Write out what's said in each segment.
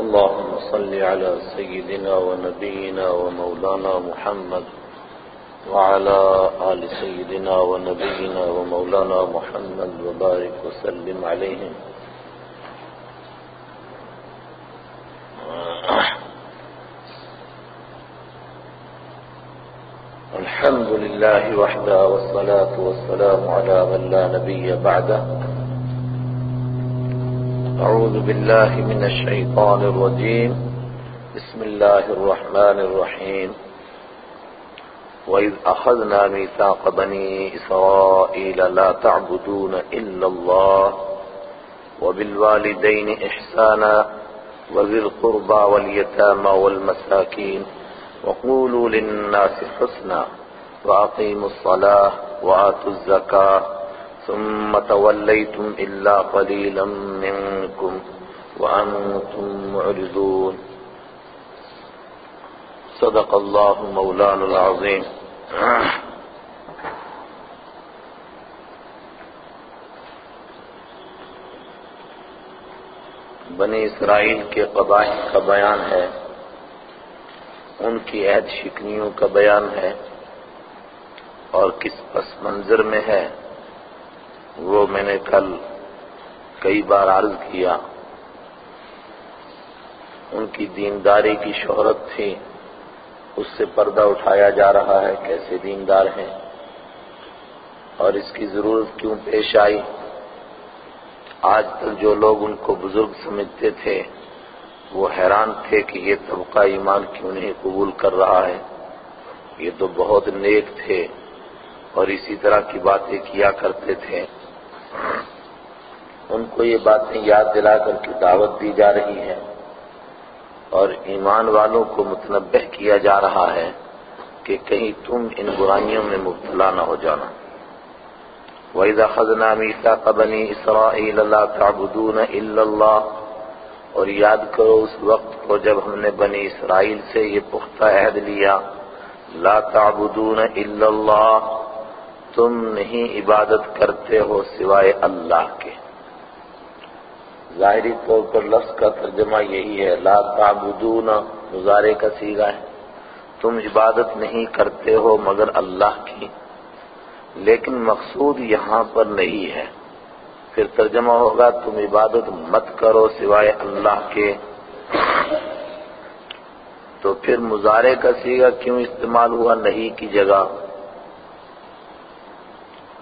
اللهم صل على سيدنا ونبينا ومولانا محمد وعلى آل سيدنا ونبينا ومولانا محمد وبارك وسلم عليهم الحمد لله وحده والصلاة والسلام على من لا نبي بعده. أعوذ بالله من الشيطان الرجيم. بسم الله الرحمن الرحيم. وإذ أخذنا ميثاق بني إسرائيل لا تعبدون إلا الله وبالوالدين إحسانا وذي القربى واليتامى والمساكين وقولوا للناس حسنا وأقيموا الصلاة وآتوا الزكاة ثم توليتم إلا قليلا منكم وأنتم معرضون. صدق الله مولانا العظيم. بنی اسرائیل کے قبائل کا بیان ہے، ان کی عہد شکنیوں کا بیان ہے اور کس پس منظر میں ہے؟ وہ میں نے کل کئی بار عرض کیا، ان کی دینداری کی شہرت تھی، اس سے پردہ اٹھایا جا رہا ہے کیسے دیندار ہیں، اور اس کی ضرورت کیوں پیش آئی؟ آج تک جو لوگ ان کو بزرگ سمجھتے تھے، وہ حیران تھے کہ یہ طبقہ ایمان کیوں نہیں قبول کر رہا ہے۔ یہ تو بہت نیک تھے، اور اسی طرح کی باتیں کیا کرتے تھے۔ ان کو یہ باتیں یاد دلا کر کی دعوت دی جا رہی ہے اور ایمان والوں کو متنبع کیا جا رہا ہے کہ کہیں تم ان برائیوں میں مبتلا نہ ہو جانا۔ وَإِذَا خَذْنَا مِيثَاقَ بَنِي إِسْرَائِيلَ لَا تَعْبُدُونَ إِلَّا اللَّهَ اور یاد کرو اس وقت کو جب ہم نے بنی اسرائیل سے یہ پختہ عہد لیا۔ لا تعبدون الا اللہ تم نہیں عبادت کرتے ہو سوائے اللہ کے۔ ظاہری طور پر لفظ کا ترجمہ یہی ہے، لا تعبدون مظاہرے کا سیگا ہے۔ تم عبادت نہیں کرتے ہو مگر اللہ کی۔ لیکن مقصود یہاں پر نہیں ہے۔ پھر ترجمہ ہوگا، تم عبادت مت کرو سوائے اللہ کے۔ تو پھر مظاہرے کا سیگا کیوں استعمال ہوا؟ نہیں کی جگہ۔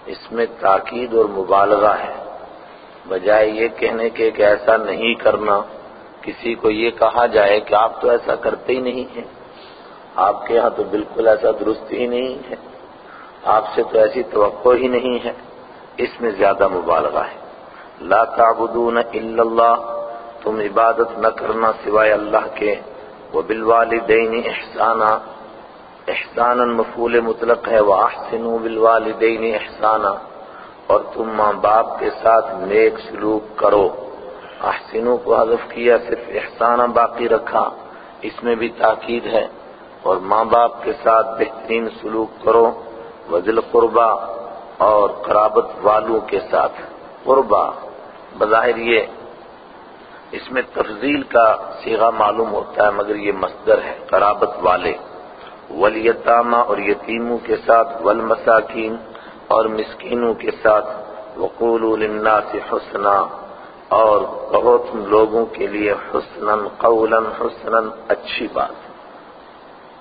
اس میں تاکید اور مبالغہ ہے۔ بجائے یہ کہنے کے کہ ایسا نہیں کرنا، کسی کو یہ کہا جائے کہ آپ تو ایسا کرتے ہی نہیں ہیں۔ آپ کے ہاں تو بالکل ایسا درست ہی نہیں ہے۔ آپ سے تو ایسی توقع ہی نہیں ہے۔ اس میں زیادہ مبالغہ ہے۔ لا تعبدون الا اللہ، تم عبادت نہ کرنا سوائے اللہ کے۔ وبالوالدین احسانا احسانا مفعول مطلق ہے وہ وَأَحْسِنُوا بِالْوَالِدَيْنِ احسانا، اور تم ماں باپ کے ساتھ نیک سلوک کرو۔ احسنو کو حذف کیا، صرف احسانہ باقی رکھا، اس میں بھی تاکید ہے۔ اور ماں باپ کے ساتھ بہترین سلوک کرو وزل قربا اور قرابت والوں کے ساتھ۔ قربا بظاہر یہ، اس میں تفضیل کا سیغہ معلوم ہوتا ہے، مگر یہ مصدر ہے قرابت والے۔ ولیتامہ اور یتیموں کے ساتھ، والمساکین اور مسکینوں کے ساتھ، وقولوا للناس حسنا اور کہو تم لوگوں کے لیے حسنا، قولا حسنا اچھی بات۔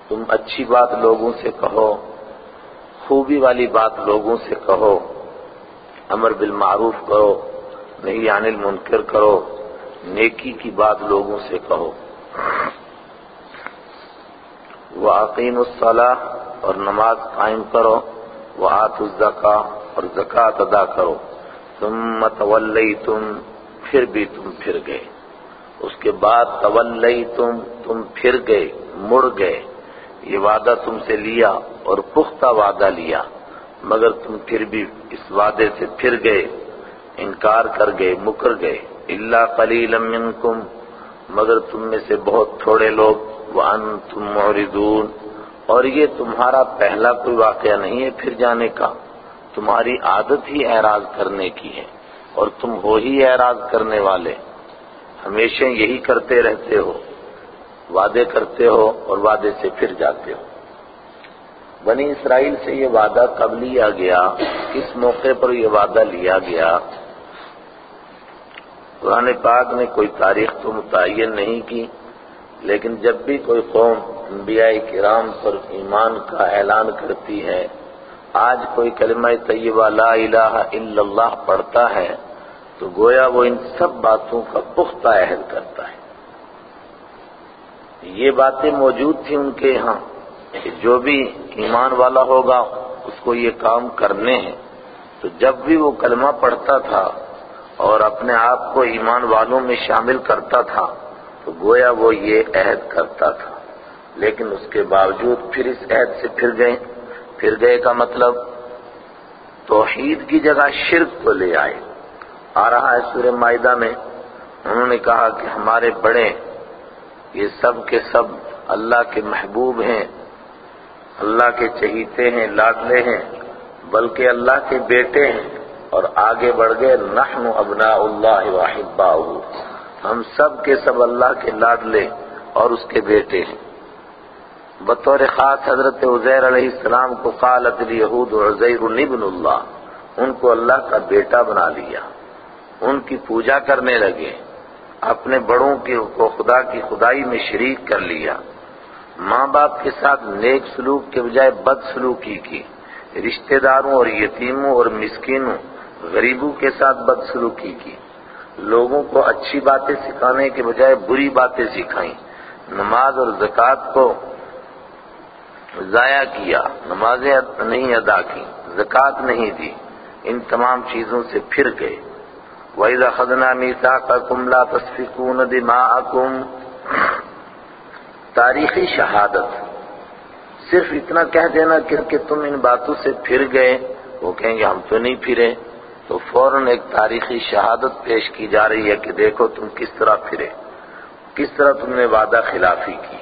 تم اچھی بات لوگوں سے کہو، خوبی والی بات لوگوں سے کہو، امر بالمعروف کرو نہیں عن المنکر کرو، نیکی کی بات لوگوں سے کہو۔ وَأَقِيمُوا الصَّلَاةَ اور نماز قائم کرو، وَآتُوا الزَّكَاةَ اور زکوٰۃ ادا کرو۔ ثُمَّ تَوَلَّيْتُمْ، پھر بھی تم پھر گئے۔ اس کے بعد تَوَلَّيْتُمْ، تم پھر گئے، مڑ گئے۔ یہ وعدہ تم سے لیا اور پختہ وعدہ لیا، مگر تم پھر بھی اس وعدے سے پھر گئے، انکار کر گئے، مکر گئے۔ الا قلیلا منکم مگر تم میں سے بہت تھوڑے لوگ وانتم معرضون۔ اور یہ تمہارا پہلا کوئی واقعہ نہیں ہے پھر جانے کا۔ تمہاری عادت ہی اعراض کرنے کی ہے اور تم ہو ہی اعراض کرنے والے۔ ہمیشہ یہی کرتے رہتے ہو، وعدے کرتے ہو اور وعدے سے پھر جاتے ہو۔ بنی اسرائیل سے یہ وعدہ کب لیا گیا؟ کس موقع پر یہ وعدہ لیا گیا؟ قرآن پاک نے کوئی تاریخ تو متعین نہیں کی۔ لیکن جب بھی کوئی قوم انبیاء کرام پر ایمان کا اعلان کرتی ہے، آج کوئی کلمہ طیبہ لا الہ الا اللہ پڑھتا ہے، تو گویا وہ ان سب باتوں کا پختہ عہد کرتا ہے۔ یہ باتیں موجود تھیں ان کے یہاں کہ جو بھی ایمان والا ہوگا، اس کو یہ کام کرنے ہیں۔ تو جب بھی وہ کلمہ پڑھتا تھا اور اپنے آپ کو ایمان والوں میں شامل کرتا تھا تو گویا وہ یہ عہد کرتا تھا۔ لیکن اس کے باوجود پھر اس عہد سے پھر گئے۔ پھر گئے کا مطلب توحید کی جگہ شرک کو لے آئے۔ آ رہا ہے سورہ معدہ میں۔ انہوں نے کہا کہ ہمارے بڑے، یہ سب کے سب اللہ کے محبوب ہیں۔ اللہ کے چہیتے ہیں، لاڈلے ہیں۔ بلکہ اللہ کے بیٹے ہیں۔ اور آگے بڑھ گئے، نحن ابناء اللہ واحبا ہم سب کے سب اللہ کے لاڈلے اور اس کے بیٹے ہیں۔ بطور خاص حضرت عزیر علیہ السلام کو قالت الیہود عزیر ابن اللہ، ان کو اللہ کا بیٹا بنا لیا۔ ان کی پوجا کرنے لگے۔ اپنے بڑوں کو خدا کی خدائی میں شریک کر لیا۔ ماں باپ کے ساتھ نیک سلوک کے بجائے بد سلوکی کی۔ رشتہ داروں اور یتیموں اور مسکینوں، غریبوں کے ساتھ بد سلوکی کی۔ لوگوں کو اچھی باتیں سکھانے کے بجائے بری باتیں سکھائیں۔ نماز اور زکوٰۃ کو ضائع کیا، نمازیں نہیں ادا کی زکوٰۃ نہیں دی، ان تمام چیزوں سے پھر گئے۔ وَإِذَا خَذْنَا مِيثَاقَكُمْ لَا تَسْفِكُونَ دِمَاءَكُمْ تاریخی شہادت۔ صرف اتنا کہہ دینا کہ تم ان باتوں سے پھر گئے، وہ کہیں گے ہم تو نہیں پھرے۔ تو فوراً ایک تاریخی شہادت پیش کی جا رہی ہے کہ دیکھو تم کس طرح پھرے، کس طرح تم نے وعدہ خلافی کی۔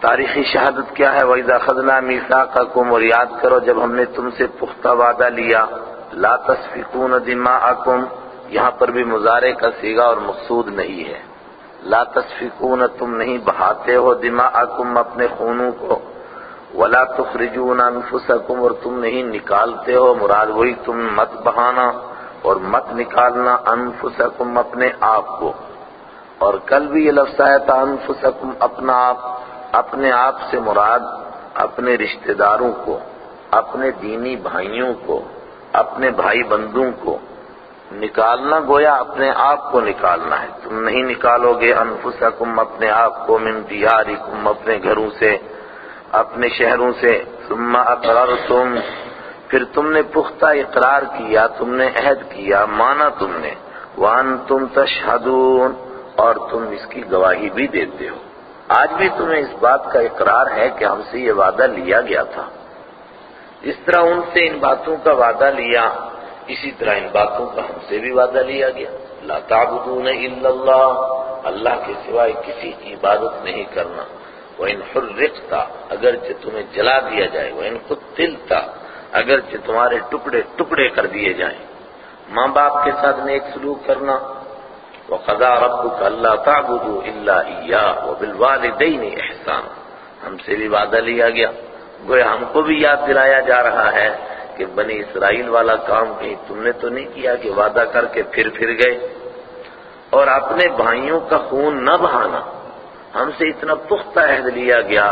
تاریخی شہادت کیا ہے؟ وَإِذَا خَذْنَا مِيثَاقَكُمْ اور یاد کرو جب ہم نے تم سے پختہ وعدہ لیا، لا تسفکون دماءکم، یہاں پر بھی مظاہرے کا سیگا اور مقصود نہیں ہے۔ لا تسفکون، تم نہیں بہاتے ہو دماءکم اپنے خونوں کو۔ ولا تخرجون انفسکم اور تم نہیں نکالتے ہو، مراد وہی تم مت بہانا اور مت نکالنا انفسکم اپنے آپ کو۔ اور کل بھی یہ لفظ آیا تھا انفسکم اپنا آپ، اپنے آپ سے مراد اپنے رشتہ داروں کو، اپنے دینی بھائیوں کو، اپنے بھائی بندوں کو۔ نکالنا گویا اپنے آپ کو نکالنا ہے۔ تم نہیں نکالو گے انفسکم اپنے آپ کو من دیارکم اپنے گھروں سے اپنے شہروں سے۔ ثم اقررتم، پھر تم نے پختہ اقرار کیا، تم نے عہد کیا، مانا تم نے۔ وانتم تشہدون، اور تم اس کی گواہی بھی دیتے ہو۔ آج بھی تمہیں اس بات کا اقرار ہے کہ ہم سے یہ وعدہ لیا گیا تھا۔ جس طرح ان سے ان باتوں کا وعدہ لیا، اسی طرح ان باتوں کا ہم سے بھی وعدہ لیا گیا۔ لا تعبدون الا اللہ اللہ کے سوائے کسی کی عبادت نہیں کرنا۔ وہ ان حرقتا اگرچہ تمہیں جلا دیا جائے وہ ان قتلتا اگرچہ تمہارے ٹکڑے ٹکڑے کر دیے جائیں۔ ماں باپ کے ساتھ نیک سلوک کرنا۔ وقضا ربك الا تعبدوا الا اياه وبالوالدين احسانا ہم سے بھی وعدہ لیا گیا۔ گویا ہم کو بھی یاد دلایا جا رہا ہے کہ بنی اسرائیل والا کام کہیں تم نے تو نہیں کیا کہ وعدہ کر کے پھر پھر گئے۔ اور اپنے بھائیوں کا خون نہ بہانا۔ ہم سے اتنا پختہ عہد لیا گیا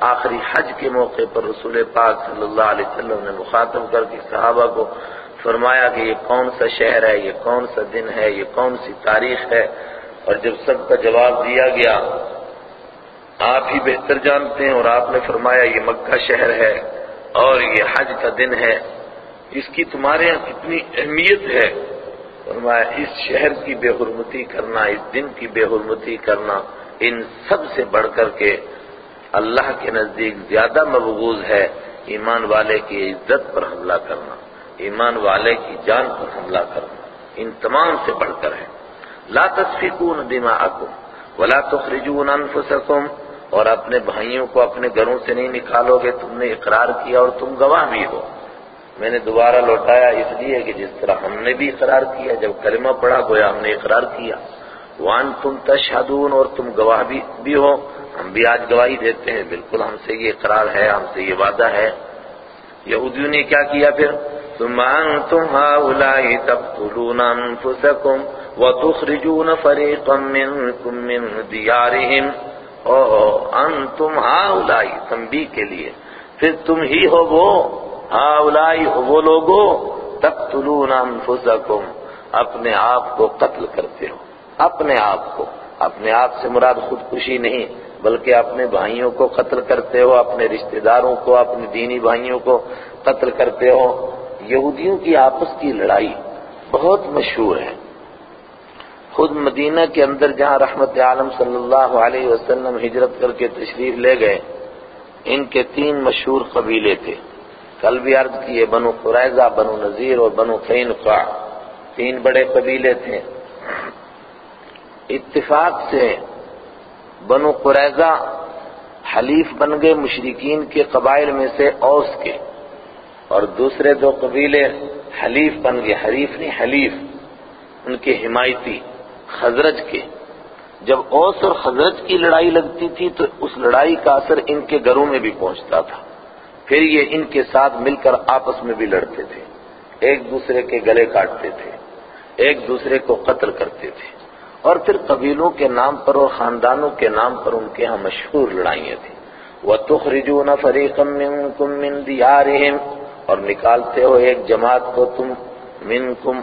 آخری حج کے موقع پر رسول پاک صلی اللہ علیہ وسلم نے مخاطب کر کے صحابہ کو فرمایا کہ یہ کون سا شہر ہے، یہ کون سا دن ہے، یہ کون سی تاریخ ہے؟ اور جب سب کا جواب دیا گیا، آپ ہی بہتر جانتے ہیں اور آپ نے فرمایا یہ مکہ شہر ہے اور یہ حج کا دن ہے۔ اس کی تمہارے یہاں کتنی اہمیت ہے؟ فرمایا، اس شہر کی بے حرمتی کرنا، اس دن کی بے حرمتی کرنا۔ ان سب سے بڑھ کر کے اللہ کے نزدیک زیادہ مبغوض ہے ایمان والے کی عزت پر حملہ کرنا، ایمان والے کی جان پر حملہ کرنا، ان تمام سے بڑھ کر ہے۔ لا تسفکون دماءکم ولا تخرجون انفسکم، اور اپنے بھائیوں کو اپنے گھروں سے نہیں نکالو گے، تم نے اقرار کیا اور تم گواہ بھی ہو۔ میں نے دوبارہ لوٹایا اس لیے کہ جس طرح ہم نے بھی اقرار کیا، جب کلمہ پڑھا گویا ہم نے اقرار کیا۔ وان تم تشہدون اور تم گواہ بھی ہو۔ ہم بھی آج گواہی دیتے ہیں۔ بالکل ہم سے یہ اقرار ہے، ہم سے یہ وعدہ ہے۔ یہودیوں نے کیا کیا پھر؟ ثم انتم هؤلاء تقتلون انفسكم وتخرجون فريقا منكم من ديارهم او انتم هؤلاء تنبیہ کے لیے۔ پھر تم ہی ہو وہ، هؤلاء وہ لوگو تقتلون انفسكم اپنے آپ کو قتل کرتے ہو۔ اپنے آپ کو۔ اپنے آپ سے مراد خودکشی نہیں، بلکہ اپنے بھائیوں کو قتل کرتے ہو، اپنے رشتہ داروں کو، اپنے دینی بھائیوں کو قتل کرتے ہو۔ یہودیوں کی آپس کی لڑائی بہت مشہور ہے۔ خود مدینہ کے اندر جہاں رحمت عالم صلی اللہ علیہ وسلم ہجرت کر کے تشریف لے گئے، ان کے تین مشہور قبیلے تھے۔ کل بھی عرض کیے، بنو قریضہ بنو نذیر اور بنو قینقاع۔ تین بڑے قبیلے تھے۔ اتفاق سے بنو قریضہ حلیف بن گئے مشرقین کے قبائل میں سے اوس کے اور دوسرے دو قبیلے حلیف بن گئے، حریف نہیں، حلیف، ان کے حمایتی خزرج کے۔ جب اوس اور خزرج کی لڑائی لگتی تھی تو اس لڑائی کا اثر ان کے گھروں میں بھی پہنچتا تھا۔ پھر یہ ان کے ساتھ مل کر آپس میں بھی لڑتے تھے۔ ایک دوسرے کے گلے کاٹتے تھے، ایک دوسرے کو قتل کرتے تھے۔ اور پھر قبیلوں کے نام پر اور خاندانوں کے نام پر ان کے ہاں مشہور لڑائیاں تھیں۔ وَتُخْرِجُونَ فَرِيقًا مِّنكُم مِّن دِيَارِهِمْ اور نکالتے ہو ایک جماعت کو تم منکم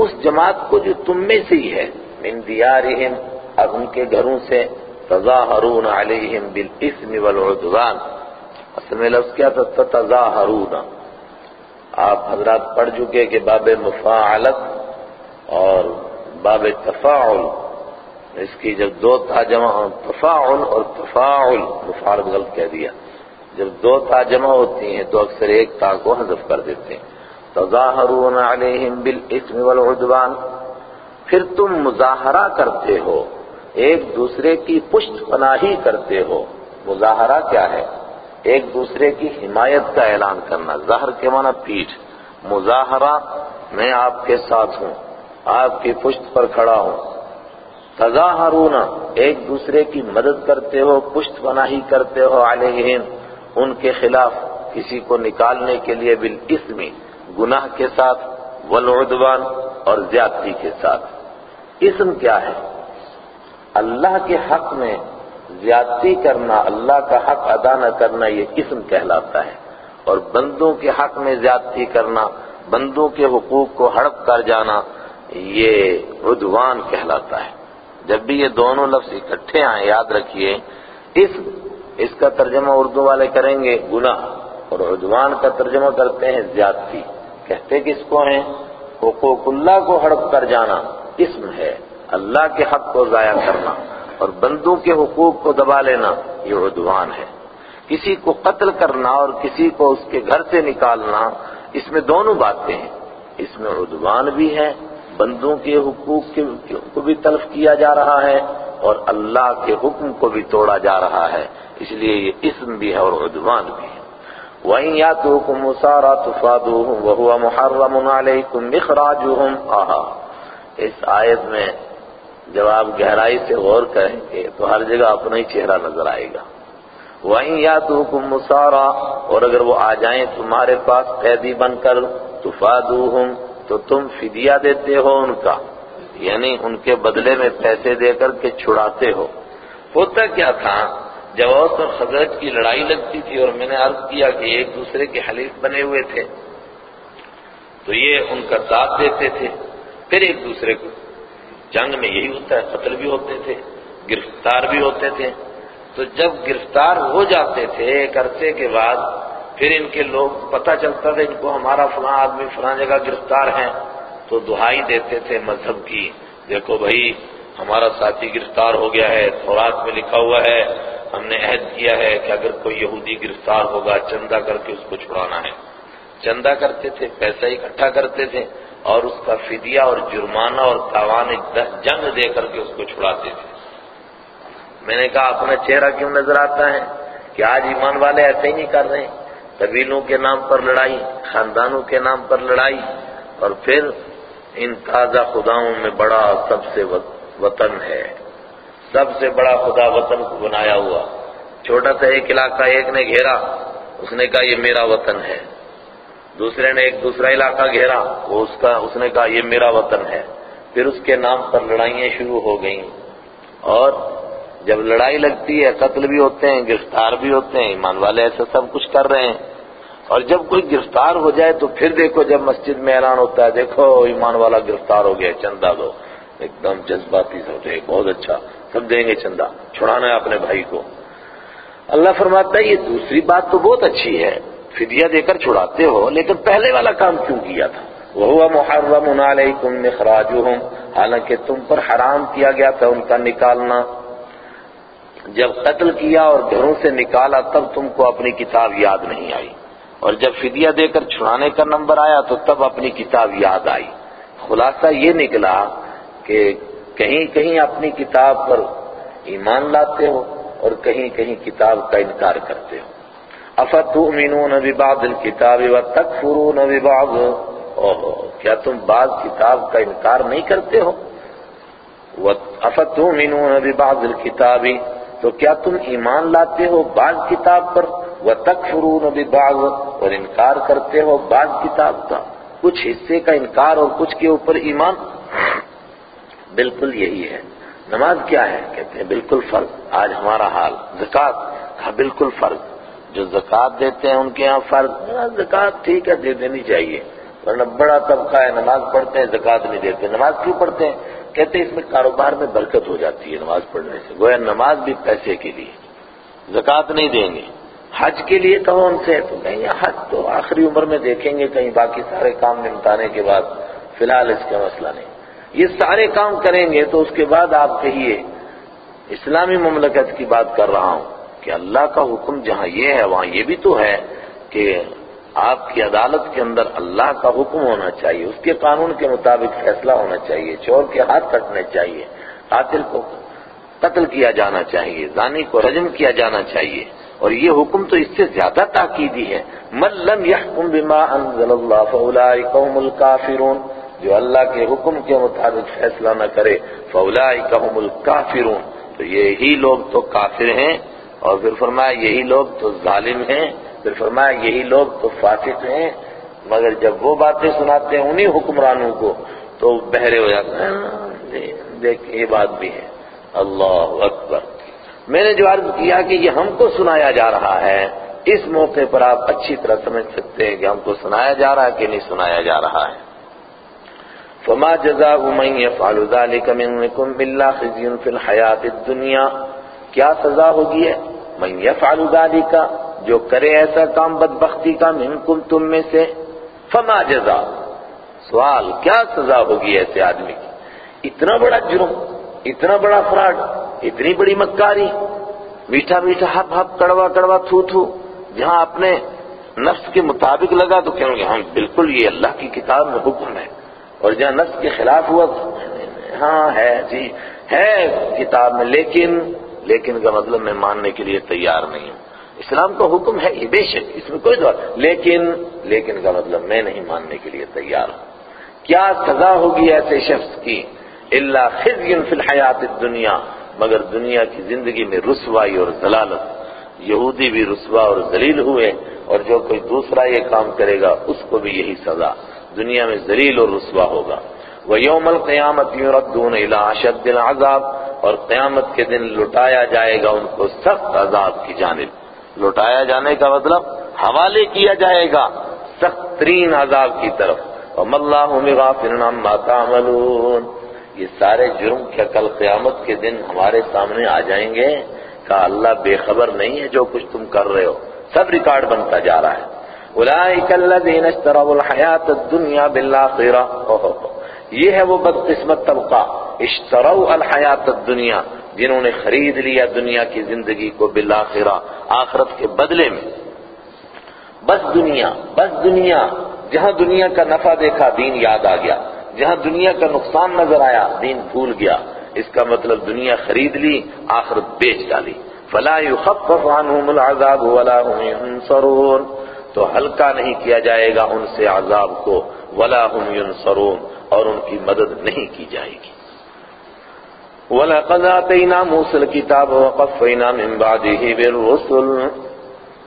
اس جماعت کو جو تم میں سے ہی ہے، من دیارہم اب ان کے گھروں سے تظاہرون علیہم بالاسم والعدوان۔ اصل میں لفظ کیا تھا؟ تظاہرون آپ حضرات پڑھ چکے کہ باب مفاعلت اور باب تفاعل، اس کی جب دو تھا جمع، تفاعل اور تفاعل، مفارد غلط کہہ دیا۔ جب دو تا جمع ہوتی ہیں تو اکثر ایک تا کو حذف کر دیتے ہیں۔ تظاہرون علیہم بالاسم والعدوان، پھر تم مظاہرہ کرتے ہو، ایک دوسرے کی پشت پناہی کرتے ہو۔ مظاہرہ کیا ہے؟ ایک دوسرے کی حمایت کا اعلان کرنا۔ ظاہر کے معنی پیٹھ۔ مظاہرہ، میں آپ کے ساتھ ہوں۔ آپ کی پشت پر کھڑا ہوں۔ تظاہرون، ایک دوسرے کی مدد کرتے ہو، پشت پناہی کرتے ہو علیہم، ان کے خلاف کسی کو نکالنے کے لیے بالاسم، گناہ کے ساتھ، والعدوان اور زیادتی کے ساتھ۔ اسم کیا ہے؟ اللہ کے حق میں زیادتی کرنا، اللہ کا حق ادا نہ کرنا، یہ اسم کہلاتا ہے۔ اور بندوں کے حق میں زیادتی کرنا، بندوں کے حقوق کو ہڑپ کر جانا یہ عدوان کہلاتا ہے۔ جب بھی یہ دونوں لفظ اکٹھے آئیں یاد رکھیے اسم اس کا ترجمہ اردو والے کریں گے، گناہ۔ اور عدوان کا ترجمہ کرتے ہیں زیادتی۔ کہتے کس کو ہیں؟ حقوق اللہ کو ہڑپ کر جانا۔ اسم ہے۔ اللہ کے حق کو ضائع کرنا۔ اور بندوں کے حقوق کو دبا لینا۔ یہ عدوان ہے۔ کسی کو قتل کرنا اور کسی کو اس کے گھر سے نکالنا، اس میں دونوں باتیں ہیں۔ اس میں عدوان بھی ہے بندوں کے حقوق کو بھی تلف کیا جا رہا ہے اور اللہ کے حکم کو بھی توڑا جا رہا ہے۔ اس لیے یہ اسم بھی ہے اور عدوان بھی ہے۔ وَإِن يَأْتُوكُمْ مُسَارَا تُفَادُوهُمْ وَهُوَ مُحَرَّمٌ عَلَيْكُمْ إِخْرَاجُهُمْ آہا۔ اس آیت میں جب آپ گہرائی سے غور کریں گے تو ہر جگہ اپنا ہی چہرہ نظر آئے گا۔ وَإِن يَأْتُوكُمْ مُسَارَا اور اگر وہ آ جائیں تمہارے پاس قیدی بن کر تُفَادُوهُمْ تو تم فدیہ دیتے ہو ان کا یعنی ان کے بدلے میں پیسے دے کر کے چھڑاتے ہو۔ ہوتا کیا تھا، جب اوس اور خزرج کی لڑائی لگتی تھی اور میں نے عرض کیا کہ ایک دوسرے کے حلیف بنے ہوئے تھے، تو یہ ان کا ساتھ دیتے تھے، پھر ایک دوسرے کو۔ جنگ میں یہی ہوتا ہے، قتل بھی ہوتے تھے، گرفتار بھی ہوتے تھے۔ تو جب گرفتار ہو جاتے تھے، ایک عرصے کے بعد پھر ان کے لوگ پتہ چلتا تھا ان کو ہمارا فلاں آدمی فلاں جگہ گرفتار ہیں تو دہائی دیتے تھے مذہب کی۔ دیکھو بھائی، ہمارا ساتھی گرفتار ہو گیا ہے، تورات میں لکھا ہوا ہے، ہم نے عہد کیا ہے کہ اگر کوئی یہودی گرفتار ہوگا، چندہ کر کے اس کو چھڑانا ہے۔ چندہ کرتے تھے، پیسہ اکٹھا کرتے تھے اور اس کا فدیہ اور جرمانہ اور تاوان جنگ دے کر کے اس کو چھڑاتے تھے۔ میں نے کہا، اپنا چہرہ کیوں نظر آتا ہے؟ کہ آج ایمان والے ایسے ہی نہیں کر رہے۔ ہیں قبیلوں کے نام پر لڑائی، خاندانوں کے نام پر لڑائی، اور پھر ان تازہ خداؤں میں بڑا سب سے وطن ہے۔ سب سے بڑا خدا وطن کو بنایا ہوا۔ چھوٹا سا ایک علاقہ ایک نے گھیرا، اس نے کہا یہ میرا وطن ہے۔ دوسرے نے ایک دوسرا علاقہ گھیرا، وہ اس کا، اس نے کہا یہ میرا وطن ہے۔ پھر اس کے نام پر لڑائیاں شروع ہو گئیں۔ اور جب لڑائی لگتی ہے، قتل بھی ہوتے ہیں، گرفتار بھی ہوتے ہیں، ایمان والے ایسا سب کچھ کر رہے ہیں۔ اور جب کوئی گرفتار ہو جائے تو پھر دیکھو جب مسجد میں اعلان ہوتا ہے، دیکھو ایمان والا گرفتار ہو گیا، چندہ دو۔ ایک دم جذباتی سے بہت اچھا۔ سب دیں گے چندہ۔ چھڑانا ہے اپنے بھائی کو۔ اللہ فرماتا ہے، یہ دوسری بات تو بہت اچھی ہے۔ فدیہ دے کر چھڑاتے ہو، لیکن پہلے والا کام کیوں کیا تھا؟ وہ محرم علیکم اخراجہم حالانکہ تم پر حرام کیا گیا تھا ان کا نکالنا۔ جب قتل کیا اور گھروں سے نکالا، تب تم کو اپنی کتاب یاد نہیں آئی۔ اور جب فدیہ دے کر چھڑانے کا نمبر آیا تو تب اپنی کتاب یاد آئی۔ خلاصہ یہ نکلا کہ کہیں کہیں اپنی کتاب پر ایمان لاتے ہو اور کہیں کہیں کتاب کا انکار کرتے ہو۔ افتؤمنون ببعض الكتاب وتکفرون ببعض۔ اوہ، کیا تم بعض کتاب کا انکار نہیں کرتے ہو؟ افتؤمنون ببعض الكتاب۔ تو کیا تم ایمان لاتے ہو بعض کتاب پر؟ وہ وتکفرون ببعض، اور انکار کرتے ہو بعض کتاب کا۔ کچھ حصے کا انکار اور کچھ کے اوپر ایمان۔ بالکل یہی ہے۔ نماز کیا ہے؟ کہتے ہیں بالکل فرض۔ آج ہمارا حال زکات کا بالکل فرض۔ جو زکات دیتے ہیں ان کے یہاں فرض۔ ہاں، زکات ٹھیک ہے، دے دینی چاہیے۔ ورنہ بڑا طبقہ ہے، نماز پڑھتے ہیں زکات نہیں دیتے۔ نماز کیوں پڑھتے ہیں؟ کہتے ہیں اس میں کاروبار میں برکت ہو جاتی ہے نماز پڑھنے سے۔ گویا نماز بھی پیسے کے لیے۔ زکات نہیں دیں گے۔ حج کے لیے کہو ان سے تو کہیں حج تو آخری عمر میں دیکھیں گے، کہیں باقی سارے کام نمٹانے کے بعد۔ فی الحال اس کا مسئلہ نہیں۔ یہ سارے کام کریں گے تو اس کے بعد آپ کہیے، اسلامی مملکت کی بات کر رہا ہوں کہ اللہ کا حکم جہاں یہ ہے، وہاں یہ بھی تو ہے کہ آپ کی عدالت کے اندر اللہ کا حکم ہونا چاہیے، اس کے قانون کے مطابق فیصلہ ہونا چاہیے، چور کے ہاتھ کٹنے چاہیے، قاتل کو قتل کیا جانا چاہیے، زانی کو رجم کیا جانا چاہیے۔ اور یہ حکم تو اس سے زیادہ تاکیدی ہے۔ من لم يحكم بما انزل الله فاولئك هم الكافرون جو اللہ کے حکم کے مطابق فیصلہ نہ کرے فاولئك هم الكافرون تو یہی لوگ تو کافر ہیں، اور پھر فرمایا یہی لوگ تو ظالم ہیں، پھر فرمایا یہی لوگ تو فاسق ہیں۔ مگر جب وہ باتیں سناتے ہیں انہی حکمرانوں کو، تو بہرے ہو جاتے ہیں۔ ہاں، دیکھ، یہ بات بھی ہے۔ اللہ اکبر۔ میں نے جو عرض کیا کہ یہ ہم کو سنایا جا رہا ہے، اس موقع پر آپ اچھی طرح سمجھ سکتے ہیں کہ ہم کو سنایا جا رہا ہے کہ نہیں سنایا جا رہا ہے۔ فما جزاء من يفعل ذلك منكم بالله خزي في الحياه الدنيا۔ کیا سزا ہوگی ہے؟ من يفعل ذلك، جو کرے ایسا کام بدبختی کا منکم تم میں سے۔ فما جزاء۔ سوال، کیا سزا ہوگی ایسے آدمی کی؟ اتنا بڑا جرم۔ اتنا بڑا فراڈ، اتنی بڑی مکاری، میٹھا میٹھا ہپ ہپ کڑوا کڑوا تھو تھو جہاں اپنے نفس کے مطابق لگا تو کہیں گے ہاں بالکل یہ اللہ کی کتاب میں حکم ہے۔ اور جہاں نفس کے خلاف ہوا ہاں ہے جی ہے کتاب میں، لیکن لیکن کا مطلب میں ماننے کے لیے تیار نہیں ہوں۔ اسلام کا حکم ہے، یہ بے شک، اس میں کوئی دور لیکن لیکن کا مطلب میں نہیں ماننے کے لیے تیار ہوں۔ کیا سزا ہوگی ایسے شخص کی؟ اللہ خزی فی الحیات الدنیا، مگر دنیا کی زندگی میں رسوائی اور ضلالت۔ یہودی بھی رسوا اور ذلیل ہوئے، اور جو کوئی دوسرا یہ کام کرے گا، اس کو بھی یہی سزا۔ دنیا میں ذلیل اور رسوا ہوگا۔ وہ یوم القیامت یوردون الى اشد العذاب، اور قیامت کے دن لٹایا جائے گا ان کو سخت عذاب کی جانب۔ لٹایا جانے کا مطلب حوالے کیا جائے گا، سخت ترین عذاب کی طرف۔ وَمَ اللَّهُ مِغَافِرٌ عَمَّا تَعْمَلُونَ۔ یہ سارے جرم کیا کل قیامت کے دن ہمارے سامنے آ جائیں گے؟ کہا، اللہ بے خبر نہیں ہے جو کچھ تم کر رہے ہو۔ سب ریکارڈ بنتا جا رہا ہے۔ اولئک الذین اشتروا الحیات الدنیا بالآخرہ۔ یہ ہے وہ بدقسمت طبقہ۔ اشتروا الحیات الدنیا، جنہوں نے خرید لیا دنیا کی زندگی کو بالآخرہ، آخرت کے بدلے میں۔ بس دنیا بس دنیا۔ جہاں دنیا کا نفع دیکھا، دین یاد آ گیا۔ جہاں دنیا کا نقصان نظر آیا، دین بھول گیا۔ اس کا مطلب دنیا خرید لی، آخرت بیچ ڈالی۔ فلا يخفف عنهم العذاب ولا هم ينصرون۔ تو ہلکا نہیں کیا جائے گا ان سے عذاب کو، ولا هم ينصرون۔ اور ان کی مدد نہیں کی جائے گی۔ وَلَقَدْ آتَيْنَا مُوسَى الْكِتَابَ وَقَفَّيْنَا مِن بَعْدِهِ بِالرُّسُلِ۔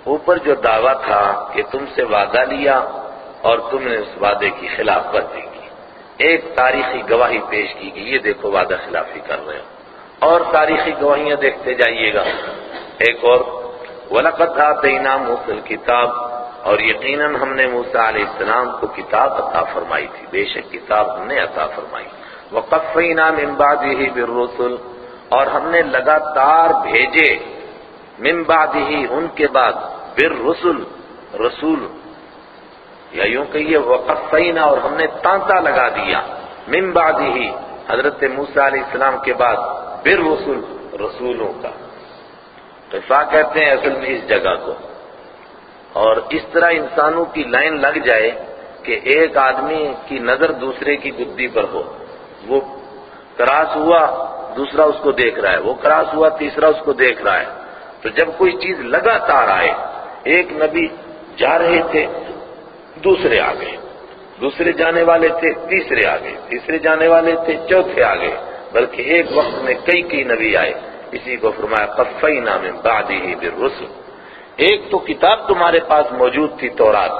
اوپر جو دعویٰ تھا کہ تم سے وعدہ لیا اور تم نے اس وعدے کی خلاف ورزی ایک تاریخی گواہی پیش کی گئی یہ دیکھو وعدہ خلافی کر رہے ہو۔ اور تاریخی گواہیاں دیکھتے جائیے گا۔ ایک اور، وَلَقَدْ آتَيْنَا مُوسَى الْكِتَابَ۔ اور یقیناً ہم نے موسیٰ علیہ السلام کو کتاب عطا فرمائی تھی۔ بے شک کتاب ہم نے عطا فرمائی۔ وقفینا من بعده بالرسل۔ اور ہم نے لگاتار بھیجے۔ من بعده ان کے بعد بالرسل۔ رسول یا یوں کہیے وقفینا اور ہم نے تانتا لگا دیا۔ من بعده، حضرت موسیٰ علیہ السلام کے بعد، بالرسل، رسولوں کا۔ قفا کہتے ہیں، اصل میں اس جگہ کو۔ اور اس طرح انسانوں کی لائن لگ جائے کہ ایک آدمی کی نظر دوسرے کی گدی پر ہو۔ وہ کراس ہوا، دوسرا اس کو دیکھ رہا ہے۔ وہ کراس ہوا، تیسرا اس کو دیکھ رہا ہے۔ تو جب کوئی چیز لگاتار آئے، ایک نبی جا رہے تھے دوسرے آ گئے۔ دوسرے جانے والے تھے، تیسرے آ گئے۔ تیسرے جانے والے تھے، چوتھے آ گئے۔ بلکہ ایک وقت میں کئی کئی نبی آئے۔ اسی کو فرمایا قفی نام بادی بالرسل ایک تو کتاب تمہارے پاس موجود تھی تورات،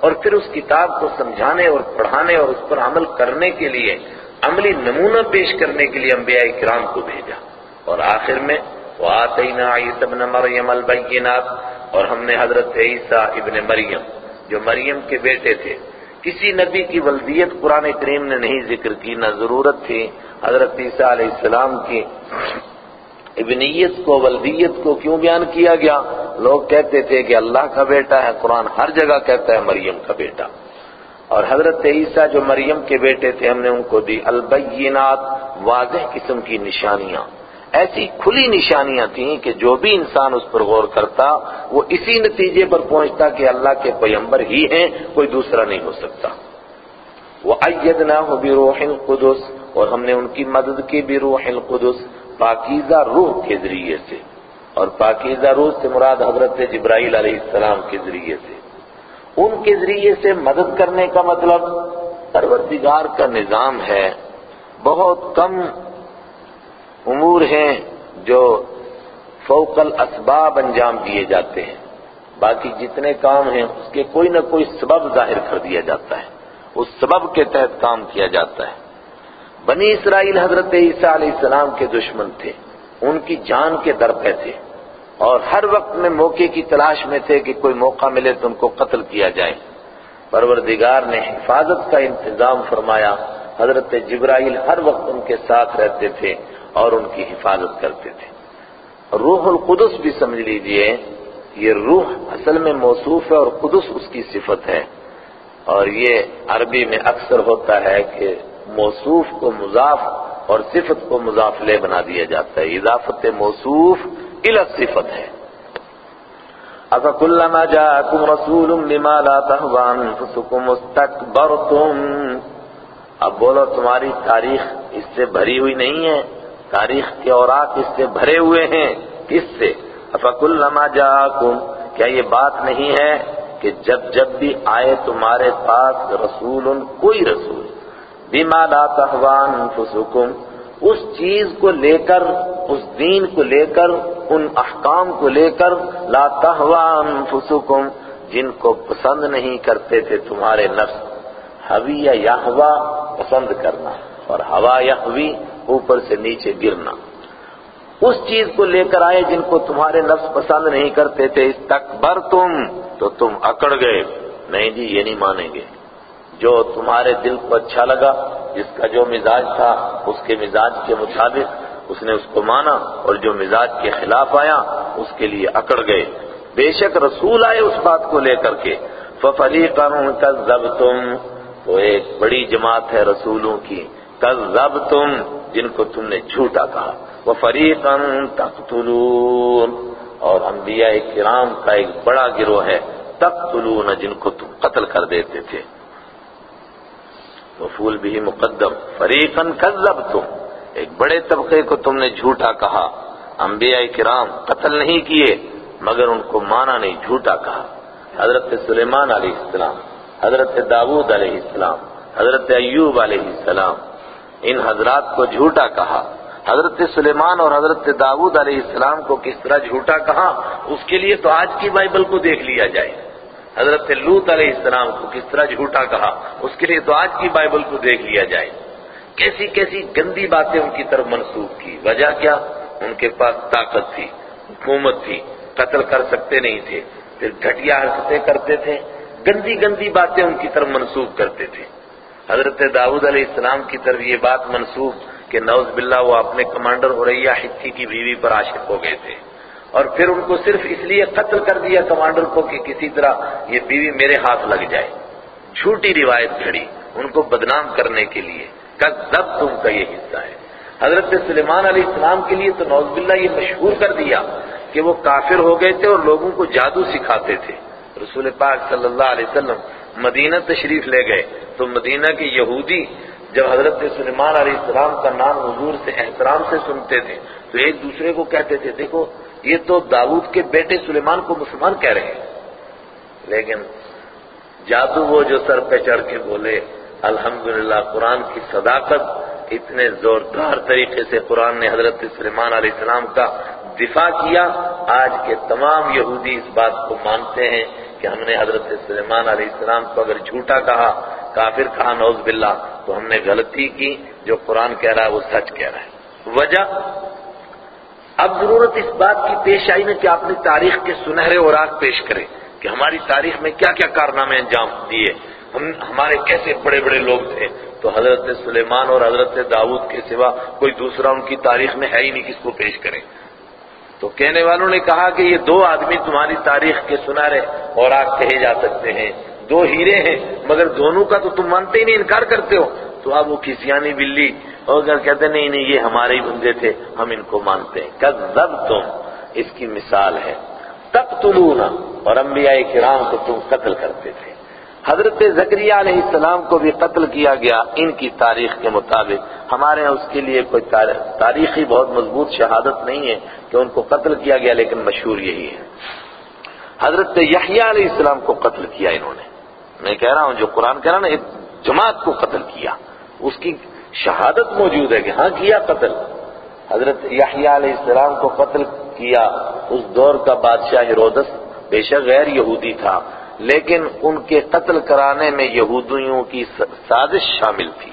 اور پھر اس کتاب کو سمجھانے اور پڑھانے اور اس پر عمل کرنے کے لیے، عملی نمونہ پیش کرنے کے لیے انبیاء کرام کو بھیجا۔ اور آخر میں، وَآتَيْنَا عِيسَى ابْنَ مَرْيَمَ الْبَيِّنَاتِ، اور ہم نے حضرت عیسیٰ ابن مریم جو مریم کے بیٹے تھے۔ کسی نبی کی ولدیت قرآن کریم نے نہیں ذکر کی، نہ ضرورت تھی۔ حضرت عیسیٰ علیہ السلام کی ابنیت کو، ولدیت کو کیوں بیان کیا گیا؟ لوگ کہتے تھے کہ اللہ کا بیٹا ہے، قرآن ہر جگہ کہتا ہے مریم کا بیٹا۔ اور حضرت عیسیٰ جو مریم کے بیٹے تھے، ہم نے ان کو دی البینات، واضح قسم کی نشانیاں۔ ایسی کھلی نشانیاں تھیں کہ جو بھی انسان اس پر غور کرتا، وہ اسی نتیجے پر پہنچتا کہ اللہ کے پیمبر ہی ہیں، کوئی دوسرا نہیں ہو سکتا۔ وہ ایدنا ہو بھی روح القدس، اور ہم نے ان کی مدد کی بھی روح القدس، پاکیزہ روح کے ذریعے سے۔ اور پاکیزہ روح سے مراد حضرت جبرائیل علیہ السلام کے ذریعے سے۔ ان کے ذریعے سے مدد کرنے کا مطلب پروردگار کا نظام ہے۔ بہت کم امور ہیں جو فوق الاسباب انجام دیے جاتے ہیں۔ باقی جتنے کام ہیں، اس کے کوئی نہ کوئی سبب ظاہر کر دیا جاتا ہے۔ اس سبب کے تحت کام کیا جاتا ہے۔ بنی اسرائیل حضرت عیسیٰ علیہ السلام کے دشمن تھے۔ ان کی جان کے در پہ تھے۔ اور ہر وقت میں موقع کی تلاش میں تھے کہ کوئی موقع ملے تو ان کو قتل کیا جائے۔ پروردگار نے حفاظت کا انتظام فرمایا۔ حضرت جبرائیل ہر وقت ان کے ساتھ رہتے تھے۔ اور ان کی حفاظت کرتے تھے۔ روح القدس بھی سمجھ لیجیے، یہ روح اصل میں موصوف ہے اور قدس اس کی صفت ہے۔ اور یہ عربی میں اکثر ہوتا ہے کہ موصوف کو مضاف اور صفت کو مضاف لے بنا دیا جاتا ہے۔ اضافت موصوف صفت ہے۔ اَفَكُلَّمَا جَاءَكُمْ رَسُولٌ بِمَا لَا تَهْوَى أَنفُسُكُمْ اسْتَكْبَرْتُمْ اب بولو، تمہاری تاریخ اس سے بھری ہوئی نہیں ہے۔ تاریخ کے اوراق اس سے بھرے ہوئے ہیں۔ کس سے؟ اَفَكُلَّمَا جَاءَكُمْ کیا یہ بات نہیں ہے کہ جب جب بھی آئے تمہارے پاس رسول، کوئی رسول۔ بِمَا لَا تَهْوَى أَنفُسُكُمْ اس چیز کو لے کر، اس دین کو لے کر، ان احکام کو لے کر لا تہوا انفسکم۔ جن کو پسند نہیں کرتے تھے تمہارے نفس۔ ہوی یا یہوا پسند کرنا۔ اور ہوا یہوی اوپر سے نیچے گرنا۔ اس چیز کو لے کر آئے جن کو تمہارے نفس پسند نہیں کرتے تھے اس تک بر تم تو تم اکڑ گئے۔ نہیں جی یہ نہیں مانیں گے۔ جو تمہارے دل کو اچھا لگا، جس کا جو مزاج تھا، اس کے مزاج کے مطابق اس نے اس کو مانا، اور جو مزاج کے خلاف آیا، اس کے لیے اکڑ گئے۔ بے شک رسول آئے اس بات کو لے کر کے۔ فَفَرِيقًا كَذَّبْتُمْ۔ تو ایک بڑی جماعت ہے رسولوں کی۔ كَذَّبْتُمْ جن کو تم نے جھوٹا کہا۔ وَفَرِيقًا تَقْتُلُونَ، اور انبیاء کرام کا ایک بڑا گروہ ہے، تقتلون، جن کو تم قتل کر دیتے تھے۔ مفول بھی مقدم۔ فریقن کذبتم، ایک بڑے طبقے کو تم نے جھوٹا کہا۔ انبیاء کرام قتل نہیں کیے، مگر ان کو مانا نہیں، جھوٹا کہا۔ حضرت سلیمان علیہ السلام، حضرت داود علیہ السلام، حضرت ایوب علیہ السلام ان حضرات کو جھوٹا کہا۔ حضرت سلیمان اور حضرت داود علیہ السلام کو کس طرح جھوٹا کہا، اس کے لیے تو آج کی بائبل کو دیکھ لیا جائے۔ حضرت لوت علیہ السلام کو کس طرح جھوٹا کہا، اس کے لیے تو آج کی بائبل کو دیکھ لیا جائے۔ کیسی کیسی گندی باتیں ان کی طرف منسوخ کی۔ وجہ کیا؟ ان کے پاس طاقت تھی، حکومت تھی، قتل کر سکتے نہیں تھے، پھر گھٹیا حرکتیں کرتے تھے، گندی گندی باتیں ان کی طرف منسوخ کرتے تھے۔ حضرت داؤد علیہ السلام کی طرف یہ بات منسوخ کہ نوز باللہ وہ اپنے کمانڈر اوریا حتی کی بیوی پر عاشق ہو گئے تھے۔ اور پھر ان کو صرف اس لیے قتل کر دیا کمانڈر کو کہ کسی طرح یہ بیوی میرے ہاتھ لگ جائے۔ جھوٹی روایت گھڑی ان کو بدنام کرنے کے لیے۔ کذب تم کا یہ حصہ ہے۔ حضرت سلیمان علیہ السلام کے لیے تو نوز باللہ یہ مشہور کر دیا کہ وہ کافر ہو گئے تھے اور لوگوں کو جادو سکھاتے تھے۔ رسول پاک صلی اللہ علیہ وسلم مدینہ تشریف لے گئے۔ تو مدینہ کے یہودی جب حضرت سلیمان علیہ السلام کا نام حضور سے احترام سے سنتے تھے، تو ایک دوسرے کو کہتے تھے، دیکھو، یہ تو داود کے بیٹے سلیمان کو مسلمان کہہ رہے ہیں۔ لیکن جادو وہ جو سر پہ چڑھ کے بولے، الحمدللہ قرآن کی صداقت اتنے زوردار طریقے سے قرآن نے حضرت سلیمان علیہ السلام کا دفاع کیا۔ آج کے تمام یہودی اس بات کو مانتے ہیں کہ ہم نے حضرت سلیمان علیہ السلام کو اگر جھوٹا کہا کافر کہا نوز باللہ۔ تو ہم نے غلطی کی، جو قرآن کہہ رہا ہے، وہ سچ کہہ رہا ہے۔ وجہ؟ اب ضرورت اس بات کی پیش آئی نا کہ آپ نے تاریخ کے سنہرے اوراق پیش کرے کہ ہماری تاریخ میں کیا کیا کارنامے انجام دیے۔ ہم، ہمارے کیسے بڑے بڑے لوگ تھے۔ تو حضرت سلیمان اور حضرت داؤد کے سوا کوئی دوسرا ان کی تاریخ میں ہے ہی نہیں کس کو پیش کریں۔ تو کہنے والوں نے کہا کہ یہ دو آدمی تمہاری تاریخ کے سنارے اور آگ کہے جا سکتے ہیں۔ دو ہیرے ہیں، مگر دونوں کا تو تم مانتے ہی نہیں، انکار کرتے ہو۔ تو اب وہ کسیانی یعنی بلی، اور اگر کہتے نہیں نہیں، یہ ہمارے ہی بندے تھے، ہم ان کو مانتے ہیں۔ کذب تم اس کی مثال ہے۔ تب اور انبیاء کرام کو تم قتل کرتے تھے۔ حضرت زکریہ علیہ السلام کو بھی قتل کیا گیا، ان کی تاریخ کے مطابق۔ ہمارے اس کے لیے کوئی تاریخی بہت مضبوط شہادت نہیں ہے کہ ان کو قتل کیا گیا، لیکن مشہور یہی ہے۔ حضرت یحییٰ علیہ السلام کو قتل کیا انہوں نے۔ میں کہہ رہا ہوں، جو قرآن کہہ رہا نا، ایک جماعت کو قتل کیا۔ اس کی شہادت موجود ہے کہ ہاں کیا قتل۔ حضرت یحییٰ علیہ السلام کو قتل کیا۔ اس دور کا بادشاہ ہیرودس بے شک غیر یہودی تھا، لیکن ان کے قتل کرانے میں یہودیوں کی سازش شامل تھی۔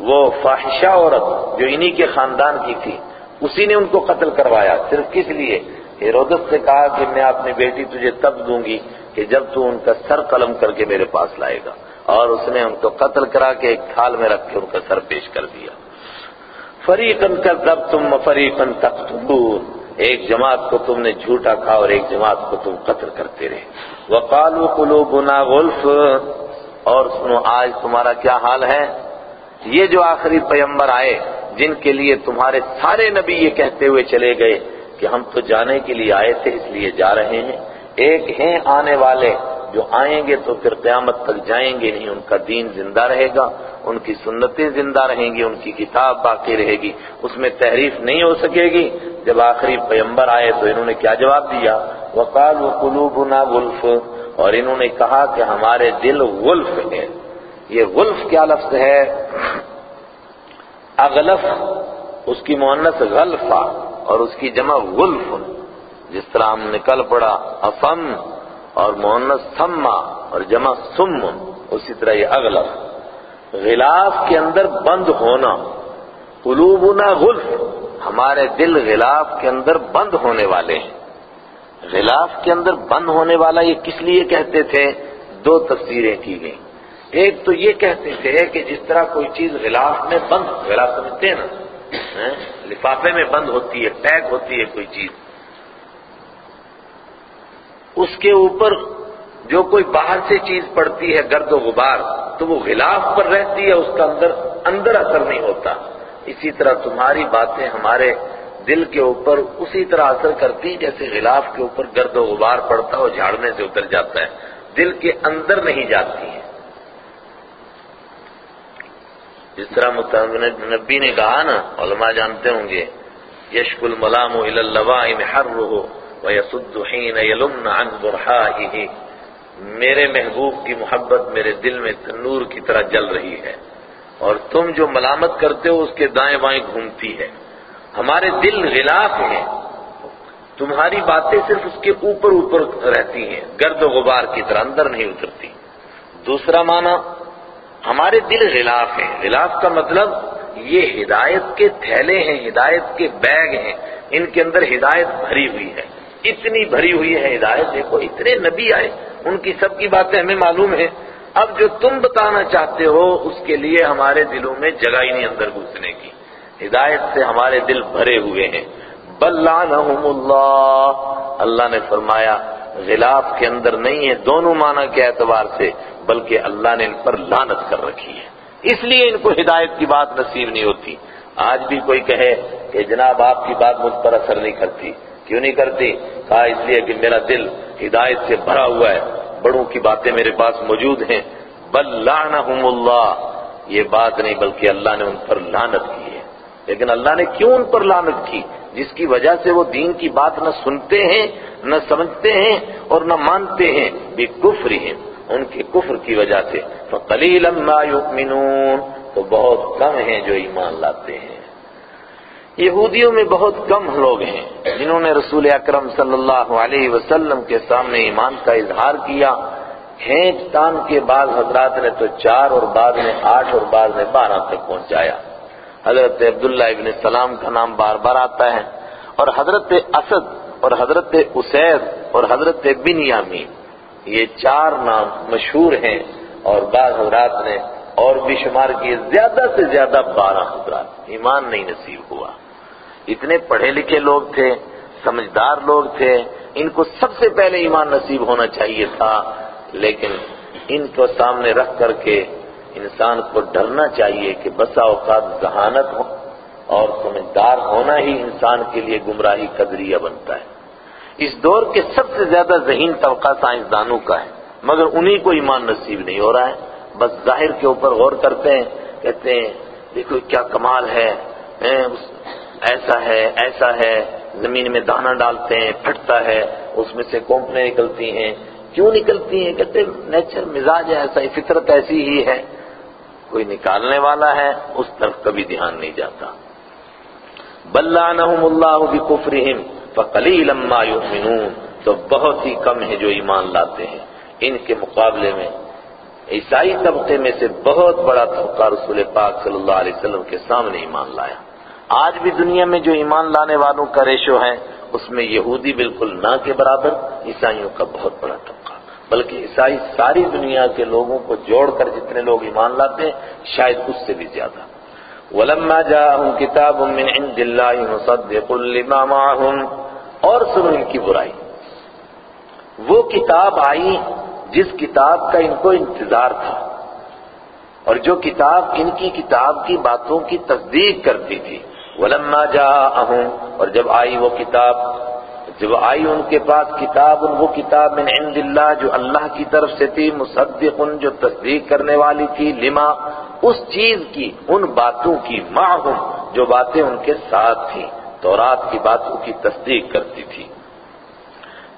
وہ فاحشہ عورت جو انہی کے خاندان کی تھی، اسی نے ان کو قتل کروایا۔ صرف کس لیے؟ ہیرودس سے کہا کہ میں اپنی بیٹی تجھے تب دوں گی کہ جب تو ان کا سر قلم کر کے میرے پاس لائے گا اور اس نے ان کو قتل کرا کے ایک تھال میں رکھ کے ان کا سر پیش کر دیا۔ فریقن کا ضب تم فریقن تک ایک جماعت کو تم نے جھوٹا کھا اور ایک جماعت کو تم قتل کرتے رہے۔ وقالو قلوبنا غلف۔ اور سنو، آج تمہارا کیا حال ہے؟ یہ جو آخری پیمبر آئے، جن کے لیے تمہارے سارے نبی یہ کہتے ہوئے چلے گئے کہ ہم تو جانے کے لیے آئے تھے، اس لیے جا رہے ہیں۔ ایک ہیں آنے والے جو آئیں گے تو پھر قیامت تک جائیں گے نہیں، ان کا دین زندہ رہے گا، ان کی سنتیں زندہ رہیں گی، ان کی کتاب باقی رہے گی، اس میں تحریف نہیں ہو سکے گی۔ جب آخری پیمبر آئے تو انہوں نے کیا جواب دیا؟ وقال قلوبنا غلف۔ اور انہوں نے کہا کہ ہمارے دل غلف ہے یہ غلف کیا لفظ ہے؟ اغلف، اس کی مونت غلفہ اور اس کی جمع غلف۔ جس طرح ہم نکل پڑا، افم اور مونت سما اور جمع سم اسی طرح یہ اغلف غلاف کے اندر بند ہونا۔ قلوبنا غلف۔ ہمارے دل غلاف کے اندر بند ہونے والے ہیں۔ غلاف کے اندر بند ہونے والا یہ کس لیے کہتے تھے؟ دو تفسیریں کی گئیں۔ ایک تو یہ کہتے تھے کہ جس طرح کوئی چیز غلاف میں بند، غلاف سمجھتے ہیں نا؟ ہاں؟ لفافے میں بند ہوتی ہے، پیک ہوتی ہے کوئی چیز۔ اس کے اوپر جو کوئی باہر سے چیز پڑتی ہے گرد و غبار، تو وہ غلاف پر رہتی ہے، اس کا اندر اندر اثر نہیں ہوتا۔ اسی طرح تمہاری باتیں ہمارے دل کے اوپر اسی طرح اثر کرتی جیسے غلاف کے اوپر گرد و غبار پڑتا اور جھاڑنے سے اتر جاتا ہے۔ دل کے اندر نہیں جاتی ہیں۔ جس طرح نبی نے کہا نا، علماء جانتے ہوں گے یشک الملام الى اللوائم حرہ وَيَسُدُّ حِينَ يَلُمْنَ عَنْ بُرْحَائِهِ۔ میرے محبوب کی محبت میرے دل میں تنور کی طرح جل رہی ہے۔ اور تم جو ملامت کرتے ہو، اس کے دائیں بائیں گھومتی ہے۔ ہمارے دل غلاف ہیں۔ تمہاری باتیں صرف اس کے اوپر اوپر رہتی ہیں۔ گرد و غبار کی طرح اندر نہیں اترتی۔ دوسرا معنی، ہمارے دل غلاف ہیں۔ غلاف کا مطلب یہ ہدایت کے تھیلے ہیں، ہدایت کے بیگ ہیں۔ ان کے اندر ہدایت بھری ہوئی ہے۔ اتنی بھری ہوئی ہے ہدایت، دیکھو اتنے نبی آئے، ان کی سب کی باتیں ہمیں معلوم ہیں۔ اب جو تم بتانا چاہتے ہو، اس کے لیے ہمارے دلوں میں جگہ ہی نہیں اندر گھسنے کی۔ ہدایت سے ہمارے دل بھرے ہوئے ہیں۔ بلانہم اللہ۔ اللہ نے فرمایا، غلاف کے اندر نہیں ہے دونوں معنی کے اعتبار سے، بلکہ اللہ نے ان پر لانت کر رکھی ہے۔ اس لیے ان کو ہدایت کی بات نصیب نہیں ہوتی۔ آج بھی کوئی کہے کہ جناب آپ کی بات مجھ پر اثر نہیں کرتی۔ کیوں نہیں کرتی؟ کہا، اس لیے کہ میرا دل ہدایت سے بھرا ہوا ہے۔ بڑوں کی باتیں میرے پاس موجود ہیں۔ بل لعنہم اللہ۔ یہ بات نہیں، بلکہ اللہ نے ان پر لانت کی ہے۔ لیکن اللہ نے کیوں ان پر لانت کی؟ جس کی وجہ سے وہ دین کی بات نہ سنتے ہیں، نہ سمجھتے ہیں اور نہ مانتے ہیں۔ بھی کفر ہیں۔ ان کے کفر کی وجہ سے۔ فَقَلِيلًا مَا يُؤْمِنُونَ تو بہت کم ہیں جو ایمان لاتے ہیں۔ یہودیوں میں بہت کم لوگ ہیں جنہوں نے رسول اکرم صلی اللہ علیہ وسلم کے سامنے ایمان کا اظہار کیا۔ ہینچ تان کے بعد حضرات نے تو چار اور بعد میں آٹھ اور بعد میں بارہ تک پہنچایا۔ حضرت عبداللہ ابن السلام کا نام بار بار آتا ہے اور حضرت اسد اور حضرت اسید اور حضرت بن یامین یہ چار نام مشہور ہیں اور بعض حضرات نے اور بھی شمار کیے۔ زیادہ سے زیادہ بارہ حضرات، ایمان نہیں نصیب ہوا۔ اتنے پڑھے لکھے لوگ تھے، سمجھدار لوگ تھے، ان کو سب سے پہلے ایمان نصیب ہونا چاہیے تھا، لیکن ان کو سامنے رکھ کر کے انسان کو ڈرنا چاہیے کہ بسا اوقات ذہانت ہو اور سمجھدار ہونا ہی انسان کے لیے گمراہی قدریہ بنتا ہے۔ اس دور کے سب سے زیادہ ذہین طبقہ سائنسدانوں کا ہے، مگر انہی کو ایمان نصیب نہیں ہو رہا ہے۔ بس ظاہر کے اوپر غور کرتے ہیں، کہتے ہیں، دیکھو کیا کمال ہے ایسا ہے ایسا ہے، زمین میں دانا ڈالتے ہیں، پھٹتا ہے، اس میں سے کونپنے نکلتی ہیں۔ کیوں نکلتی ہیں؟ کہتے نیچر مزاج ایسا ہی فطرت ایسی ہی ہے۔ کوئی نکالنے والا ہے، اس طرف کبھی دھیان نہیں جاتا۔ بلانہم اللہ بکفرہم فقلیلا ما یؤمنون۔ تو بہت ہی کم ہے جو ایمان لاتے ہیں۔ ان کے مقابلے میں، عیسائی طبقے میں سے بہت بڑا طبقہ رسول پاک صلی اللہ علیہ وسلم کے سامنے ایمان لایا۔ آج بھی دنیا میں جو ایمان لانے والوں کا ریشو ہے، اس میں یہودی بالکل نہ کے برابر، عیسائیوں کا بہت بڑا طبقہ۔ بلکہ عیسائی ساری دنیا کے لوگوں کو جوڑ کر جتنے لوگ ایمان لاتے ہیں، شاید اس سے بھی زیادہ۔ وَلَمَّا جَاءَهُمْ كِتَابٌ مِّنْ عِنْدِ اللَّهِ مُصَدِّقٌ لِمَا مَعَهُمْ، اور سنو ان کی برائی۔ وہ کتاب آئی جس کتاب کا ان کو انتظار تھا، اور جو کتاب ان کی کتاب کی باتوں کی تصدیق کرتی تھی۔ وَلَمَّا جَاءَهُمْ، اور جب آئی وہ کتاب، جب آئی ان کے پاس کتاب، وہ کتاب من عند اللہ جو اللہ کی طرف سے تھی، مصدق جو تصدیق کرنے والی تھی، لما اس چیز کی، ان باتوں کی معہم جو باتیں ان کے ساتھ تھیں، تورات کی باتوں کی تصدیق کرتی تھی۔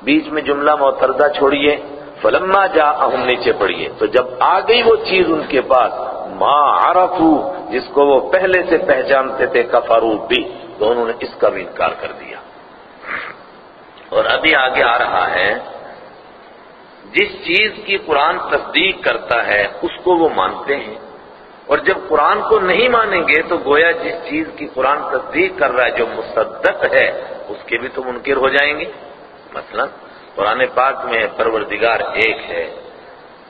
بیچ میں جملہ معترضہ چھوڑیے، فلما جا اہم نیچے پڑھیے۔ تو جب آ گئی وہ چیز ان کے پاس ما عرفو جس کو وہ پہلے سے پہچانتے تھے کفرو بھی، تو انہوں نے اس کا بھی انکار کر دیا۔ اور ابھی آگے آ رہا ہے، جس چیز کی قرآن تصدیق کرتا ہے، اس کو وہ مانتے ہیں۔ اور جب قرآن کو نہیں مانیں گے، تو گویا جس چیز کی قرآن تصدیق کر رہا ہے، جو مصدق ہے، اس کے بھی تو منکر ہو جائیں گے۔ مثلا، قرآن پاک میں پروردگار ایک ہے،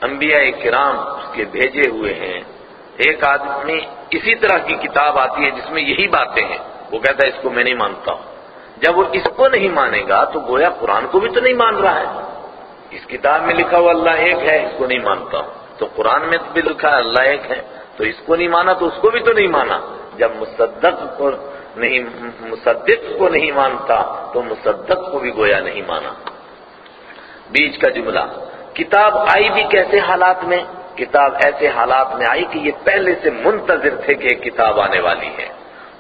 انبیاء کرام اس کے بھیجے ہوئے ہیں۔ ایک آدمی اسی طرح کی کتاب آتی ہے جس میں یہی باتیں ہیں۔ وہ کہتا ہے، اس کو میں نہیں مانتا ہوں۔ جب وہ اس کو نہیں مانے گا تو گویا قرآن کو بھی تو نہیں مان رہا ہے۔ اس کتاب میں لکھا ہوا اللہ ایک ہے، اس کو نہیں مانتا ہوں۔ تو قرآن میں بھی لکھا ہے، اللہ ایک ہے۔ تو اس کو نہیں مانا تو اس کو بھی تو نہیں مانا۔ جب مصدق کو نہیں، مصدق کو نہیں مانتا تو مصدق کو بھی گویا نہیں مانا۔ بیچ کا جملہ، کتاب آئی بھی کیسے حالات میں؟ کتاب ایسے حالات میں آئی کہ یہ پہلے سے منتظر تھے کہ ایک کتاب آنے والی ہے۔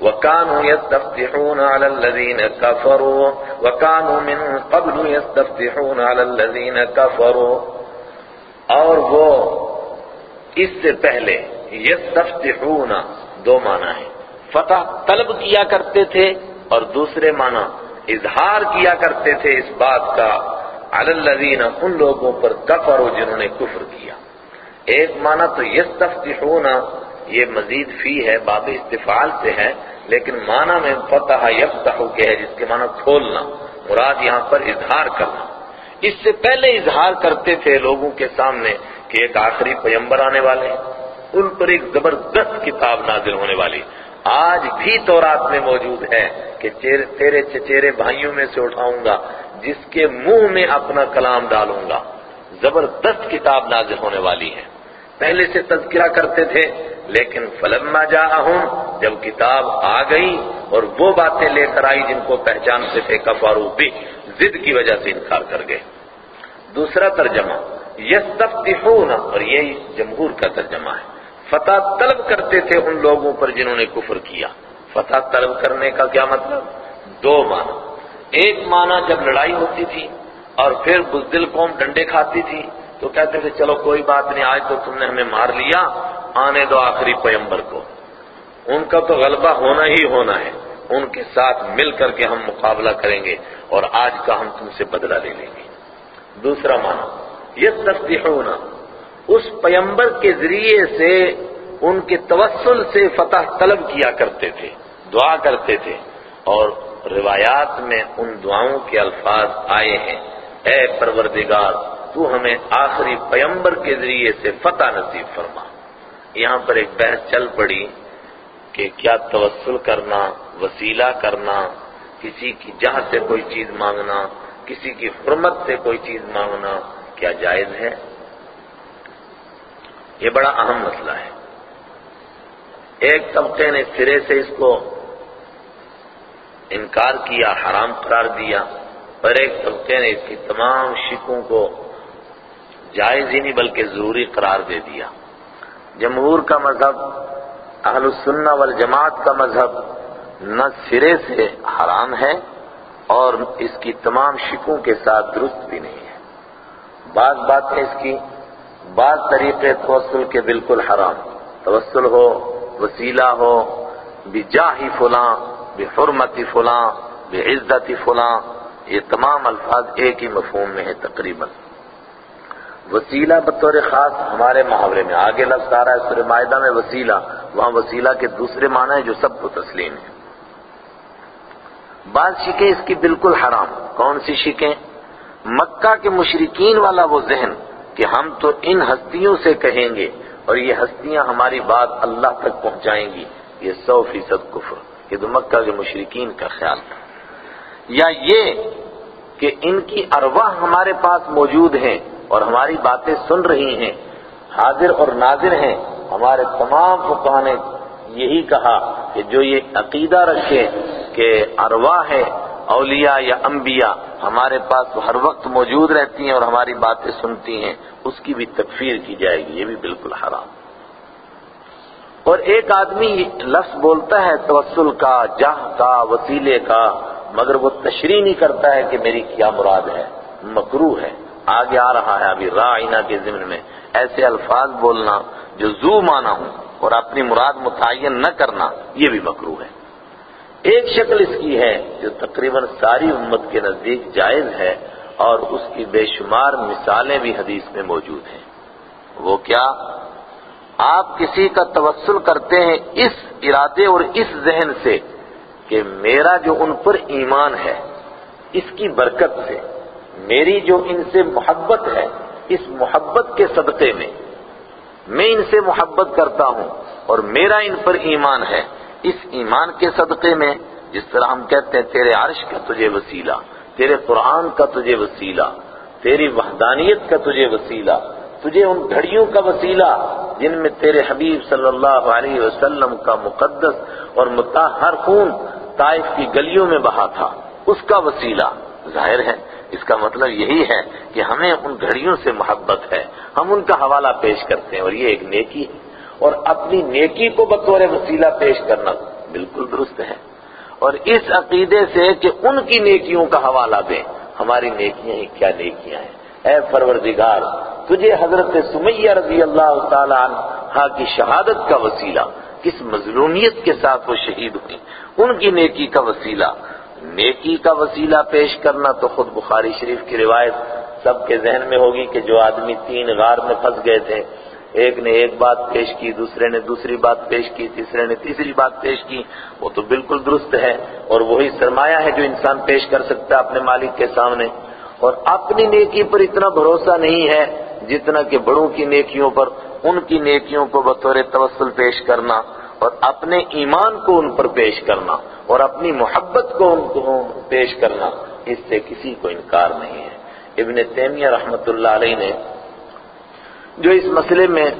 وَكَانُوا يَسْتَفْتِحُونَ عَلَى الَّذِينَ كَفَرُوا۔ وَكَانُوا مِن قَبْلُ يَسْتَفْتِحُونَ عَلَى الَّذِينَ كَفَرُوا۔ اور وہ اس سے پہلے یستفتحون دو معنی ہیں۔ فتح طلب کیا کرتے تھے اور دوسرے معنی اظہار کیا کرتے تھے اس بات کا۔ علی الذین ان لوگوں پر کفروا جنہوں نے کفر کیا۔ ایک معنی تو یستفتحون، یہ مزید فی ہے، باب استفعال سے ہے، لیکن معنی میں فتح یفتح کے ہے، جس کے معنی کھولنا، مراد یہاں پر اظہار کرنا۔ اس سے پہلے اظہار کرتے تھے لوگوں کے سامنے کہ ایک آخری پیمبر آنے والے ہیں، ان پر ایک زبردست کتاب نازل ہونے والی۔ آج بھی تورات میں موجود ہے کہ تیرے چچیرے بھائیوں میں سے اٹھاؤں گا، جس کے منہ میں اپنا کلام ڈالوں گا۔ زبردست کتاب نازل ہونے والی ہے۔ پہلے سے تذکرہ کرتے تھے، لیکن فلما جا جب کتاب آ گئی اور وہ باتیں لے کر آئی جن کو پہچانتے تھے، کفارو بھی، ضد کی وجہ سے انکار کر گئے۔ دوسرا ترجمہ، یستفتحون، اور یہی جمہور کا ترجمہ ہے۔ فتح طلب کرتے تھے ان لوگوں پر جنہوں نے کفر کیا۔ فتح طلب کرنے کا کیا مطلب؟ دو معنی۔ ایک معنی جب لڑائی ہوتی تھی اور پھر بزدل قوم ڈنڈے کھاتی تھی تو کہتے تھے چلو کوئی بات نہیں، آج تو تم نے ہمیں مار لیا، آنے دو آخری پیمبر کو۔ ان کا تو غلبہ ہونا ہی ہونا ہے، ان کے ساتھ مل کر کے ہم مقابلہ کریں گے اور آج کا ہم تم سے بدلہ لے لیں گے۔ دوسرا معنی یہ تصدیق ہونا اس پیمبر کے ذریعے سے ان کے توسل سے فتح طلب کیا کرتے تھے، دعا کرتے تھے۔ اور روایات میں ان دعاؤں کے الفاظ آئے ہیں، اے پروردگار تو ہمیں آخری پیمبر کے ذریعے سے فتح نصیب فرما۔ یہاں پر ایک بحث چل پڑی کہ کیا توسل کرنا، وسیلہ کرنا، کسی کی جہاں سے کوئی چیز مانگنا، کسی کی حرمت سے کوئی چیز مانگنا کیا جائز ہے؟ یہ بڑا اہم مسئلہ ہے۔ ایک طبقے نے سرے سے اس کو انکار کیا، حرام قرار دیا پر ایک طبقے نے اس کی تمام شکوں کو جائز ہی نہیں بلکہ ضروری قرار دے دیا۔ جمہور کا مذہب، اہل السنہ والجماعت کا مذہب نہ سرے سے حرام ہے اور اس کی تمام شکوں کے ساتھ درست بھی نہیں ہے۔ بعض باتیں اس کی، بعض طریقے توسل کے بالکل حرام۔ توسل ہو، وسیلہ ہو بجاہی فلاں بحرمتی فلاں بعزتی فلاں، یہ تمام الفاظ ایک ہی مفہوم میں ہے تقریباً۔ وسیلہ بطور خاص ہمارے محاورے میں۔ آگے لفظ آ رہا ہے سورہ معاہدہ میں وسیلہ۔ وہاں وسیلہ کے دوسرے معنی ہیں جو سب کو تسلیم ہے بعض شکیں اس کی بالکل حرام کون سی شکیں؟ مکہ کے مشرقین والا وہ ذہن کہ ہم تو ان ہستیوں سے کہیں گے اور یہ ہستیاں ہماری بات اللہ تک پہنچائیں گی۔ یہ سو فیصد کفر۔ یہ تو مکہ کے مشرقین کا خیال تھا۔ یا یہ کہ ان کی ارواح ہمارے پاس موجود ہیں۔ اور ہماری باتیں سن رہی ہیں، حاضر اور ناظر ہیں۔ ہمارے تمام فقہ نے یہی کہا کہ جو یہ عقیدہ رکھے کہ ارواح ہے اولیاء یا انبیاء، ہمارے پاس ہر وقت موجود رہتی ہیں اور ہماری باتیں سنتی ہیں، اس کی بھی تکفیر کی جائے گی، یہ بھی بالکل حرام۔ اور ایک آدمی لفظ بولتا ہے، توسل کا، جاہ کا، وسیلے کا، مگر وہ تشریح نہیں کرتا ہے کہ میری کیا مراد ہے مکرو ہے۔ آگے آ رہا ہے ابھی رائنا کے ذمن میں۔ ایسے الفاظ بولنا جو زو مانا ہوں اور اپنی مراد متعین نہ کرنا، یہ بھی مکرو ہے۔ ایک شکل اس کی ہے جو تقریباً ساری امت کے نزدیک جائز ہے اور اس کی بے شمار مثالیں بھی حدیث میں موجود ہیں۔ وہ کیا؟ آپ کسی کا توسل کرتے ہیں اس ارادے اور اس ذہن سے کہ میرا جو ان پر ایمان ہے، اس کی برکت سے۔ میری جو ان سے محبت ہے، اس محبت کے صدقے میں میں ان سے محبت کرتا ہوں اور میرا ان پر ایمان ہے، اس ایمان کے صدقے میں جس طرح ہم کہتے ہیں، تیرے عرش کا تجھے وسیلہ، تیرے قرآن کا تجھے وسیلہ، تیری وحدانیت کا تجھے وسیلہ، تجھے ان گھڑیوں کا وسیلہ جن میں تیرے حبیب صلی اللہ علیہ وسلم کا مقدس اور متحر خون طائف کی گلیوں میں بہا تھا، اس کا وسیلہ ظاہر ہے۔ اس کا مطلب یہی ہے کہ ہمیں ان گھڑیوں سے محبت ہے۔ ہم ان کا حوالہ پیش کرتے ہیں اور یہ ایک نیکی ہے۔ اور اپنی نیکی کو بطور وسیلہ پیش کرنا بالکل درست ہے۔ اور اس عقیدے سے کہ ان کی نیکیوں کا حوالہ دیں۔ ہماری نیکیاں ہی کیا نیکیاں ہیں۔ اے پروردگار، تجھے حضرت سمیہ رضی اللہ تعالی عنہ کی شہادت کا وسیلہ، کس مظلومیت کے ساتھ وہ شہید ہوئی؟ ان کی نیکی کا وسیلہ نیکی کا وسیلہ پیش کرنا تو خود بخاری شریف کی روایت سب کے ذہن میں ہوگی کہ جو آدمی تین غار میں پھنس گئے تھے، ایک نے ایک بات پیش کی، دوسرے نے دوسری بات پیش کی، تیسرے نے تیسری بات پیش کی، وہ تو بالکل درست ہے۔ اور وہی سرمایہ ہے جو انسان پیش کر سکتا ہے اپنے مالک کے سامنے۔ اور اپنی نیکی پر اتنا بھروسہ نہیں ہے جتنا کہ بڑوں کی نیکیوں پر، ان کی نیکیوں کو بطور توسل پیش کرنا۔ اور اپنے ایمان کو ان پر پیش کرنا اور اپنی محبت کو ان کو پیش کرنا، اس سے کسی کو انکار نہیں ہے۔ ابن تیمیہ رحمت اللہ علیہ نے جو اس مسئلے میں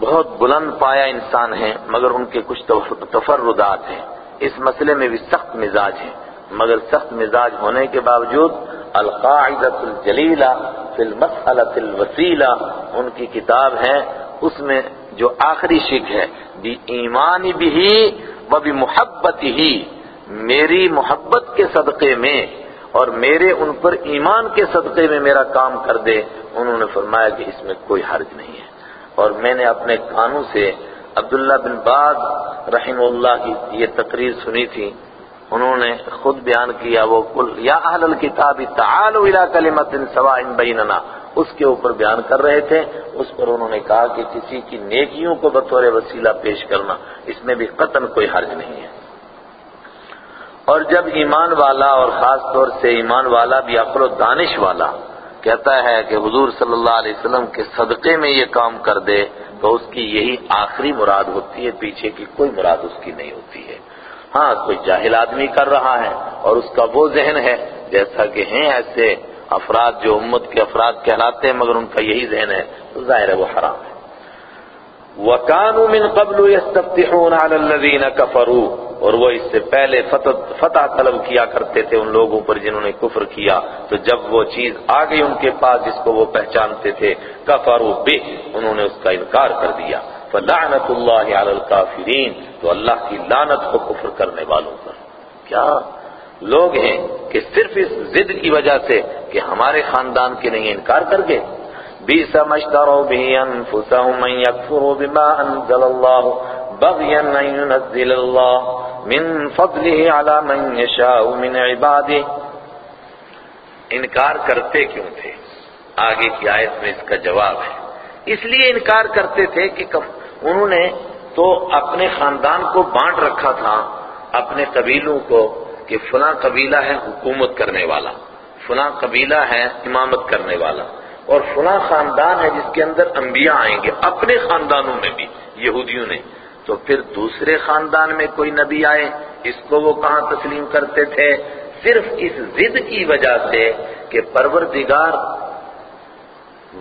بہت بلند پایا انسان ہیں، مگر ان کے کچھ تفردات ہیں۔ اس مسئلے میں بھی سخت مزاج ہیں۔ مگر سخت مزاج ہونے کے باوجود القاعدۃ الجلیلہ فی المسئلہ الوسیلہ، ان کی کتاب ہے، اس میں جو آخری شک ہے بھی ایمان بھی و بھی محبت ہی، میری محبت کے صدقے میں اور میرے ان پر ایمان کے صدقے میں میرا کام کر دے۔ انہوں نے فرمایا کہ اس میں کوئی حرج نہیں ہے۔ اور میں نے اپنے کانوں سے عبداللہ بن باز رحم اللہ کی یہ تقریر سنی تھی۔ انہوں نے خود بیان کیا، وہ کل یا اہل الکتاب تعالوا الى کلمت سواء بیننا۔ اس کے اوپر بیان کر رہے تھے، اس پر انہوں نے کہا کہ کسی کی نیکیوں کو بطور وسیلہ پیش کرنا، اس میں بھی قطن کوئی حرج نہیں ہے۔ اور جب ایمان والا اور خاص طور سے ایمان والا بھی عقل و دانش والا کہتا ہے کہ حضور صلی اللہ علیہ وسلم کے صدقے میں یہ کام کر دے، تو اس کی یہی آخری مراد ہوتی ہے، پیچھے کی کوئی مراد اس کی نہیں ہوتی ہے۔ ہاں کوئی جاہل آدمی کر رہا ہے اور اس کا وہ ذہن ہے، جیسا کہ ہیں ایسے افراد جو امت کے افراد کہلاتے ہیں مگر ان کا یہی ذہن ہے تو ظاہر ہے وہ حرام ہے۔ وَكَانُوا مِن قَبْلُ يَسْتَفْتِحُونَ عَلَى الَّذِينَ كَفَرُوا۔ اور وہ اس سے پہلے فتح طلب کیا کرتے تھے ان لوگوں پر جنہوں نے کفر کیا۔ تو جب وہ چیز آ گئی ان کے پاس جس کو وہ پہچانتے تھے، کفروا بے انہوں نے اس کا انکار کر دیا۔ فلعنت اللہ علی الکافرین تو اللہ کی لعنت کو کفر کرنے والوں پر۔ کیا؟ لوگ ہیں کہ صرف اس ضد کی وجہ سے کہ ہمارے خاندان کے نہیں انکار کر گئے۔ بیس مشتروا به انفسهم من يكفروا بما انزل الله بغيا ان ينزل الله من فضله على من يشاء من عباده۔ انکار کرتے کیوں تھے؟ آگے کی آیت میں اس کا جواب ہے۔ اس لیے انکار کرتے تھے کہ انہوں نے تو اپنے خاندان کو بانٹ رکھا تھا، اپنے قبیلوں کو کہ فلاں قبیلہ ہے حکومت کرنے والا، فلاں قبیلہ ہے امامت کرنے والا، اور فلاں خاندان ہے جس کے اندر انبیاء آئیں گے، اپنے خاندانوں میں بھی، یہودیوں نے۔ تو پھر دوسرے خاندان میں کوئی نبی آئے، اس کو وہ کہاں تسلیم کرتے تھے؟ صرف اس ضد کی وجہ سے کہ پروردگار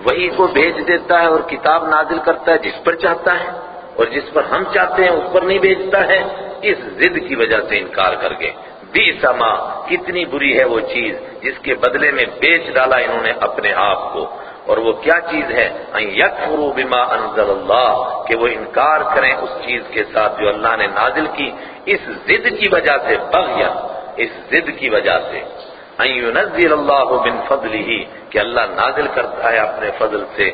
وہی کو بھیج دیتا ہے اور کتاب نازل کرتا ہے جس پر چاہتا ہے، اور جس پر ہم چاہتے ہیں اس پر نہیں بھیجتا ہے۔ اس ضد کی وجہ سے انکار کر گئے۔ بی سما، کتنی بری ہے وہ چیز جس کے بدلے میں بیچ ڈالا انہوں نے اپنے آپ کو۔ اور وہ کیا چیز ہے؟ یکفروا بما انزل اللہ، کہ وہ انکار کریں اس چیز کے ساتھ جو اللہ نے نازل کی۔ اس ضد کی وجہ سے بغیا، اس ضد کی وجہ سے۔ ينزل اللہ من فضله کہ اللہ نازل کرتا ہے اپنے فضل سے۔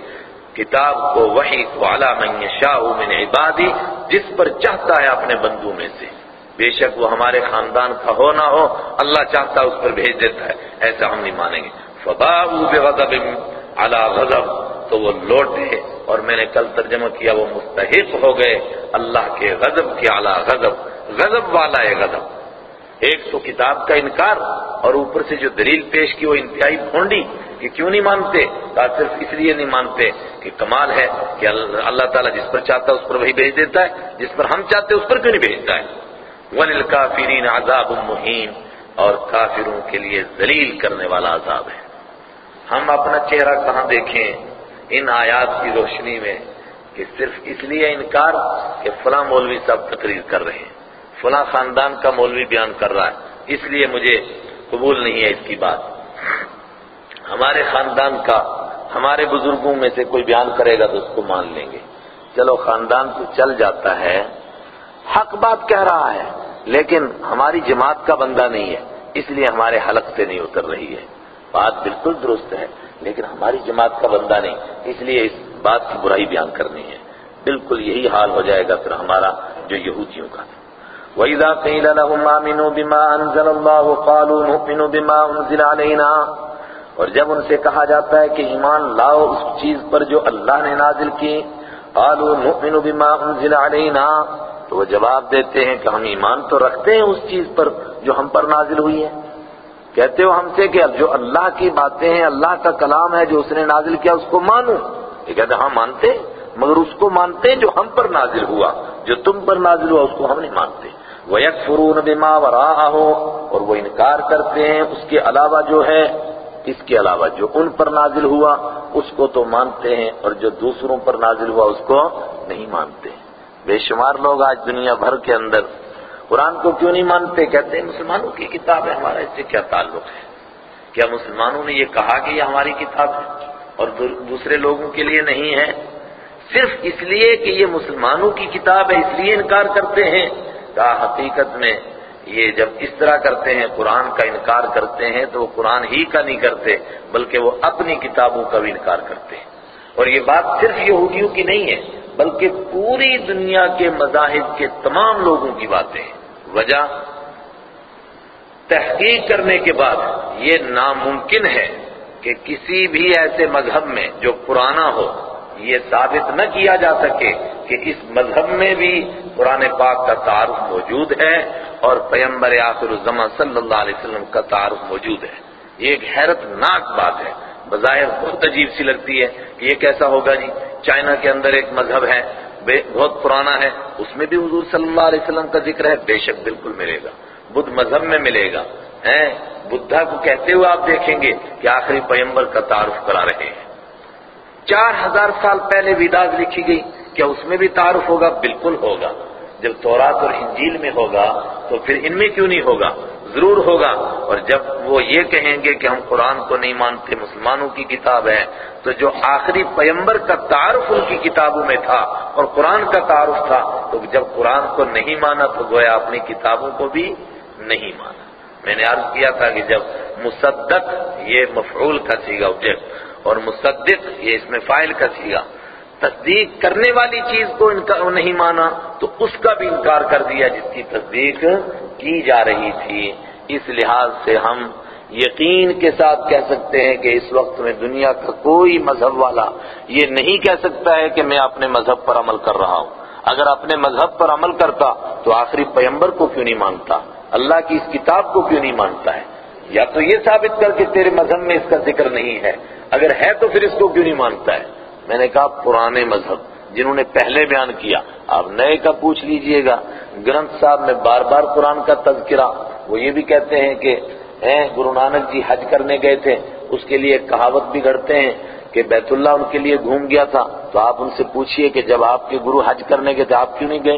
کتاب کو وحی کو علی من یشاء من عبادی، جس پر چاہتا ہے اپنے بندوں میں سے۔ بے شک وہ ہمارے خاندان کا ہو نہ ہو، اللہ چاہتا ہے اس پر بھیج دیتا ہے، ایسا ہم نہیں مانیں گے۔ فباؤوا بغضب علی غضب، تو وہ لوٹے اور میں نے کل ترجمہ کیا، وہ مستحق ہو گئے۔ اللہ کے غضب کے اعلیٰ غضب غضب والا ہے غضب۔ ایک تو کتاب کا انکار اور اوپر سے جو دلیل پیش کی، وہ انتہائی بھونڈی کہ کیوں نہیں مانتے؟ کہا صرف اس لیے نہیں مانتے کہ کمال ہے کہ اللہ تعالیٰ جس پر چاہتا ہے اس پر وہی بھیج دیتا ہے، جس پر ہم چاہتے ہیں اس پر کیوں نہیں بھیجتا ہے؟ وَلِلْكَافِرِينَ عَذَابٌ مُحِينَ اور کافروں کے لیے ذلیل کرنے والا عذاب ہے۔ ہم اپنا چہرہ کہاں دیکھیں؟ ان آیات کی روشنی میں کہ صرف اس لیے انکار کہ فلاں مولوی صاحب تقریر کر رہے ہیں۔ فلاں خاندان کا مولوی بیان کر رہا ہے۔ اس لیے مجھے قبول نہیں ہے اس کی بات۔ ہمارے خاندان کا، ہمارے بزرگوں میں سے کوئی بیان کرے گا تو اس کو مان لیں گے۔ چلو خاندان تو چل جاتا ہے۔ حق بات کہہ رہا ہے، لیکن ہماری جماعت کا بندہ نہیں ہے، اس لیے ہمارے حلق سے نہیں اتر رہی ہے۔ بات بالکل درست ہے، لیکن ہماری جماعت کا بندہ نہیں، اس لیے اس بات کی برائی بیان کرنی ہے۔ بالکل یہی حال ہو جائے گا پھر ہمارا جو یہودیوں کا وَإِذَا قِيلَ لَهُمْ آمِنُوا بِمَا أَنزَلَ اللَّهُ قَالُوا نُؤْمِنُ بِمَا أُنزِلَ عَلَيْنَا۔ اور جب ان سے کہا جاتا ہے کہ ایمان لاؤ اس چیز پر جو اللہ نے نازل کی، قَالُوا نُؤْمِنُ بِمَا أُنزِلَ عَلَيْنَا۔ تو وہ جواب دیتے ہیں کہ ہم ایمان تو رکھتے ہیں اس چیز پر جو ہم پر نازل ہوئی ہے۔ کہتے ہو ہم سے کہ اب جو اللہ کی باتیں ہیں، اللہ کا کلام ہے جو اس نے نازل کیا، اس کو مانو۔ یہ کہتے ہاں مانتے مگر اس کو مانتے ہیں جو ہم پر نازل ہوا۔ جو تم پر نازل ہوا، اس کو ہم نہیں مانتے۔ وَيَكْفُرُونَ بِمَا وَرَاءَهُ، اور وہ انکار کرتے ہیں اس کے علاوہ جو ہے۔ اس کے علاوہ جو ان پر نازل ہوا، اس کو تو مانتے ہیں، اور جو دوسروں پر نازل ہوا، اس کو نہیں مانتے۔ بے شمار لوگ آج دنیا بھر کے اندر قرآن کو کیوں نہیں مانتے؟ کہتے ہیں مسلمانوں کی کتاب ہے، ہمارا اس سے کیا تعلق ہے؟ کیا مسلمانوں نے یہ کہا کہ یہ ہماری کتاب ہے اور دوسرے لوگوں کے لیے نہیں ہے؟ صرف اس لیے کہ یہ مسلمانوں کی کتاب ہے، اس لیے انکار کرتے ہیں۔ کہا حقیقت میں یہ جب اس طرح کرتے ہیں، قرآن کا انکار کرتے ہیں تو وہ قرآن ہی کا نہیں کرتے، بلکہ وہ اپنی کتابوں کا بھی انکار کرتے ہیں۔ اور یہ بات صرف یہودیوں کی نہیں ہے۔ بلکہ پوری دنیا کے مذاہب کے تمام لوگوں کی باتیں۔ وجہ؟ تحقیق کرنے کے بعد یہ ناممکن ہے کہ کسی بھی ایسے مذہب میں جو پرانا ہو، یہ ثابت نہ کیا جا سکے کہ اس مذہب میں بھی قرآن پاک کا تعارف موجود ہے اور پیمبر آخر الزمان صلی اللہ علیہ وسلم کا تعارف موجود ہے۔ یہ ایک حیرت ناک بات ہے۔ بظاہر بہت عجیب سی لگتی ہے کہ یہ کیسا ہوگا جی؟ چائنا کے اندر ایک مذہب ہے بہت پرانا ہے۔ اس میں بھی حضور صلی اللہ علیہ وسلم کا ذکر ہے، بے شک بالکل ملے گا۔ بدھ مذہب میں ملے گا۔ بدھا کو کہتے ہوئے آپ دیکھیں گے کہ آخری پیمبر کا تعارف کرا رہے ہیں۔ چار ہزار سال پہلے ویداز لکھی گئی کیا اس میں بھی تعارف ہوگا، بالکل ہوگا۔ جب تورات اور انجیل میں ہوگا تو پھر ان میں کیوں نہیں ہوگا؟ ضرور ہوگا۔ اور جب وہ یہ کہیں گے کہ ہم قرآن کو نہیں مانتے، مسلمانوں کی کتاب ہے، تو جو آخری پیمبر کا تعارف ان کی کتابوں میں تھا اور قرآن کا تعارف تھا، تو جب قرآن کو نہیں مانا تو گویا اپنی کتابوں کو بھی نہیں مانا۔ میں نے عرض کیا تھا کہ جب مصدق یہ مفعول کا سیگا آبجیکٹ اور مصدق یہ اس میں فائل کا سیگا تصدیق کرنے والی چیز کو نہیں مانا تو اس کا بھی انکار کر دیا جس کی تصدیق کی جا رہی تھی۔ اس لحاظ سے ہم یقین کے ساتھ کہہ سکتے ہیں کہ اس وقت میں دنیا کا کوئی مذہب والا یہ نہیں کہہ سکتا ہے کہ میں اپنے مذہب پر عمل کر رہا ہوں۔ اگر اپنے مذہب پر عمل کرتا تو آخری پیمبر کو کیوں نہیں مانتا؟ اللہ کی اس کتاب کو کیوں نہیں مانتا ہے؟ یا تو یہ ثابت کر کے تیرے مذہب میں اس کا ذکر نہیں ہے۔ اگر ہے تو پھر اس کو کیوں نہیں مانتا ہے؟ میں نے کہا پرانے مذہب جنہوں نے پہلے بیان کیا، آپ نئے کا پوچھ لیجیے گا۔ گرنتھ صاحب میں بار بار قرآن کا تذکرہ، وہ یہ بھی کہتے ہیں کہ گرو نانک جی حج کرنے گئے تھے، اس کے لیے کہاوت بھی گھڑتے ہیں کہ بیت اللہ ان کے لیے گھوم گیا تھا۔ تو آپ ان سے پوچھئے کہ جب آپ کے گرو حج کرنے گئے تھے آپ کیوں نہیں گئے؟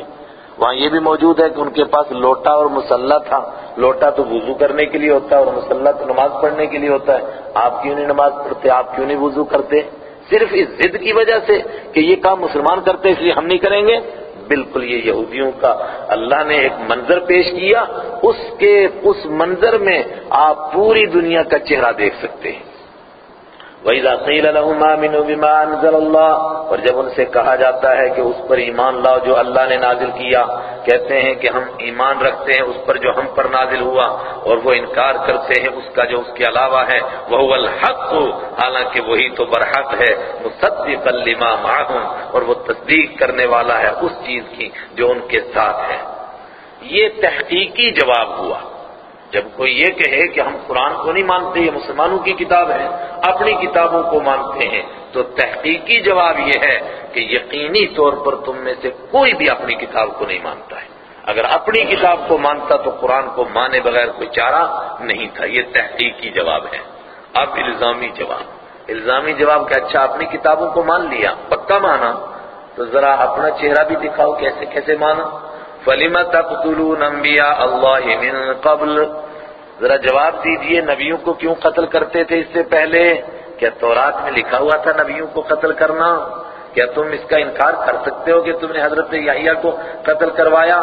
وہاں یہ بھی موجود ہے کہ ان کے پاس لوٹا اور مسلح تھا۔ لوٹا تو وضو کرنے کے لیے ہوتا ہے اور مسلح تو نماز پڑھنے کے لیے ہوتا ہے۔ آپ کیوں نہیں نماز پڑھتے؟ آپ کیوں نہیں وضو کرتے؟ صرف اس ضد کی وجہ سے کہ یہ کام مسلمان کرتے اس لیے ہم نہیں کریں گے۔ بالکل یہ یہودیوں کا اللہ نے ایک منظر پیش کیا، اس کے، اس منظر میں آپ پوری دنیا کا چہرہ دیکھ سکتے ہیں۔ وَإِذَا قِيلَ لَهُمْ آمِنُوا بِمَا أَنزَلَ اللَّهُ اور جب ان سے کہا جاتا ہے کہ اس پر ایمان لاؤ جو اللہ نے نازل کیا، کہتے ہیں کہ ہم ایمان رکھتے ہیں اس پر جو ہم پر نازل ہوا اور وہ انکار کرتے ہیں اس کا جو اس کے علاوہ ہے وہ الحق، حالانکہ وہی تو برحق ہے، مصدقا لما معهم اور وہ تصدیق کرنے والا ہے اس چیز کی جو ان کے ساتھ ہے۔ یہ تحقیقی جواب ہوا۔ جب کوئی یہ کہے کہ ہم قرآن کو نہیں مانتے، یہ مسلمانوں کی کتاب ہے، اپنی کتابوں کو مانتے ہیں، تو تحقیقی جواب یہ ہے کہ یقینی طور پر تم میں سے کوئی بھی اپنی کتاب کو نہیں مانتا ہے۔ اگر اپنی کتاب کو مانتا تو قرآن کو مانے بغیر کوئی چارہ نہیں تھا۔ یہ تحقیقی جواب ہے۔ اب الزامی جواب۔ الزامی جواب کہ اچھا اپنی کتابوں کو مان لیا، پکا مانا، تو ذرا اپنا چہرہ بھی دکھاؤ، کیسے کیسے مانا۔ فلم تقتلون انبیاء اللہ من قبل؟ ذرا جواب دیجیے، نبیوں کو کیوں قتل کرتے تھے اس سے پہلے؟ کیا تورات میں لکھا ہوا تھا نبیوں کو قتل کرنا؟ کیا تم اس کا انکار کر سکتے ہو کہ تم نے حضرت یحییٰ کو قتل کروایا؟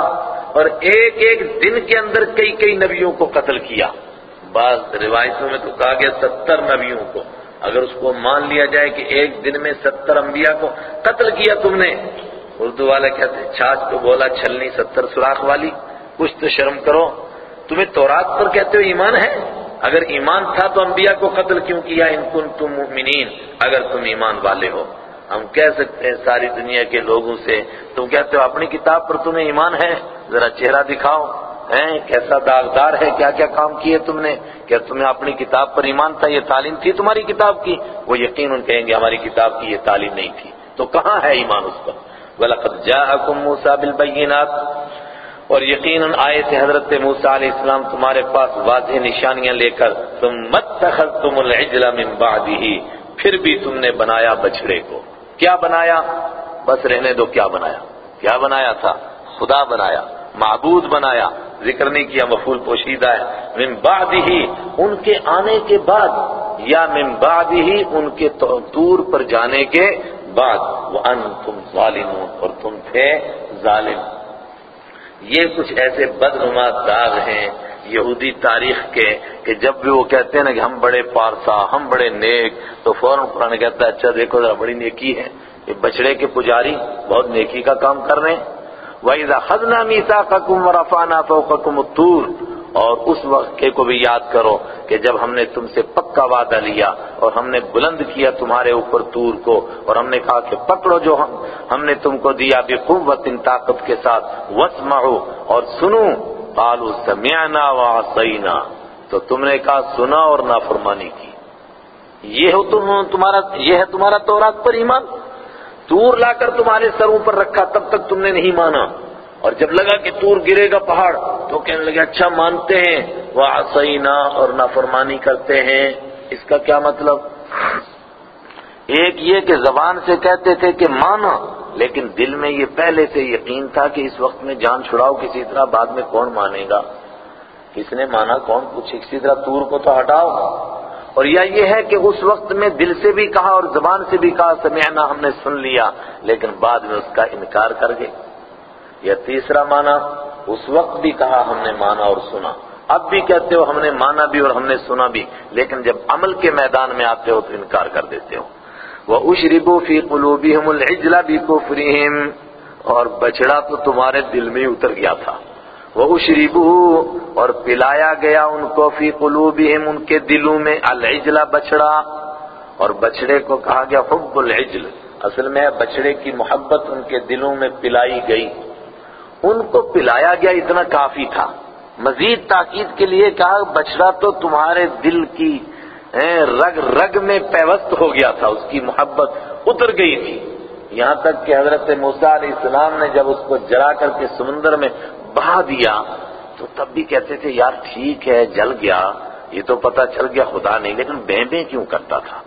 اور ایک ایک دن کے اندر کئی کئی نبیوں کو قتل کیا؟ بعض روایتوں میں تو کہا گیا ستر نبیوں کو۔ اگر اس کو مان لیا جائے کہ ایک دن میں ستر انبیاء کو قتل کیا تم نے اردو والے کہتے ہیں چھاچ کو بولا چھلنی ستر سوراخ والی، کچھ تو شرم کرو۔ تمہیں تورات پر کہتے ہو ایمان ہے؟ اگر ایمان تھا تو انبیاء کو قتل کیوں کیا؟ ان کن تم مؤمنین، اگر تم ایمان والے ہو۔ ہم کہہ سکتے ہیں، ساری دنیا کے لوگوں سے، تم کہتے ہو اپنی کتاب پر تمہیں ایمان ہے؟ ذرا چہرہ دکھاؤ۔ ہیں، کیسا داغدار ہے؟ کیا کیا کام کیے تم نے؟ کیا تمہیں اپنی کتاب پر ایمان تھا؟ یہ تعلیم تھی تمہاری کتاب کی؟ وہ یقین ان کہیں گے، ہماری کتاب کی یہ تعلیم نہیں تھی۔ تو کہاں ہے ایمان اس پر؟ وَلَقَدْ جَاءَكُمْ مُوسَى بِالْبَيِّنَاتِ اور یقیناً آئے تھے حضرت موسیٰ علیہ السلام تمہارے پاس واضح نشانیاں لے کر تم مَتَّخَذْتُمُ الْعِجْلَ مِن بَعْدِهِ، پھر بھی تم نے بنایا بچڑے کو۔ کیا بنایا؟ بس رہنے دو، کیا بنایا؟ کیا بنایا تھا؟ خدا بنایا، معبود بنایا، ذکر نہیں کیا مفول پوشیدہ ہے۔ من بعد ہی ان کے آنے کے بعد، یا من بعد ہی ان کے دور پر جانے کے بعد وہ ان تم ظالمون، اور تم تھے ظالم۔ یہ کچھ ایسے بدنما داغ ہیں یہودی تاریخ کے کہ جب بھی وہ کہتے ہیں نا کہ ہم بڑے پارسا، ہم بڑے نیک، تو فوراً قرآن کہتا ہے اچھا دیکھو ذرا بڑی نیکی ہے۔ یہ بچڑے کے پجاری بہت نیکی کا کام کر رہے ہیں۔ وَإِذَا خَذْنَا مِيثَاقَكُمْ وَرَفَعْنَا فَوْقَكُمُ الطُّورَ۔ اور اس وقت کو بھی یاد کرو کہ جب ہم نے تم سے پکا وعدہ لیا اور ہم نے بلند کیا تمہارے اوپر تور کو اور ہم نے کہا کہ پکڑو جو ہم ہم نے تم کو دیا بقوت ان طاقت کے ساتھ وسمعو اور سنو۔ قالوا سمعنا وعصینا۔ تو تم نے کہا، سنا اور نافرمانی کی۔ یہ ہو تم تمہارا یہ ہے تمہارا تورات پر ایمان۔ تور لا کر تمہارے سروں پر رکھا، تب تک تم نے نہیں مانا۔ اور جب لگا کہ تور گرے گا پہاڑ تو کہنے لگے اچھا مانتے ہیں۔ وہ آسینا اور نافرمانی کرتے ہیں۔ اس کا کیا مطلب؟ ایک یہ کہ زبان سے کہتے تھے کہ مانا، لیکن دل میں یہ پہلے سے یقین تھا کہ اس وقت میں جان چھڑاؤ کسی طرح بعد میں کون مانے گا۔ کس نے مانا کون؟ کچھ کسی طرح تور کو تو ہٹاؤ۔ اور یا یہ ہے کہ اس وقت میں دل سے بھی کہا اور زبان سے بھی کہا، سمعنا، ہم نے سن لیا، لیکن بعد میں اس کا انکار کر گئے۔ یا تیسرا مانا اس وقت بھی کہا ہم نے مانا اور سنا۔ اب بھی کہتے ہو ہم نے مانا بھی اور ہم نے سنا بھی، لیکن جب عمل کے میدان میں آتے ہو تو انکار کر دیتے ہو۔ وہ اشربو فی قلوبہم العجلہ بھی اور بچڑا تو تمہارے دل میں اتر گیا تھا۔ وہ اشربو اور پلایا گیا ان کو فی قلوبہم ان کے دلوں میں العجلہ بچڑا اور بچڑے کو کہا گیا حب العجل۔ اصل میں بچڑے کی محبت ان کے دلوں میں پلائی گئی۔ ان کو پلایا گیا اتنا کافی تھا۔ مزید تاکید کے لیے کہا بچڑا تو تمہارے دل کی رگ رگ میں پیوست ہو گیا تھا، اس کی محبت اتر گئی تھی۔ یہاں تک کہ حضرت موسیٰ علیہ السلام نے جب اس کو جلا کر کے سمندر میں بہا دیا، تو تب بھی کہتے تھے، یار، ٹھیک ہے، جل گیا۔ یہ تو پتہ چل گیا، خدا نہیں، لیکن بیں بیں کیوں کرتا تھا؟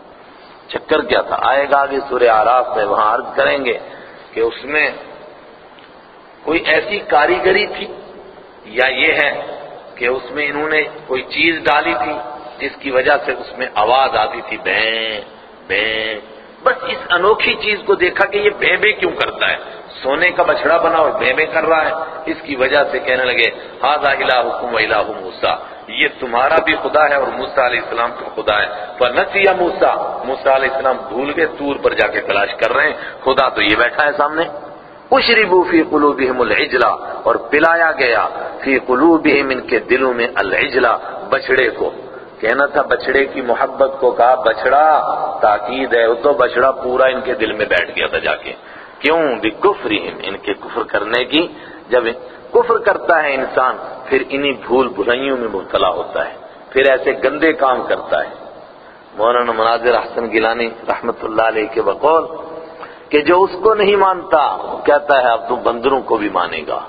چکر کیا تھا؟ آئے گا آگے سورہ آراف میں، وہاں عرض کریں گے کہ اس میں کوئی ایسی کاریگری تھی یا یہ ہے کہ اس میں انہوں نے کوئی چیز ڈالی تھی جس کی وجہ سے اس میں آواز آتی تھی بیں بیں بس اس انوکھی چیز کو دیکھا کہ یہ بے بے کیوں کرتا ہے؟ سونے کا بچڑا بنا اور بے بے کر رہا ہے۔ اس کی وجہ سے کہنے لگے ہاضا الہکم و الہ موسا یہ تمہارا بھی خدا ہے اور موسا علیہ السلام کا خدا ہے۔ پر نسیا موسا موسا علیہ السلام بھول گئے تور پر جا کے تلاش کر رہے ہیں۔ خدا تو یہ بیٹھا ہے سامنے۔ اشربو فی قلوبہم العجلہ اور پلایا گیا فی قلوبہم ان کے دلوں میں العجلہ، بچڑے کو۔ کہنا تھا بچڑے کی محبت کو کہا، بچڑا، تاکید ہے، وہ تو بچڑا پورا ان کے دل میں بیٹھ گیا تھا جا کے۔ کیوں؟ بھی ان کے کفر کرنے کی۔ جب کفر کرتا ہے انسان، پھر انہی بھول بھلائیوں میں مبتلا ہوتا ہے۔ پھر ایسے گندے کام کرتا ہے۔ مولانا مناظر حسن گیلانی رحمت اللہ علیہ کے بقول کہ جو اس کو نہیں مانتا وہ کہتا ہے، اب تو بندروں کو بھی مانے گا۔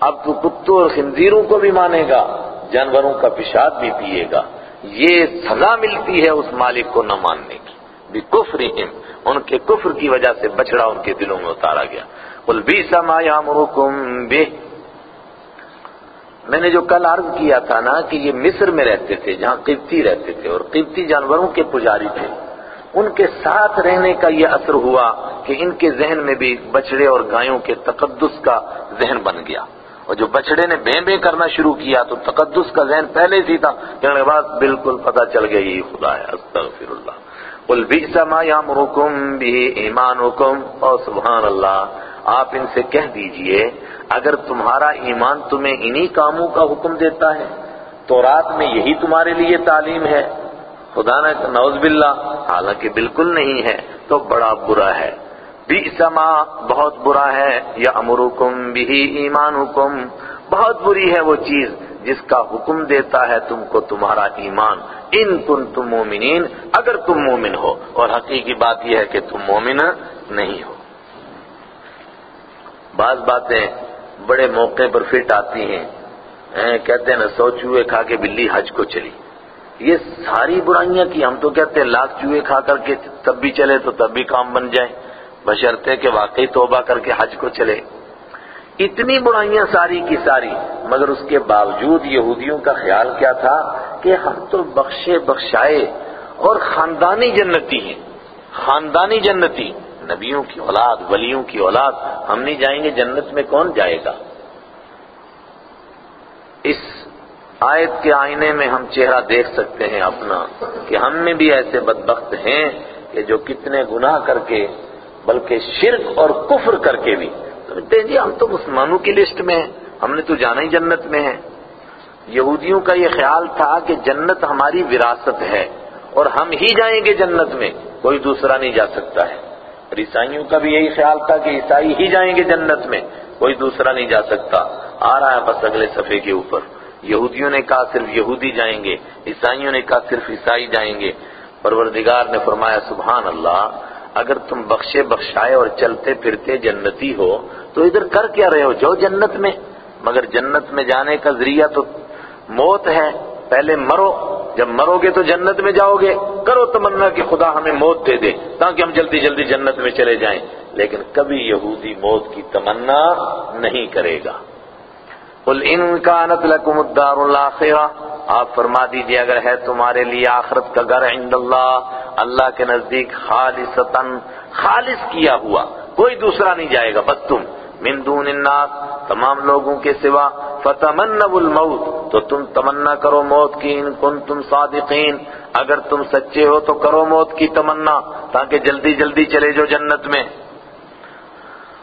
اب تو کتوں اور خنزیروں کو بھی مانے گا۔ جانوروں کا پیشاب بھی پیے گا۔ یہ سزا ملتی ہے اس مالک کو نہ ماننے کی۔ بھی کفر ان کے کفر کی وجہ سے بچڑا ان کے دلوں میں اتارا گیا۔ بول بھی میں نے جو کل عرض کیا تھا نا، کہ یہ مصر میں رہتے تھے، جہاں قبطی رہتے تھے، اور قبطی جانوروں کے پجاری تھے۔ ان کے ساتھ رہنے کا یہ اثر ہوا کہ ان کے ذہن میں بھی بچڑے اور گایوں کے تقدس کا ذہن بن گیا۔ اور جو بچڑے نے بے بے کرنا شروع کیا تو تقدس کا ذہن پہلے ہی تھا۔ کہنے کے بعد بالکل پتہ چل گیا یہ خدا ہے استغفر اللہ قل بئس ما یامرکم به ایمانکم۔ اور سبحان اللہ آپ ان سے کہہ دیجیے، اگر تمہارا ایمان تمہیں انہی کاموں کا حکم دیتا ہے، تو رات میں یہی تمہارے لیے تعلیم ہے۔ خدا نہ نوز باللہ، حالانکہ بالکل نہیں ہے، تو بڑا برا ہے۔ بئس ما، بہت برا ہے یا امرکم بھی ایمانکم۔ بہت بری ہے وہ چیز جس کا حکم دیتا ہے تم کو تمہارا ایمان۔ ان کن تم مومنین، اگر تم مومن ہو۔ اور حقیقی بات یہ ہے کہ تم مومن نہیں ہو۔ بعض باتیں بڑے موقع پر فٹ آتی ہیں، کہتے ہیں نا، سو چوہے کھا کے بلی حج کو چلی۔ یہ ساری برائیاں کی، ہم تو کہتے ہیں لاکھ چوہے کھا کر کے تب بھی چلے تو تب بھی کام بن جائے بشرتے کہ واقعی توبہ کر کے حج کو چلے۔ اتنی برائیاں ساری کی ساری، مگر اس کے باوجود یہودیوں کا خیال کیا تھا کہ ہم تو بخشے بخشائے اور خاندانی جنتی ہیں۔ خاندانی جنتی، نبیوں کی اولاد، ولیوں کی اولاد، ہم نہیں جائیں گے جنت میں کون جائے گا؟ اس آیت کے آئینے میں ہم چہرہ دیکھ سکتے ہیں اپنا کہ ہم میں بھی ایسے بدبخت ہیں کہ جو کتنے گناہ کر کے، بلکہ شرک اور کفر کر کے بھی۔ سمجھتے ہیں جی ہم تو مسلمانوں کی لسٹ میں ہیں، ہم نے تو جانا ہی جنت میں ہے۔ یہودیوں کا یہ خیال تھا کہ جنت ہماری وراثت ہے اور ہم ہی جائیں گے جنت میں، کوئی دوسرا نہیں جا سکتا ہے۔ اور عیسائیوں کا بھی یہی خیال تھا کہ عیسائی ہی جائیں گے جنت میں، کوئی دوسرا نہیں جا سکتا۔ آ رہا ہے بس اگلے صفحے کے اوپر۔ یہودیوں نے کہا صرف یہودی جائیں گے، عیسائیوں نے کہا صرف عیسائی جائیں گے۔ پروردگار نے فرمایا، سبحان اللہ، اگر تم بخشے بخشائے اور چلتے پھرتے جنتی ہو، تو ادھر کر کیا رہے ہو؟ جو جنت میں۔ مگر جنت میں جانے کا ذریعہ تو موت ہے۔ پہلے مرو، جب مرو گے تو جنت میں جاؤ گے۔ کرو تمنا کہ خدا ہمیں موت دے دے، تاکہ ہم جلدی جلدی جنت میں چلے جائیں۔ لیکن کبھی یہودی موت کی تمنا نہیں کرے گا۔ قل ان كانت لكم الدار الاخره آپ فرما دیجیے، اگر ہے تمہارے لیے آخرت کا گھر عند اللہ۔ اللہ کے نزدیک خالصتا خالص کیا ہوا، کوئی دوسرا نہیں جائے گا بس تم۔ من دون الناس، تمام لوگوں کے سوا۔ فتمنوا الموت، تو تم تمنا کرو موت کی، ان کنتم صادقین۔ اگر تم سچے ہو تو کرو موت کی تمنا، تاکہ جلدی جلدی چلے جو جنت میں۔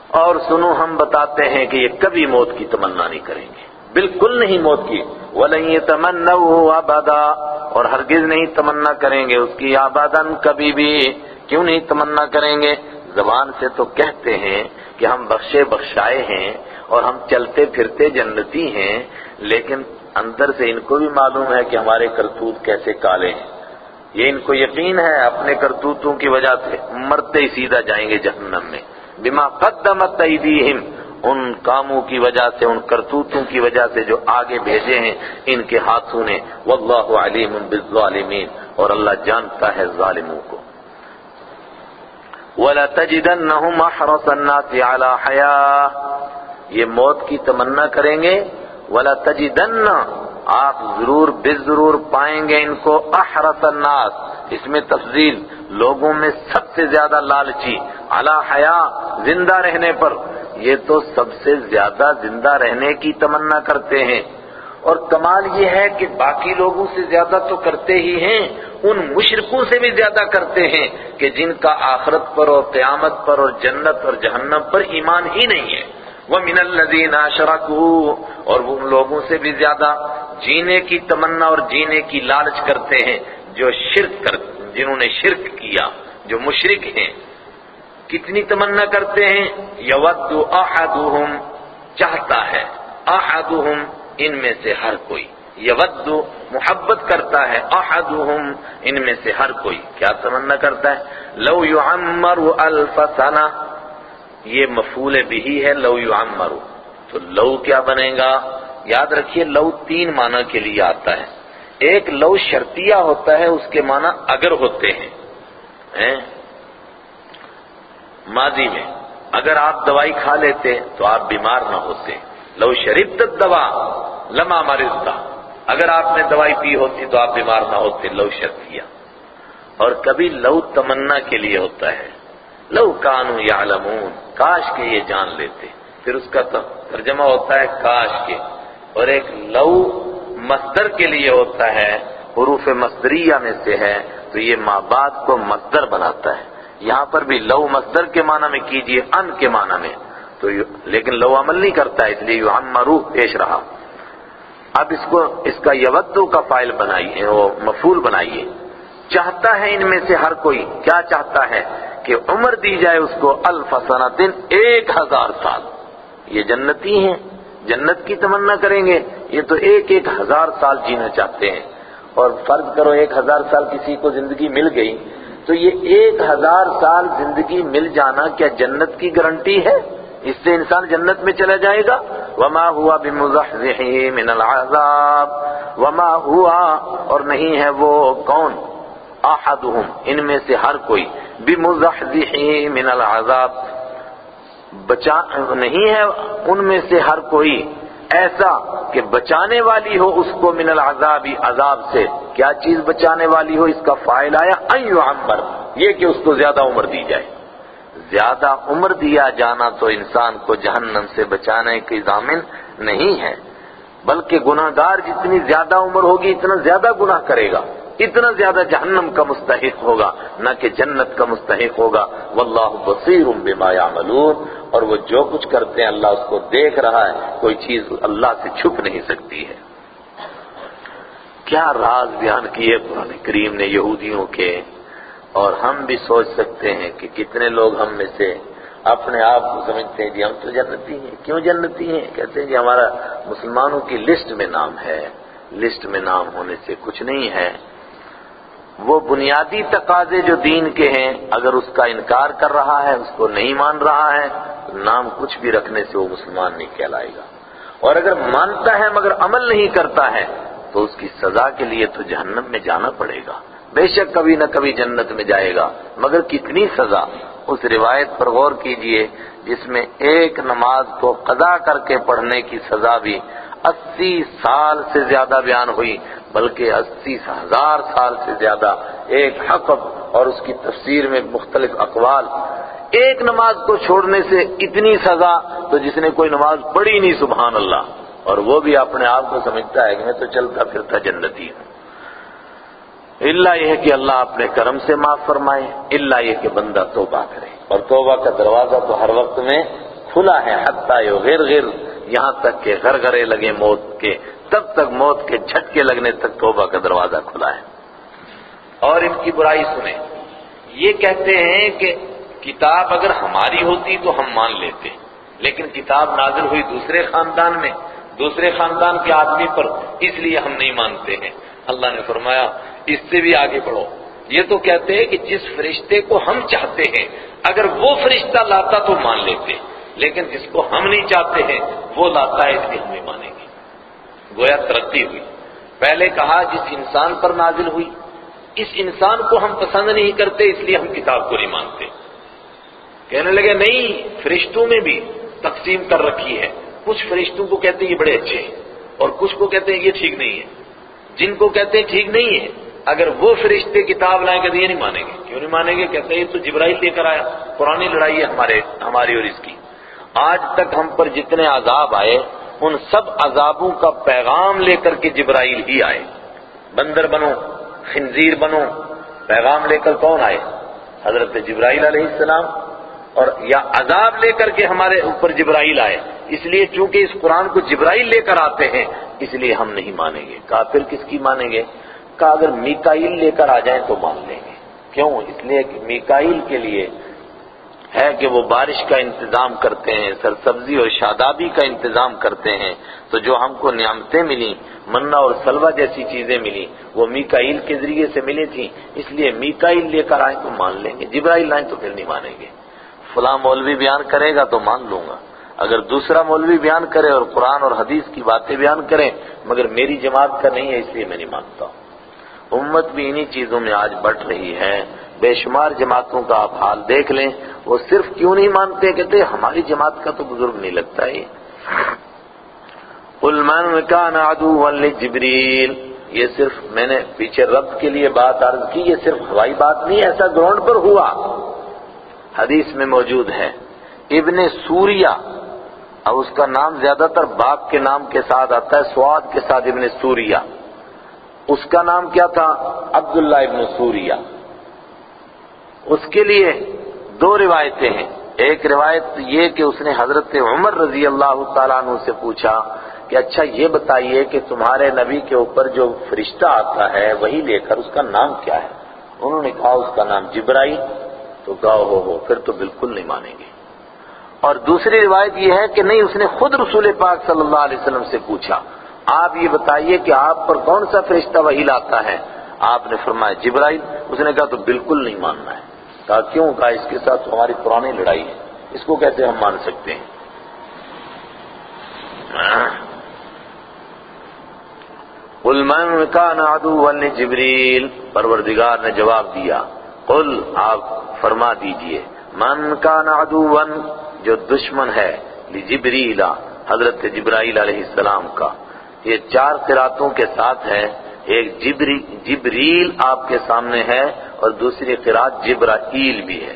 اور سنو ہم بتاتے ہیں کہ یہ کبھی موت کی تمنا نہیں کریں گے۔ بالکل نہیں موت کی۔ وَلَن يَتَمَنَّوْهُ أَبَدًا۔ اور ہرگز نہیں تمنا کریں گے اس کی آبادن کبھی بھی۔ کیوں نہیں تمنا کریں گے؟ زبان سے تو کہتے ہیں کہ ہم بخشے بخشائے ہیں اور ہم چلتے پھرتے جنتی ہیں، لیکن اندر سے ان کو بھی معلوم ہے کہ ہمارے کرتوت کیسے کالے ہیں۔ یہ ان کو یقین ہے اپنے کرتوتوں کی وجہ سے۔ مرتے ہی سیدھا جائیں گے جہنم میں۔ بما قدمت ایدیہم، ان کاموں کی وجہ سے، ان کرتوتوں کی وجہ سے جو آگے بھیجے ہیں، ان کے ہاتھوں نے، واللہ علیم بالظالمین، اور اللہ جانتا ہے ظالموں کو۔ وَلَتَجِدَنَّهُمْ أَحْرَصَ النَّاسِ عَلَى حَيَاةٍ یہ موت کی تمنا کریں گے۔ وَلَتَجِدَنَّ، آپ ضرور بے ضرور پائیں گے ان کو۔ احرص الناس۔ اس میں تفضیل۔ لوگوں میں سب سے زیادہ لالچی علی حیا، زندہ رہنے پر۔ یہ تو سب سے زیادہ زندہ رہنے کی تمنا کرتے ہیں۔ اور کمال یہ ہے کہ باقی لوگوں سے زیادہ تو کرتے ہی ہیں، ان مشرکوں سے بھی زیادہ کرتے ہیں کہ جن کا آخرت پر اور قیامت پر اور جنت اور جہنم پر ایمان ہی نہیں ہے۔ وہ من الذین اشرکوا اور وہ ان لوگوں سے بھی زیادہ جینے کی تمنا اور جینے کی لالچ کرتے ہیں۔ جو شرک کر جنہوں نے شرک کیا، جو مشرک ہیں، کتنی تمنا کرتے ہیں؟ یود احدہم، چاہتا ہے، احدہم، ان میں سے ہر کوئی۔ یود محبت کرتا ہے، احدہم، ان میں سے ہر کوئی۔ کیا تمنا کرتا ہے؟ لو یعمر الف سنہ، یہ مفعول بھی ہے لو یعمر۔ تو لو کیا بنے گا؟ یاد رکھیے، لو تین معنی کے لیے آتا ہے۔ ایک لو شرطیہ ہوتا ہے، اس کے معنی اگر ہوتے ہیں۔ ماضی میں۔ اگر آپ دوائی کھا لیتے تو آپ بیمار نہ ہوتے۔ لو شریف تک دوا لما مرضتا اگر آپ نے دوائی پی ہوتی تو آپ بیمار نہ ہوتے، لو شرطیہ۔ اور کبھی لو تمنا کے لیے ہوتا ہے۔ لو کانو یعلمون، کاش کے یہ جان لیتے۔ پھر اس کا ترجمہ ہوتا ہے کاش کے۔ اور ایک لو مصدر کے لیے ہوتا ہے، حروف مصدریہ میں سے ہے، تو یہ ماں باپ کو مصدر بناتا ہے۔ یہاں پر بھی لو مصدر کے معنی میں کیجیے، ان کے معنی میں۔ تو لیکن لو عمل نہیں کرتا، اس لیے یو ہم پیش رہا۔ اب اس کو اس کا یودو کا فائل بنائیے، وہ مفول بنائیے۔ چاہتا ہے ان میں سے ہر کوئی۔ کیا چاہتا ہے؟ کہ عمر دی جائے اس کو الفسنتن ایک ہزار سال۔ یہ جنتی ہیں۔ جنت کی تمنا کریں گے، یہ تو ایک ایک ہزار سال جینا چاہتے ہیں۔ اور فرض کرو ایک ہزار سال کسی کو زندگی مل گئی، تو یہ ایک ہزار سال زندگی مل جانا کیا جنت کی گارنٹی ہے؟ اس سے انسان جنت میں چلا جائے گا۔ وما ہوا بمزحزح من العذاب۔ وما ہوا اور نہیں ہے وہ کون؟ احدہم ان میں سے ہر کوئی۔ بمزحزح من العذاب۔ بچا نہیں ہے ان میں سے ہر کوئی ایسا کہ بچانے والی ہو اس کو من العذاب عذاب سے۔ کیا چیز بچانے والی ہو؟ اس کا فائل آیا ایو عمر یہ کہ اس کو زیادہ عمر دی جائے۔ زیادہ عمر دیا جانا تو انسان کو جہنم سے بچانے کی ضامن نہیں ہے، بلکہ گناہگار جتنی زیادہ عمر ہوگی اتنا زیادہ گناہ کرے گا، اتنا زیادہ جہنم کا مستحق ہوگا، نہ کہ جنت کا مستحق ہوگا۔ واللہ بصیر بما یعملون۔ اور وہ جو کچھ کرتے ہیں اللہ اس کو دیکھ رہا ہے، کوئی چیز اللہ سے چھپ نہیں سکتی ہے۔ کیا راز بیان کیے قرآن کریم نے یہودیوں کے؟ اور ہم بھی سوچ سکتے ہیں کہ کتنے لوگ ہم میں سے اپنے آپ کو سمجھتے ہیں جی ہم تو جنتی ہیں۔ کیوں جنتی ہیں؟ کہتے ہیں جی ہمارا مسلمانوں کی لسٹ میں نام ہے۔ لسٹ میں نام ہونے سے کچھ نہیں ہے۔ وہ بنیادی تقاضے جو دین کے ہیں، اگر اس کا انکار کر رہا ہے، اس کو نہیں مان رہا ہے نام کچھ بھی رکھنے سے وہ مسلمان نہیں کہلائے گا۔ اور اگر مانتا ہے مگر عمل نہیں کرتا ہے، تو اس کی سزا کے لیے تو جہنم میں جانا پڑے گا۔ بے شک کبھی نہ کبھی جنت میں جائے گا، مگر کتنی سزا۔ اس روایت پر غور کیجیے، جس میں ایک نماز کو قضا کر کے پڑھنے کی سزا بھی اسی سال سے زیادہ بیان ہوئی، بلکہ اسی ہزار سال سے زیادہ ایک حق اور اس کی تفسیر میں مختلف اقوال۔ ایک نماز کو چھوڑنے سے اتنی سزا تو جس نے کوئی نماز پڑھی نہیں، سبحان اللہ۔ اور وہ بھی اپنے آپ کو سمجھتا ہے کہ میں تو چلتا پھرتا جنتی ہوں۔ اللہ یہ کہ اللہ اپنے کرم سے معاف فرمائے اللہ یہ کہ بندہ توبہ کرے۔ اور توبہ کا دروازہ تو ہر وقت میں کھلا ہے، حتیٰ غیر غیر یہاں تک کہ گھر گھرے لگے موت کے، تب تک موت کے جھٹکے لگنے تک توبہ کا دروازہ کھلا ہے۔ اور ان کی برائی سنیں۔ یہ کہتے ہیں کہ کتاب اگر ہماری ہوتی تو ہم مان لیتے۔ لیکن کتاب نازل ہوئی دوسرے خاندان میں، دوسرے خاندان کے آدمی پر اس لیے ہم نہیں مانتے ہیں۔ اللہ نے فرمایا، اس سے بھی آگے بڑھو۔ یہ تو کہتے ہیں کہ جس فرشتے کو ہم چاہتے ہیں، اگر وہ فرشتہ لاتا تو مان لیتے۔ لیکن جس کو ہم نہیں چاہتے ہیں، وہ لاتا ہے اس لیے ہم نہیں مانیں گے۔ گویا ترقی ہوئی۔ پہلے کہا، جس انسان پر نازل ہوئی، اس انسان کو ہم پسند نہیں کرتے، اس لیے ہم کتاب کو نہیں مانتے۔ کہنے لگے، نہیں، فرشتوں میں بھی تقسیم کر رکھی ہے۔ کچھ فرشتوں کو کہتے ہیں یہ بڑے اچھے ہیں اور کچھ کو کہتے ہیں یہ ٹھیک نہیں ہے۔ جن کو کہتے ہیں ٹھیک نہیں ہے، اگر وہ فرشتے کتاب لائیں گے تو یہ نہیں مانیں گے۔ کیوں نہیں مانیں گے؟ کہتے ہیں یہ تو جبرائیل لے کر آیا، پرانی لڑائی ہے ہمارے، ہماری اور اس کی۔ آج تک ہم پر جتنے عذاب آئے، ان سب عذابوں کا پیغام لے کر کے جبرائیل ہی آئے۔ بندر بنو، خنزیر بنو، پیغام لے کر کون آئے؟ حضرت جبرائیل علیہ السلام۔ اور یا عذاب لے کر کے ہمارے اوپر جبرائیل آئے۔ اس لیے چونکہ اس قرآن کو جبرائیل لے کر آتے ہیں، اس لیے ہم نہیں مانیں گے۔ کافر کس کی مانیں گے؟ کہا اگر میکائیل لے کر آ جائیں تو مان لیں گے۔ کیوں؟ اس لیے کہ میکائیل کے لیے ہے کہ وہ بارش کا انتظام کرتے ہیں، سرسبزی اور شادابی کا انتظام کرتے ہیں۔ تو جو ہم کو نعمتیں ملی منا اور سلوا جیسی چیزیں ملی وہ میکائیل کے ذریعے سے ملی تھیں۔ اس لیے میکائیل لے کر آئیں تو مان لیں گے، جبرائیل لائیں تو پھر نہیں مانیں گے۔ فلاں مولوی بیان کرے گا تو مان لوں گا۔ اگر دوسرا مولوی بیان کرے اور قرآن اور حدیث کی باتیں بیان کریں مگر میری جماعت کا نہیں ہے، اس لیے میں نہیں مانتا۔ ہوں امت بھی انہی چیزوں میں آج بڑھ رہی ہے۔ بے شمار جماعتوں کا آپ حال دیکھ لیں۔ وہ صرف کیوں نہیں مانتے؟ کہتے، ہماری جماعت کا تو بزرگ نہیں لگتا ہے۔ قل من كان عدوا یہ صرف میں نے پیچھے رب کے لیے بات عرض کی، یہ صرف ہوائی بات نہیں، ایسا گراؤنڈ پر ہوا۔ حدیث میں موجود ہے۔ ابن سوریا اب اس کا نام زیادہ تر باپ کے نام کے ساتھ آتا ہے، سواد کے ساتھ ابن سوریا اس کا نام کیا تھا؟ عبداللہ ابن سوریا اس کے لیے دو روایتیں ہیں۔ ایک روایت یہ کہ اس نے حضرت عمر رضی اللہ تعالیٰ عنہ سے پوچھا کہ اچھا یہ بتائیے کہ تمہارے نبی کے اوپر جو فرشتہ آتا ہے، وہی لے کر اس کا نام کیا ہے؟ انہوں نے کہا اس کا نام جبرائی تو کہا ہو ہو پھر تو بالکل نہیں مانیں گے۔ اور دوسری روایت یہ ہے کہ نہیں، اس نے خود رسول پاک صلی اللہ علیہ وسلم سے پوچھا، آپ یہ بتائیے کہ آپ پر کون سا فرشتہ وہی لاتا ہے؟ آپ نے فرمایا، جبرائیل۔ اس نے کہا، تو بالکل نہیں ماننا ہے۔ کہا، کیوں؟ کہا، اس کے ساتھ ہماری پرانی لڑائی ہے۔ اس کو کیسے ہم مان سکتے ہیں؟ من کا نادو جبریل پروردگار نے جواب دیا قل آپ فرما دیجیے، من کا نادو جو دشمن ہے جبریل، حضرت جبرائیل علیہ السلام کا۔ یہ چار قراتوں کے ساتھ ہے ایک جبریل آپ کے سامنے ہے اور دوسری قرات جبرائیل بھی ہے۔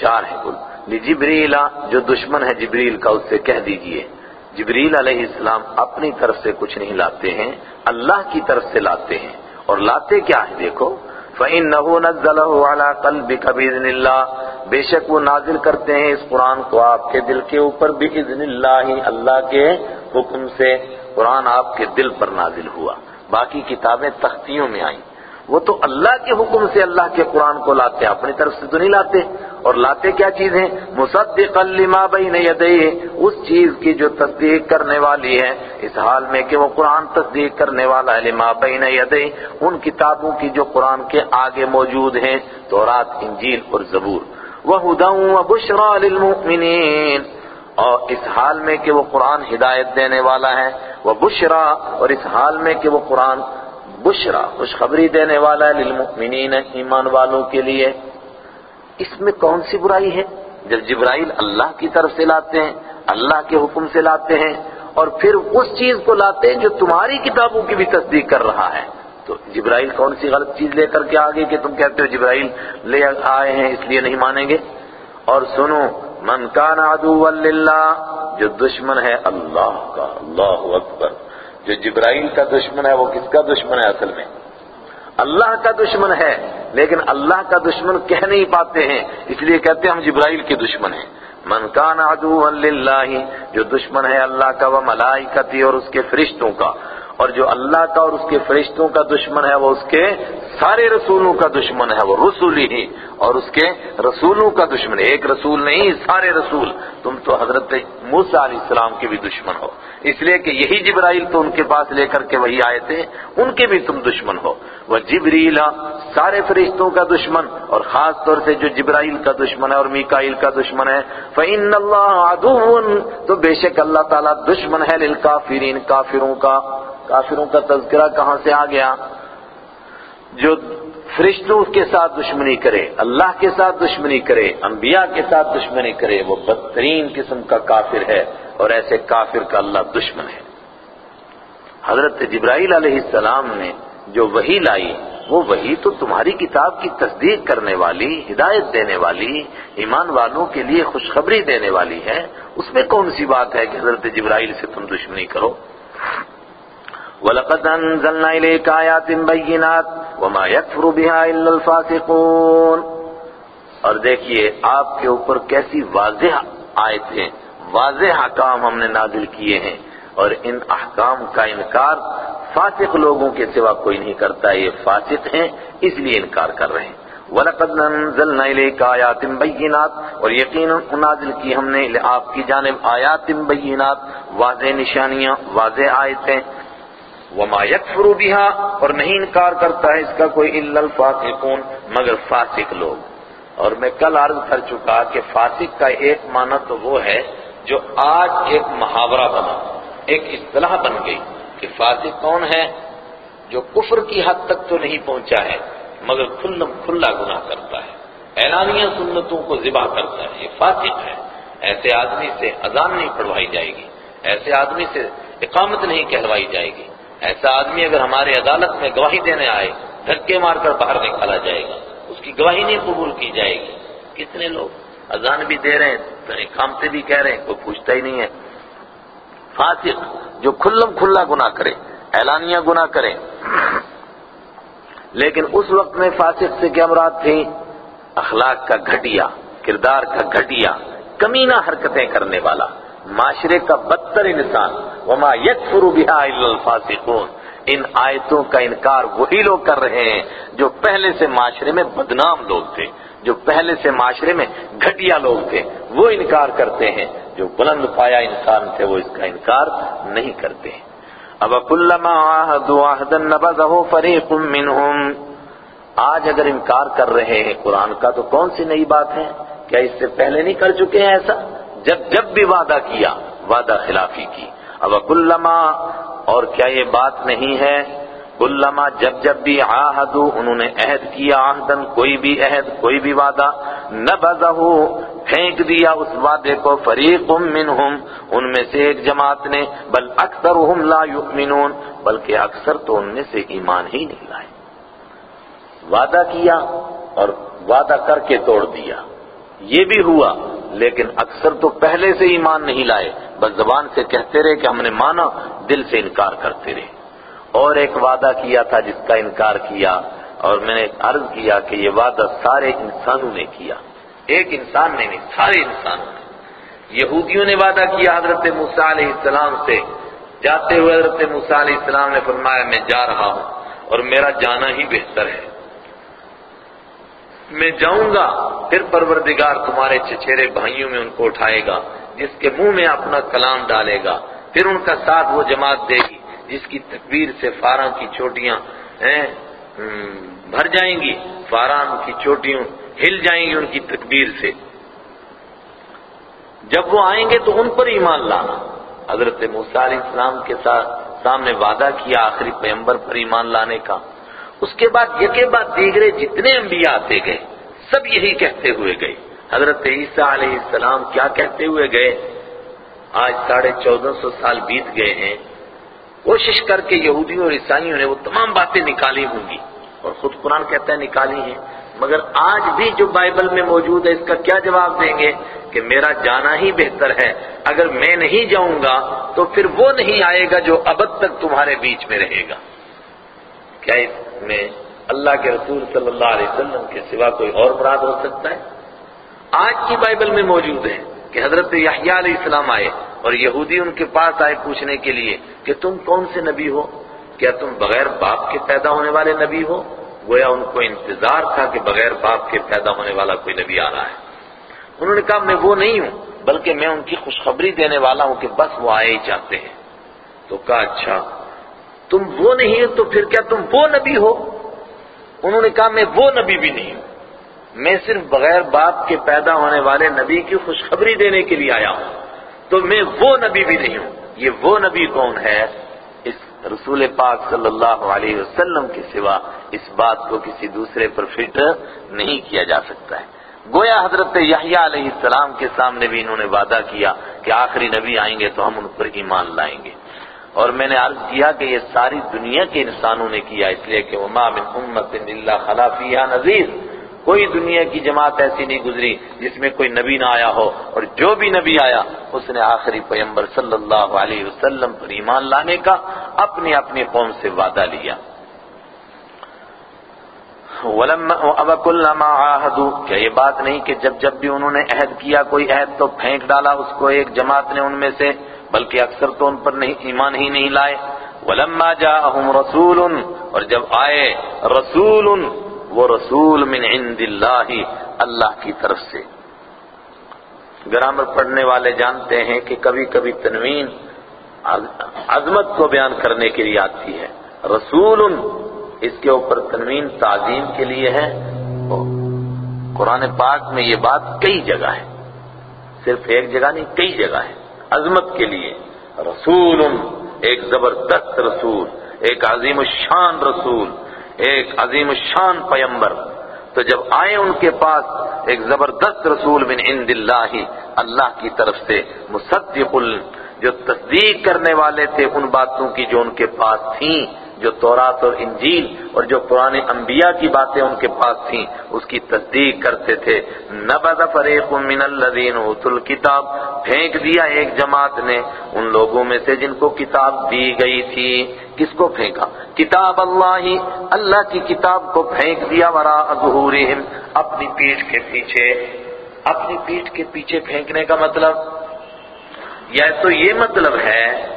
چار ہے کل جبریل، جو دشمن ہے، جبریل کا اس سے کہہ دیجیے۔ جبریل علیہ السلام اپنی طرف سے کچھ نہیں لاتے ہیں، اللہ کی طرف سے لاتے ہیں۔ اور لاتے کیا ہے دیکھو فَإِنَّهُ نَزَّلَهُ عَلَىٰ قَلْبِكَ بِإِذْنِ اللَّهِ۔ بے شک وہ نازل کرتے ہیں اس قرآن کو آپ کے دل کے اوپر بِإِذْنِ اللَّهِ اللہ کے حکم سے۔ قرآن آپ کے دل پر نازل ہوا۔ باقی کتابیں تختیوں میں آئیں۔ وہ تو اللہ کے حکم سے اللہ کے قرآن کو لاتے ہیں، اپنی طرف سے تو نہیں لاتے۔ اور لاتے کیا چیز ہیں؟ مصدقا لما بین یدیہ۔ اس چیز کی جو تصدیق کرنے والی ہے، اس حال میں کہ وہ قرآن تصدیق کرنے والا ہے، لما بین یدیہ۔ ان کتابوں کی جو قرآن کے آگے موجود ہیں، تورات، انجیل اور زبور۔ وَهُدًى وَبُشْرَى لِلْمُؤْمِنِينَ اور اس حال میں کہ وہ قرآن ہدایت دینے والا ہے۔ وہ بشرا اور اس حال میں کہ وہ قرآن بشرا، خوشخبری دینے والا ہے للمؤمنین ایمان والوں کے لیے۔ اس میں کون سی برائی ہے؟ جب جبرائیل اللہ کی طرف سے لاتے ہیں، اللہ کے حکم سے لاتے ہیں اور پھر اس چیز کو لاتے ہیں جو تمہاری کتابوں کی بھی تصدیق کر رہا ہے۔ تو جبرائیل کون سی غلط چیز لے کر کے آگے کہ تم کہتے ہو جبرائیل لے آئے ہیں، اس لیے نہیں مانیں گے؟ اور سنو، من کان عدو للہ، جو دشمن ہے اللہ کا، اللہ اکبر۔ جو جبرائیل کا دشمن ہے وہ کس کا دشمن ہے اصل میں؟ اللہ کا دشمن ہے، لیکن اللہ کا دشمن کہہ نہیں پاتے ہیں، اس لیے کہتے ہیں ہم جبرائیل کے دشمن ہیں۔ من کان عدو للہ، جو دشمن ہے اللہ کا، وہ ملائکتی اور اس کے فرشتوں کا۔ اور جو اللہ کا اور اس کے فرشتوں کا دشمن ہے وہ اس کے سارے رسولوں کا دشمن ہے، وہ رسول ہی اور اس کے رسولوں کا دشمن، ایک رسول نہیں، سارے رسول۔ تم تو حضرت موسیٰ علیہ السلام کے بھی دشمن ہو۔ اس لیے کہ یہی جبرائیل تو ان کے پاس لے کر کے وہی آئے تھے، ان کے بھی تم دشمن ہو۔ وہ جبریل، سارے فرشتوں کا دشمن، اور خاص طور سے جو جبرائیل کا دشمن ہے اور میکائیل کا دشمن ہے۔ فَإِنَّ اللَّهَ عَدُوٌ۔ تو بے شک اللہ تعالیٰ دشمن ہے للکافرین کافروں کا۔ کافروں کا تذکرہ کہاں سے آ گیا؟ جو فرشتوں کے ساتھ دشمنی کرے، اللہ کے ساتھ دشمنی کرے، انبیاء کے ساتھ دشمنی کرے، وہ بدترین قسم کا کافر ہے اور ایسے کافر کا اللہ دشمن ہے۔ حضرت جبرائیل علیہ السلام نے جو وہی لائی، وہ وہی تو تمہاری کتاب کی تصدیق کرنے والی، ہدایت دینے والی، ایمان والوں کے لیے خوشخبری دینے والی ہے۔ اس میں کون سی بات ہے کہ حضرت جبرائیل سے تم دشمنی کرو؟ وَلَقَدْ أَنزَلْنَا إِلَيْكَ آيَاتٍ بَيِّنَاتٍ وَمَا يَكْفُرُ بِهَا إِلَّا الْفَاسِقُونَ۔ اور دیکھیے، آپ کے اوپر کیسی واضح آیتیں، واضح احکام ہم نے نازل کیے ہیں۔ اور ان احکام کا انکار فاسق لوگوں کے سوا کوئی نہیں کرتا، یہ فاسق ہیں، اس لیے انکار کر رہے ہیں۔ وَلَقَدْ نَنزَلْنَا إِلَيْكَ آيَاتٍ بَيِّنَاتٍ اور یقیناً نازل کی ہم نے، آپ کی جانب آیات بینات واضح نشانیاں، واضح آیتیں۔ وما يكفر بها اور نہیں انکار کرتا ہے اس کا کوئی الا الفاسقون، مگر فاسق لوگ۔ اور میں کل عرض کر چکا کہ فاسق کا ایک معنی تو وہ ہے جو آج ایک محاورہ بنا، ایک اصطلاح بن گئی کہ فاسق کون ہے جو کفر کی حد تک تو نہیں پہنچا ہے، مگر کھلم کھلا گناہ کرتا ہے۔ اعلانیہ سنتوں کو ذبح کرتا ہے، یہ فاسق ہے۔ ایسے آدمی سے اذان نہیں پڑھوائی جائے گی، ایسے آدمی سے اقامت نہیں کہلوائی جائے گی۔ ایسا آدمی اگر ہماری عدالت میں گواہی دینے آئے، دھکے مار کر باہر نکالا جائے گا، اس کی گواہی نہیں قبول کی جائے گی۔ کتنے لوگ اذان بھی دے رہے ہیں کامتے بھی کہہ رہے ہیں، کوئی پوچھتا ہی نہیں ہے۔ فاسق جو کھلم کھلا گناہ کرے، اعلانیہ گناہ کرے۔ لیکن اس وقت میں فاسق سے کیا مراد تھی؟ اخلاق کا گھٹیا، کردار کا گھٹیا، کمینہ حرکتیں کرنے والا۔ معاشرے کا بدتر انسان، وما یکفر بها الا الفاسقون۔ ان آیتوں کا انکار وہی لوگ کر رہے ہیں جو پہلے سے معاشرے میں بدنام لوگ تھے، جو پہلے سے معاشرے میں گھٹیا لوگ تھے۔ وہ انکار کرتے ہیں، جو بلند پایا انسان تھے، وہ اس کا انکار نہیں کرتے اب کلما عاہدوا عہدا نبذه فریق منهم آج اگر انکار کر رہے ہیں قرآن کا تو کون سی نئی بات ہے؟ کیا اس سے پہلے نہیں کر چکے ہیں ایسا؟ جب جب بھی وعدہ کیا، وعدہ خلافی کی۔ اب کلما، اور کیا یہ بات نہیں ہے؟ کلما، جب جب بھی عہدو انہوں نے عہد کیا عہدن کوئی بھی عہد، کوئی بھی وعدہ۔ نبذہ پھینک دیا اس وعدے کو، فریق منہم، ان میں سے ایک جماعت نے۔ بل اکثرهم لا یؤمنون، بلکہ اکثر تو ان میں سے ایمان ہی نہیں لائے۔ وعدہ کیا اور وعدہ کر کے توڑ دیا۔ یہ بھی ہوا۔ لیکن اکثر تو پہلے سے ایمان نہیں لائے، بس زبان سے کہتے رہے کہ ہم نے مانا، دل سے انکار کرتے رہے۔ اور ایک وعدہ کیا تھا جس کا انکار کیا، اور میں نے عرض کیا کہ یہ وعدہ سارے انسانوں نے کیا۔ ایک انسان نے نہیں، سارے انسانوں نے۔ یہودیوں نے وعدہ کیا حضرت موسیٰ علیہ السلام سے۔ جاتے ہوئے حضرت موسیٰ علیہ السلام نے فرمایا، میں جا رہا ہوں اور میرا جانا ہی بہتر ہے۔ میں جاؤں گا، پھر پروردگار تمہارے چچیرے بھائیوں میں ان کو اٹھائے گا، جس کے منہ میں اپنا کلام ڈالے گا۔ پھر ان کا ساتھ وہ جماعت دے گی، جس کی تکبیر سے فاراں کی چوٹیاں بھر جائیں گی۔ فاراں کی چوٹیوں ہل جائیں گی ان کی تکبیر سے۔ جب وہ آئیں گے تو ان پر ایمان لانا۔ حضرت موسیٰ علیہ السلام کے ساتھ سامنے وعدہ کیا آخری پیمبر پر ایمان لانے کا۔ اس کے بعد یکے بعد دیگرے جتنے انبیاء آتے گئے، سب یہی کہتے ہوئے گئے۔ حضرت عیسیٰ علیہ السلام کیا کہتے ہوئے گئے؟ آج ساڑھے چودہ سو سال بیت گئے ہیں۔ کوشش کر کے یہودیوں اور عیسائیوں نے وہ تمام باتیں نکالی ہوں گی۔ اور خود قرآن کہتا ہے نکالی ہیں۔ مگر آج بھی جو بائبل میں موجود ہے، اس کا کیا جواب دیں گے؟ کہ میرا جانا ہی بہتر ہے۔ اگر میں نہیں جاؤں گا، تو پھر وہ نہیں آئے گا جو ابد تک تمہارے بیچ میں رہے گا۔ کیا میں اللہ کے رسول صلی اللہ علیہ وسلم کے سوا کوئی اور مراد ہو سکتا ہے؟ آج کی بائبل میں موجود ہے کہ حضرت یحییٰ علیہ السلام آئے اور یہودی ان کے پاس آئے پوچھنے کے لیے کہ تم کون سے نبی ہو؟ کیا تم بغیر باپ کے پیدا ہونے والے نبی ہو؟ گویا ان کو انتظار تھا کہ بغیر باپ کے پیدا ہونے والا کوئی نبی آ رہا ہے۔ انہوں نے کہا، میں وہ نہیں ہوں، بلکہ میں ان کی خوشخبری دینے والا ہوں کہ بس وہ آئے ہی چاہتے ہیں۔ تو کہا اچھا تم وہ نہیں ہو، تو پھر کیا تم وہ نبی ہو؟ انہوں نے کہا، میں وہ نبی بھی نہیں ہوں۔ میں صرف بغیر باپ کے پیدا ہونے والے نبی کی خوشخبری دینے کے لیے آیا ہوں۔ تو میں وہ نبی بھی نہیں ہوں۔ یہ وہ نبی کون ہے؟ اس رسول پاک صلی اللہ علیہ وسلم کے سوا اس بات کو کسی دوسرے پر فٹ نہیں کیا جا سکتا ہے۔ گویا حضرت یحییٰ علیہ السلام کے سامنے بھی انہوں نے وعدہ کیا کہ آخری نبی آئیں گے تو ہم ان پر ایمان لائیں گے۔ اور میں نے عرض کیا کہ یہ ساری دنیا کے انسانوں نے کیا، اس لیے کہ وما من امت اللہ خلا فیہا نذیر کوئی دنیا کی جماعت ایسی نہیں گزری جس میں کوئی نبی نہ آیا ہو، اور جو بھی نبی آیا، اس نے آخری پیمبر صلی اللہ علیہ وسلم پر ایمان لانے کا اپنی اپنی قوم سے وعدہ لیا۔ ولما عاہدوا کیا یہ بات نہیں کہ جب جب بھی انہوں نے عہد کیا، کوئی عہد تو پھینک ڈالا اس کو، ایک جماعت نے ان میں سے، بلکہ اکثر تو ان پر نہیں، ایمان ہی نہیں لائے۔ ولما جاءهم رسول، اور جب آئے رسول، وہ رسول من عند اللہ اللہ کی طرف سے۔ گرامر پڑھنے والے جانتے ہیں کہ کبھی کبھی تنوین عظمت کو بیان کرنے کے لیے آتی ہے۔ رسول اس کے اوپر تنوین تعظیم کے لیے ہے قرآن پاک میں یہ بات کئی جگہ ہے صرف ایک جگہ نہیں، کئی جگہ ہے۔ عظمت کے لیے رسول، ایک زبردست رسول، ایک عظیم الشان رسول، ایک عظیم الشان پیمبر۔ تو جب آئے ان کے پاس ایک زبردست رسول من عند اللہ اللہ کی طرف سے مصدق، جو تصدیق کرنے والے تھے ان باتوں کی جو ان کے پاس تھیں۔ جو تورات اور انجیل اور جو پرانے انبیاء کی باتیں ان کے پاس تھیں، اس کی تصدیق کرتے تھے۔ نبذ فریق من الذین اوتوا الکتاب، پھینک دیا ایک جماعت نے۔ ان لوگوں میں سے جن کو کتاب دی گئی تھی، کس کو پھینکا؟ کتاب اللہ ہی اللہ کی کتاب کو پھینک دیا۔ ورا ظہورہم، اپنی پیٹھ کے پیچھے۔ اپنی پیٹھ کے پیچھے پھینکنے کا مطلب؟ یا تو یہ مطلب ہے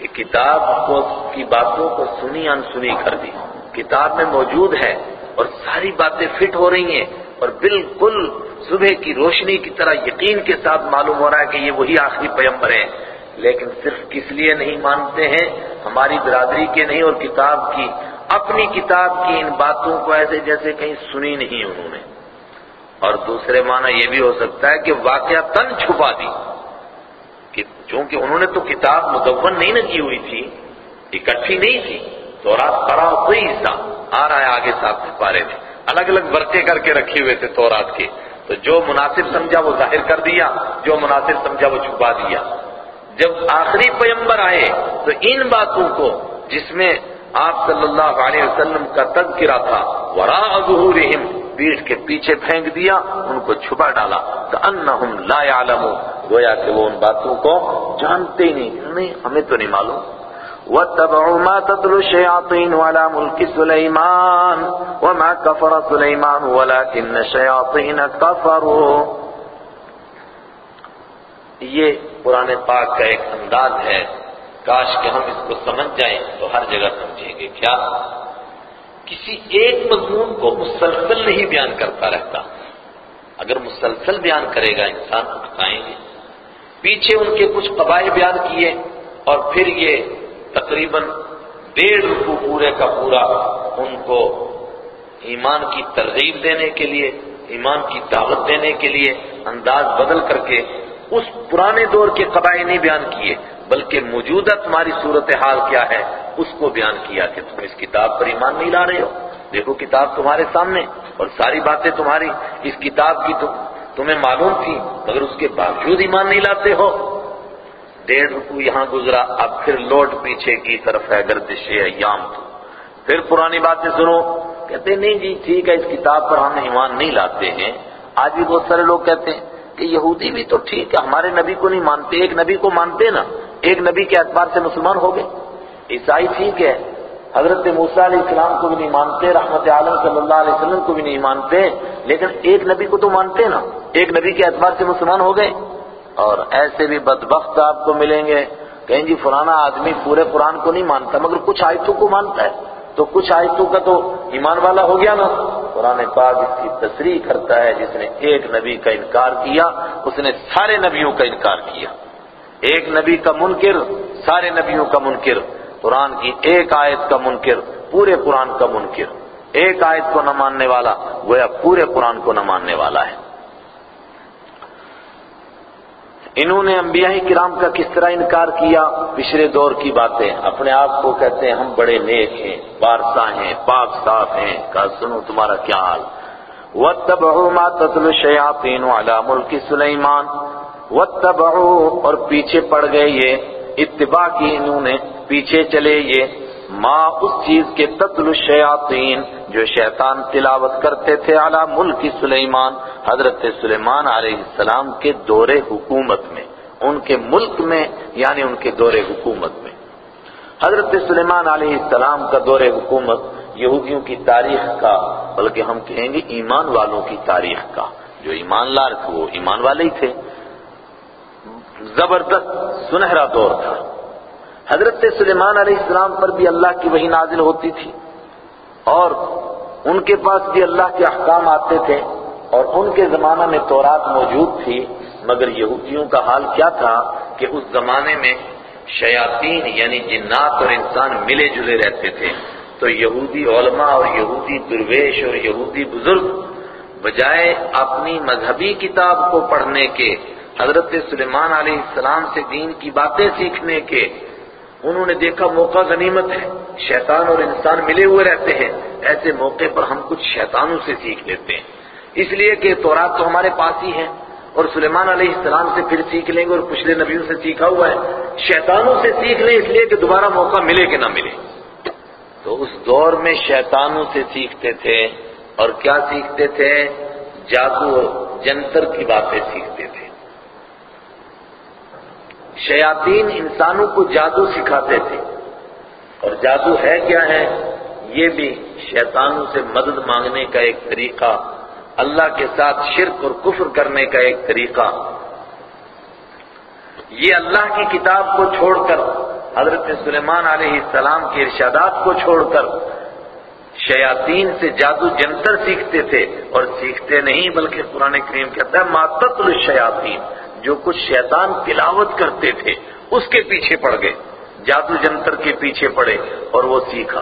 کہ کتاب کو کی باتوں کو سنی انسنی کر دی۔ کتاب میں موجود ہے اور ساری باتیں فٹ ہو رہی ہیں اور بالکل صبح کی روشنی کی طرح یقین کے ساتھ معلوم ہو رہا ہے کہ یہ وہی آخری پیمبر ہیں۔ لیکن صرف کس لیے نہیں مانتے ہیں؟ ہماری برادری کے نہیں اور کتاب کی۔ اپنی کتاب کی ان باتوں کو ایسے جیسے کہیں سنی نہیں انہوں نے۔ اور دوسرے معنی یہ بھی ہو سکتا ہے کہ واقعہ تن چھپا دی۔ کہ چونکہ انہوں نے تو کتاب مدون نہیں نہ کی ہوئی تھی، اکٹھی نہیں تھی، تو رات پڑا کوئی حصہ آ رہا ہے آگے ساتھ پارے میں۔ الگ الگ ورقے کر کے رکھے ہوئے تھے تورات کے۔ تو جو مناسب سمجھا وہ ظاہر کر دیا، جو مناسب سمجھا وہ چھپا دیا۔ جب آخری پیمبر آئے، تو ان باتوں کو جس میں آپ صلی اللہ علیہ وسلم کا تذکرہ تھا ورا ظہورہم پیٹھ کے پیچھے پھینک دیا، ان کو چھپا ڈالا۔ تو انہم لا يعلمون۔ گویا کہ وہ ان باتوں کو جانتے ہی نہیں۔ نہیں، ہمیں تو نہیں معلوم۔ وَاتَّبَعُوا مَا تَتْلُو الشَّيَاطِينُ عَلَى مُلْكِ سُلَيْمَانَ وَمَا كَفَرَ سُلَيْمَانُ وَلَكِنَّ الشَّيَاطِينَ كَفَرُوا۔ یہ قرآن پاک کا ایک انداز ہے۔ کاش کہ ہم اس کو سمجھ جائیں تو ہر جگہ سمجھیں گے۔ کیا؟ کسی ایک مضمون کو مسلسل نہیں بیان کرتا رہتا۔ اگر مسلسل بیان کرے گا انسان اٹھائیں گے۔ پیچھے ان کے کچھ قبائل بیان کیے اور پھر یہ تقریباً ڈیڑھ رکو پورے کا پورا ان کو ایمان کی ترغیب دینے کے لیے، ایمان کی دعوت دینے کے لیے انداز بدل کر کے اس پرانے دور کے قبائل نہیں بیان کیے، بلکہ موجودہ تمہاری صورتحال کیا ہے۔ اس کو بیان کیا کہ تم اس کتاب پر ایمان نہیں لا رہے ہو۔ دیکھو کتاب تمہارے سامنے اور ساری باتیں تمہاری۔ اس کتاب کی تم تمہیں معلوم تھی، مگر اس کے باوجود ایمان نہیں لاتے ہو۔ ڈیڑھ رکو یہاں گزرا، اب پھر لوٹ پیچھے کی طرف ہے، گردش ایام تو۔ پھر پرانی باتیں سنو۔ کہتے نہیں جی ٹھیک ہے، اس کتاب پر ہم ایمان نہیں لاتے ہیں۔ آج بھی بہت سارے لوگ کہتے ہیں کہ یہودی بھی تو ٹھیک ہے، ہمارے نبی کو نہیں مانتے، ایک نبی کو مانتے نا۔ ایک نبی کے اعتبار سے مسلمان ہو گئے۔ عیسائی ٹھیک ہے، حضرت موسیٰ علیہ السلام کو بھی نہیں مانتے، رحمت عالم صلی اللہ علیہ وسلم کو بھی نہیں مانتے، لیکن ایک نبی کو تو مانتے نا۔ ایک نبی کے اعتبار سے مسلمان ہو گئے۔ اور ایسے بھی بدبخت آپ کو ملیں گے۔ کہیں جی فلانا آدمی پورے قرآن کو نہیں مانتا، مگر کچھ آیتوں کو مانتا ہے۔ تو کچھ آیتوں کا تو ایمان والا ہو گیا نا۔ قرآن پاک اس کی تصریح کرتا ہے، جس نے ایک نبی کا انکار کیا، اس نے سارے نبیوں کا انکار کیا۔ ایک نبی کا منکر، سارے نبیوں کا منکر۔ قرآن کی ایک آیت کا منکر، پورے قرآن کا منکر۔ ایک آیت کو نہ ماننے والا، گویا پورے قرآن کو نہ ماننے والا ہے۔ انہوں نے انبیاء کرام کا کس طرح انکار کیا؟ پچھلے دور کی باتیں۔ اپنے آپ کو کہتے ہیں، ہم بڑے نیک ہیں بارسا ہیں، پاک صاف ہیں۔ کہا، سنو تمہارا کیا حال۔ وَاتَّبَعُوا مَا تَتْلُو الشَّيَاطِينُ عَلَى مُلْكِ سُلَيْمَانَ۔ وَاتَّبَعُوا اور پیچھے پڑ گئے یہ۔ اتباع کی انہوں نے پیچھے چلے یہ ماں اس چیز کے تتل الشیاطین جو شیطان تلاوت کرتے تھے اعلیٰ ملک سلیمان، حضرت سلیمان علیہ السلام کے دور حکومت میں، ان کے ملک میں یعنی ان کے دور حکومت میں۔ حضرت سلیمان علیہ السلام کا دور حکومت یہودیوں کی تاریخ کا، بلکہ ہم کہیں گے ایمان والوں کی تاریخ کا۔ جو ایمان لار تھے وہ ایمان والے ہی تھے۔ زبردست سنہرا دور تھا۔ حضرت سلیمان علیہ السلام پر بھی اللہ کی وہی نازل ہوتی تھی۔ اور ان کے پاس بھی اللہ کے احکام آتے تھے اور ان کے زمانہ میں تورات موجود تھی۔ مگر یہودیوں کا حال کیا تھا کہ اس زمانے میں شیاطین یعنی جنات اور انسان ملے جلے رہتے تھے۔ تو یہودی علماء اور یہودی درویش اور یہودی بزرگ بجائے اپنی مذہبی کتاب کو پڑھنے کے حضرت سلیمان علیہ السلام سے دین کی باتیں سیکھنے کے انہوں نے دیکھا موقع غنیمت ہے۔ شیطان اور انسان ملے ہوئے رہتے ہیں۔ ایسے موقع پر ہم کچھ شیطانوں سے سیکھ لیتے ہیں۔ اس لیے کہ تورات تو ہمارے پاس ہی ہے اور سلیمان علیہ السلام سے پھر سیکھ لیں گے اور پچھلے نبیوں سے سیکھا ہوا ہے۔ شیطانوں سے سیکھ لیں اس لیے کہ دوبارہ موقع ملے کہ نہ ملے۔ تو اس دور میں شیطانوں سے سیکھتے تھے اور کیا سیکھتے تھے؟ جادو اور جنتر کی باتیں سیکھتے تھے۔ شیاطین انسانوں کو جادو سکھاتے تھے۔ اور جادو ہے کیا ہے؟ یہ بھی شیطانوں سے مدد مانگنے کا ایک طریقہ، اللہ کے ساتھ شرک اور کفر کرنے کا ایک طریقہ۔ یہ اللہ کی کتاب کو چھوڑ کر، حضرت سلیمان علیہ السلام کے ارشادات کو چھوڑ کر شیاطین سے جادو جنتر سیکھتے تھے، اور سیکھتے نہیں بلکہ قرآن کریم کہتا ہے، ماتت الشیاطین۔ جو کچھ شیطان تلاوت کرتے تھے، اس کے پیچھے پڑ گئے۔ جادو جنتر کے پیچھے پڑے اور وہ سیکھا۔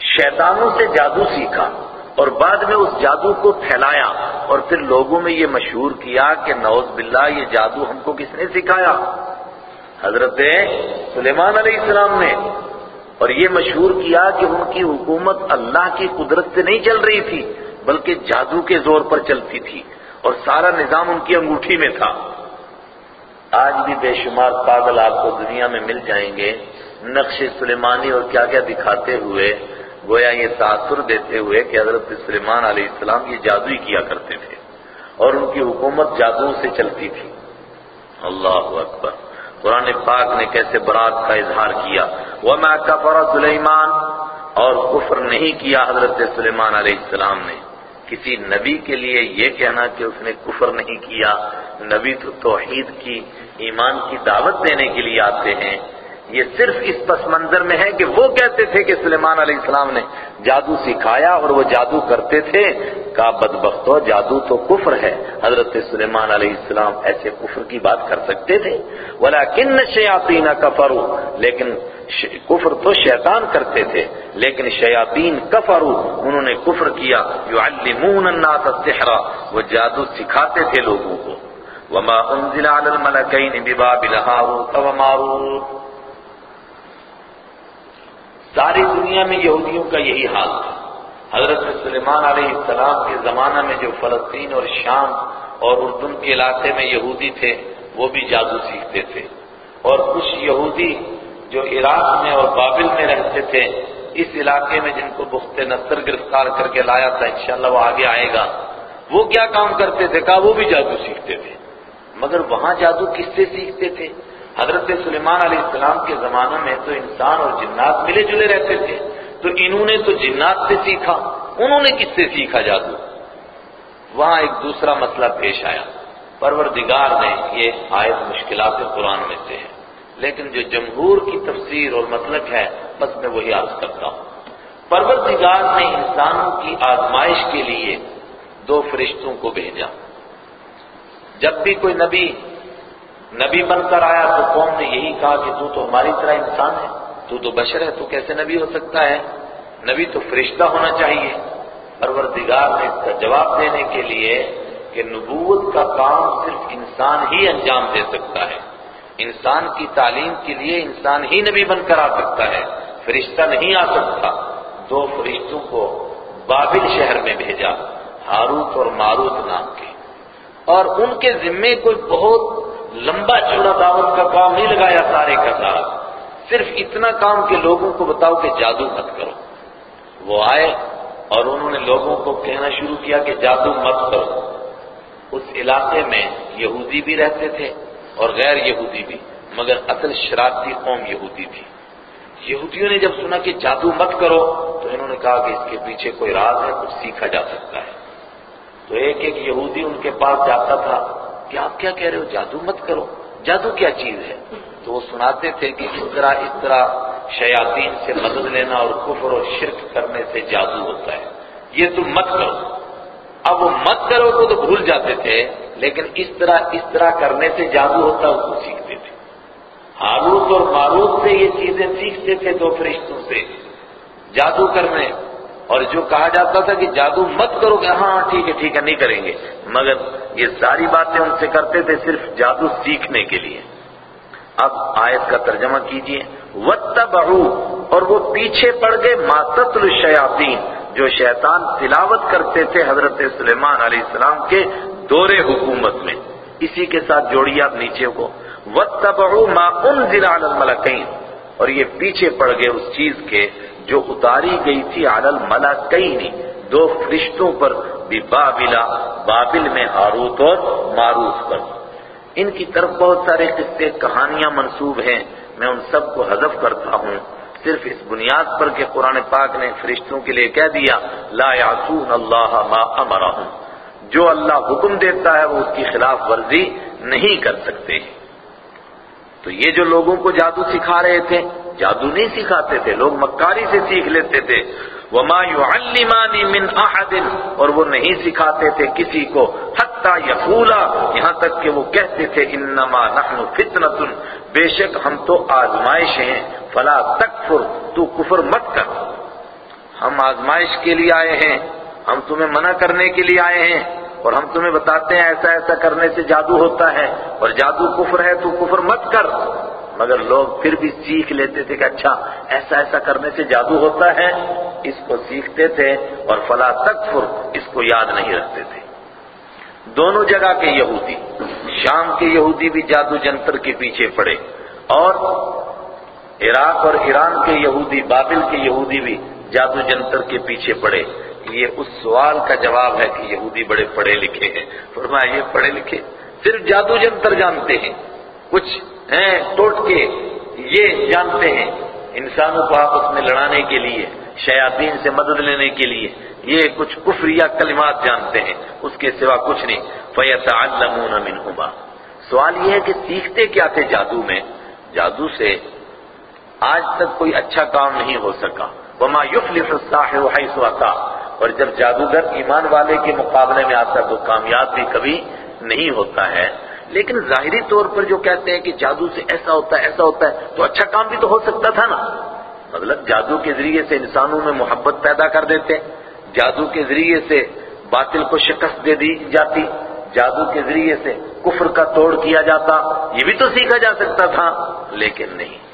شیطانوں سے جادو سیکھا اور بعد میں اس جادو کو پھیلایا اور پھر لوگوں میں یہ مشہور کیا کہ نوز باللہ، یہ جادو ہم کو کس نے سکھایا؟ حضرت سلیمان علیہ السلام نے۔ اور یہ مشہور کیا کہ ان کی حکومت اللہ کی قدرت سے نہیں چل رہی تھی، بلکہ جادو کے زور پر چلتی تھی اور سارا نظام ان کی انگوٹھی میں تھا۔ آج بھی بے شمار پاگل آپ کو دنیا میں مل جائیں گے، نقش سلیمانی اور کیا کیا دکھاتے ہوئے، گویا یہ تاثر دیتے ہوئے کہ حضرت سلیمان علیہ السلام یہ جادو ہی کیا کرتے تھے اور ان کی حکومت جادو سے چلتی تھی۔ اللہ اکبر۔ قرآن پاک نے کیسے برات کا اظہار کیا۔ وَمَا كَفَرَ سلیمان اور کفر نہیں کیا حضرت سلیمان علیہ السلام نے۔ کسی نبی کے لیے یہ کہنا کہ اس نے کفر نہیں کیا، نبی تو توحید کی، ایمان کی دعوت دینے کے لیے آتے ہیں۔ یہ صرف اس پس منظر میں ہے کہ وہ کہتے تھے کہ سلیمان علیہ السلام نے جادو سکھایا اور وہ جادو کرتے تھے۔ کا بدبختو، جادو تو کفر ہے۔ حضرت سلیمان علیہ السلام ایسے کفر کی بات کر سکتے تھے۔ ولیکن شیاطین کفروا لیکن کفر تو شیطان کرتے تھے، لیکن شیاطین کفروا، انہوں نے کفر کیا۔ یعلمون الناس السحر، وہ جادو سکھاتے تھے لوگوں کو۔ وما انزل على الملكين ببابل هاروت وماروت ساری دنیا میں یہودیوں کا یہی حال تھا۔ حضرت سلیمان علیہ السلام کے زمانہ میں جو فلسطین اور شام اور اردن کے علاقے میں یہودی تھے، وہ بھی جادو سیکھتے تھے۔ اور کچھ یہودی جو عراق میں اور بابل میں رہتے تھے، اس علاقے میں جن کو بخت نصر گرفتار کر کے لایا تھا، انشاءاللہ وہ آگے آئے گا۔ وہ کیا کام کرتے تھے؟ کہا، وہ بھی جادو سیکھتے تھے۔ مگر وہاں جادو کس سے سیکھتے تھے؟ حضرت سلیمان علیہ السلام کے زمانے میں تو انسان اور جنات ملے جلے رہتے تھے۔ تو انہوں نے تو جنات سے سیکھا۔ انہوں نے کس سے سیکھا جادو؟ وہاں ایک دوسرا مسئلہ پیش آیا۔ پروردگار نے یہ آیت مشکلات قرآن میں سے ہے۔ لیکن جو جمہور کی تفسیر اور مطلب ہے، بس میں وہی عرض کرتا ہوں۔ پروردگار نے انسانوں کی آزمائش کے لیے دو فرشتوں کو بھیجا۔ جب بھی کوئی نبی نبی بن کر آیا تو قوم نے یہی کہا کہ تو تو ہماری طرح انسان ہے، تو تو بشر ہے، تو کیسے نبی ہو سکتا ہے؟ نبی تو فرشتہ ہونا چاہیے۔ پروردگار نے اس کا جواب دینے کے لیے کہ نبوت کا کام صرف انسان ہی انجام دے سکتا ہے۔ انسان کی تعلیم کے لیے انسان ہی نبی بن کر آ سکتا ہے، فرشتہ نہیں آ سکتا۔ دو فرشتوں کو بابل شہر میں بھیجا، ہاروت اور ماروت نام کے۔ اور ان کے ذمے کوئی بہت لمبا چوڑا دعوت کا کام نہیں لگایا سارے کا سارا۔ صرف اتنا کام کہ لوگوں کو بتاؤ کہ جادو مت کرو۔ وہ آئے اور انہوں نے لوگوں کو کہنا شروع کیا کہ جادو مت کرو۔ اس علاقے میں یہودی بھی رہتے تھے۔ اور غیر یہودی بھی، مگر اصل شرارتی قوم یہودی تھی یہودیوں نے جب سنا کہ جادو مت کرو، تو انہوں نے کہا کہ اس کے پیچھے کوئی راز ہے، کچھ سیکھا جا سکتا ہے۔ تو ایک ایک یہودی ان کے پاس جاتا تھا کہ آپ کیا کہہ رہے ہو؟ جادو مت کرو۔ جادو کیا چیز ہے؟ تو وہ سناتے تھے کہ اس طرح اس طرح شیاطین سے مدد لینا اور کفر اور شرک کرنے سے جادو ہوتا ہے۔ یہ تم مت کرو۔ اب وہ مت کرو کو تو بھول جاتے تھے۔ لیکن اس طرح اس طرح کرنے سے جادو ہوتا اس کو سیکھتے تھے۔ ہاروت اور ماروت سے یہ چیزیں سیکھتے تھے دو فرشتوں سے۔ جادو کرنے، اور جو کہا جاتا تھا کہ جادو مت کرو کہ ہاں ٹھیک ہے ٹھیک ہے، نہیں کریں گے۔ مگر یہ ساری باتیں ان سے کرتے تھے صرف جادو سیکھنے کے لیے۔ اب آیت کا ترجمہ کیجیے۔ وَاتَّبَعُوا، اور وہ پیچھے پڑ گئے ماتت الشیاطین جو شیطان تلاوت کرتے تھے حضرت سلیمان علیہ السلام کے دور حکومت میں۔ اسی کے ساتھ جوڑیے آپ نیچے کو۔ وَاتَّبَعُوا مَا أُنزِلَ عَلَى الْمَلَكَيْنِ۔ اور یہ پیچھے پڑ گئے اس چیز کے جو اتاری گئی تھی عَلَى الْمَلَكَيْنِ۔ دو فرشتوں پر بھی بابلا بابل میں ہاروت اور ماروت پر۔ ان کی طرف بہت سارے قصے، کہانیاں منسوب ہیں۔ میں ان سب کو حذف کرتا ہوں۔ صرف اس بنیاد پر کہ قرآن پاک نے فرشتوں کے لیے کہہ دیا، لا یعصون اللہ ما امرہم جو اللہ حکم دیتا ہے وہ اس کی خلاف ورزی نہیں کر سکتے۔ تو یہ جو لوگوں کو جادو سکھا رہے تھے، جادو نہیں سکھاتے تھے، لوگ مکاری سے سیکھ لیتے تھے۔ وما يعلمان من احد اور وہ نہیں سکھاتے تھے کسی کو۔ حتی یقولا یہاں تک کہ وہ کہتے تھے انما نحن فتنۃ بے شک ہم تو آزمائش ہیں۔ فلا تکفر تو کفر مت کر۔ ہم آزمائش کے لیے آئے ہیں۔ ہم تمہیں منع کرنے کے لیے آئے ہیں اور ہم تمہیں بتاتے ہیں ایسا ایسا کرنے سے جادو ہوتا ہے اور جادو کفر ہے تو کفر مت کر مگر لوگ پھر بھی سیکھ لیتے تھے کہ اچھا ایسا ایسا کرنے سے جادو ہوتا ہے، اس کو سیکھتے تھے اور فلا تکفر، اس کو یاد نہیں رکھتے تھے۔ دونوں جگہ کے یہودی، شام کے یہودی بھی جادو جنتر کے پیچھے پڑے اور عراق اور ایران کے یہودی، بابل کے یہودی بھی جادو جنتر کے پیچھے پڑے۔ یہ اس سوال کا جواب ہے کہ یہودی بڑے پڑھے لکھے ہیں۔ فرمایا، یہ پڑھے لکھے۔ صرف جادو جنتر جانتے ہیں۔ کچھ ہیں ٹوٹ کے یہ جانتے ہیں۔ انسانوں کو آپس میں لڑانے کے لیے، شیاطین سے مدد لینے کے لیے یہ کچھ کفریہ کلمات جانتے ہیں۔ اس کے سوا کچھ نہیں۔ فَيَتَعَلَّمُونَ مِنْهُمَا۔ سوال یہ ہے کہ سیکھتے کیا تھے جادو میں؟ جادو سے آج تک کوئی اچھا کام نہیں ہو سکا۔ وَمَا يُفْلِحُ السَّاحِرُ حَيْثُ أَتَى اور جب جادوگر ایمان والے کے مقابلے میں آتا ہے تو کامیاب بھی کبھی نہیں ہوتا ہے۔ لیکن ظاہری طور پر جو کہتے ہیں کہ جادو سے ایسا ہوتا ہے، ایسا ہوتا ہے، تو اچھا کام بھی تو ہو سکتا تھا نا۔ مطلب جادو کے ذریعے سے انسانوں میں محبت پیدا کر دیتے، جادو کے ذریعے سے باطل کو شکست دے دی جاتی، جادو کے ذریعے سے کفر کا توڑ کیا جاتا، یہ بھی تو سیکھا جا سکتا تھا، لیکن نہیں۔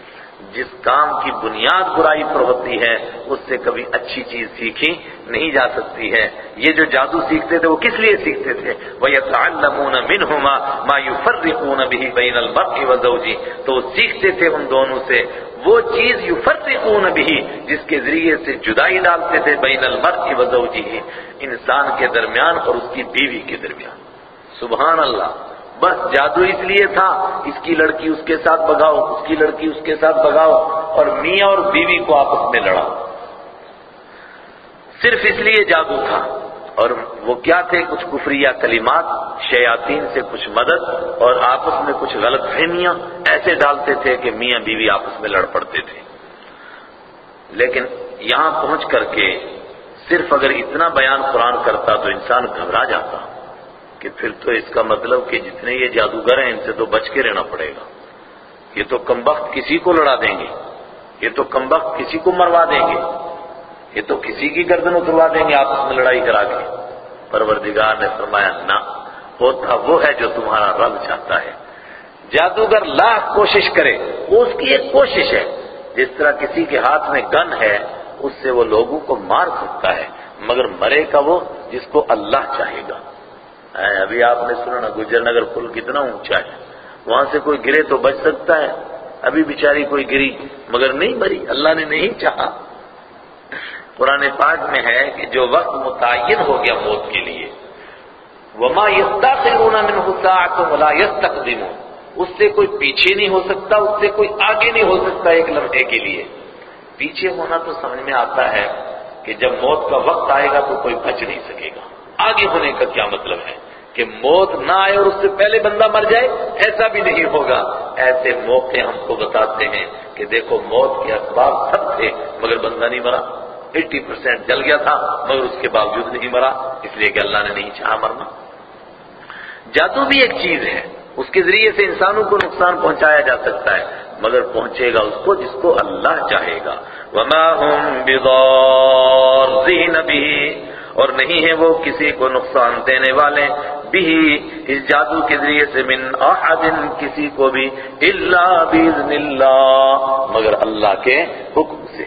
جس کام کی بنیاد برائی پر ہوتی ہے، اس سے کبھی اچھی چیز سیکھی نہیں جا سکتی ہے۔ یہ جو جادو سیکھتے تھے، وہ کس لیے سیکھتے تھے؟ وَيَتَعَلَّمُونَ مِنْهُمَا مَا يُفَرِّقُونَ بِهِ بَيْنَ الْمَرْءِ وَزَوْجِهِ تو وہ سیکھتے تھے ان دونوں سے۔ وہ چیز یفرقون بھی جس کے ذریعے سے جدائی ڈالتے تھے بین المرء وزوجه انسان کے درمیان اور اس کی بیوی کے درمیان۔ سبحان اللہ۔ بس جادو اس لیے تھا، اس کی لڑکی اس کے ساتھ بگاؤ اس کی لڑکی اس کے ساتھ بگاؤ اور میاں اور بیوی کو آپس میں لڑاؤ صرف اس لیے جادو تھا۔ اور وہ کیا تھے؟ کچھ کفریہ کلمات، شیاطین سے کچھ مدد اور آپس میں کچھ غلط فہمیاں۔ ایسے ڈالتے تھے کہ میاں بیوی آپس میں لڑ پڑتے تھے۔ لیکن یہاں پہنچ کر کے صرف اگر اتنا بیان قرآن کرتا تو انسان گھبرا جاتا۔ کہ پھر تو اس کا مطلب کہ جتنے یہ جادوگر ہیں ان سے تو بچ کے رہنا پڑے گا۔ یہ تو کم وقت کسی کو لڑا دیں گے۔ یہ تو کم وقت کسی کو مروا دیں گے۔ یہ تو کسی کی گردن اتروا دیں گے آپس میں لڑائی کرا کے۔ پروردگار نے فرمایا، نہ ہوتا وہ ہے جو تمہارا رب چاہتا ہے۔ جادوگر لاکھ کوشش کرے وہ اس کی ایک کوشش ہے۔ جس طرح کسی کے ہاتھ میں گن ہے، اس سے وہ لوگوں کو مار سکتا ہے، مگر مرے کا وہ جس کو اللہ چاہے گا۔ ابھی آپ نے سنا نا گجر نگر پل کتنا اونچا ہے۔ وہاں سے کوئی گرے تو بچ سکتا ہے۔ ابھی بیچاری کوئی گری، مگر نہیں مری۔ اللہ نے نہیں چاہا۔ قرآن پاک میں ہے کہ جو وقت متعین ہو گیا موت کے لیے، وما يستاخرون منه ساعه ولا يستقدمون۔ اس سے کوئی پیچھے نہیں ہو سکتا، اس سے کوئی آگے نہیں ہو سکتا ایک لمحے کے لیے۔ پیچھے ہونا تو سمجھ میں آتا ہے کہ جب موت کا وقت آئے گا تو کوئی بچ نہیں سکے گا۔ آگے ہونے کا کیا مطلب ہے؟ کہ موت نہ آئے اور اس سے پہلے بندہ مر جائے، ایسا بھی نہیں ہوگا۔ ایسے موقع ہم کو بتاتے ہیں کہ دیکھو موت کے اسباب سب تھے، مگر بندہ نہیں مرا۔ ایٹی پرسینٹ جل گیا تھا، مگر اس کے باوجود نہیں مرا، اس لیے کہ اللہ نے نہیں چاہا مرنا۔ جادو بھی ایک چیز ہے، اس کے ذریعے سے انسانوں کو نقصان پہنچایا جا سکتا ہے، مگر پہنچے گا اس کو جس کو اللہ چاہے گا۔ وما هم بضارین اور نہیں ہے وہ کسی کو نقصان دینے والے۔ بھی اس جادو کے ذریعے سے من احد، کسی کو بھی، الا باذن اللہ، مگر اللہ کے حکم سے۔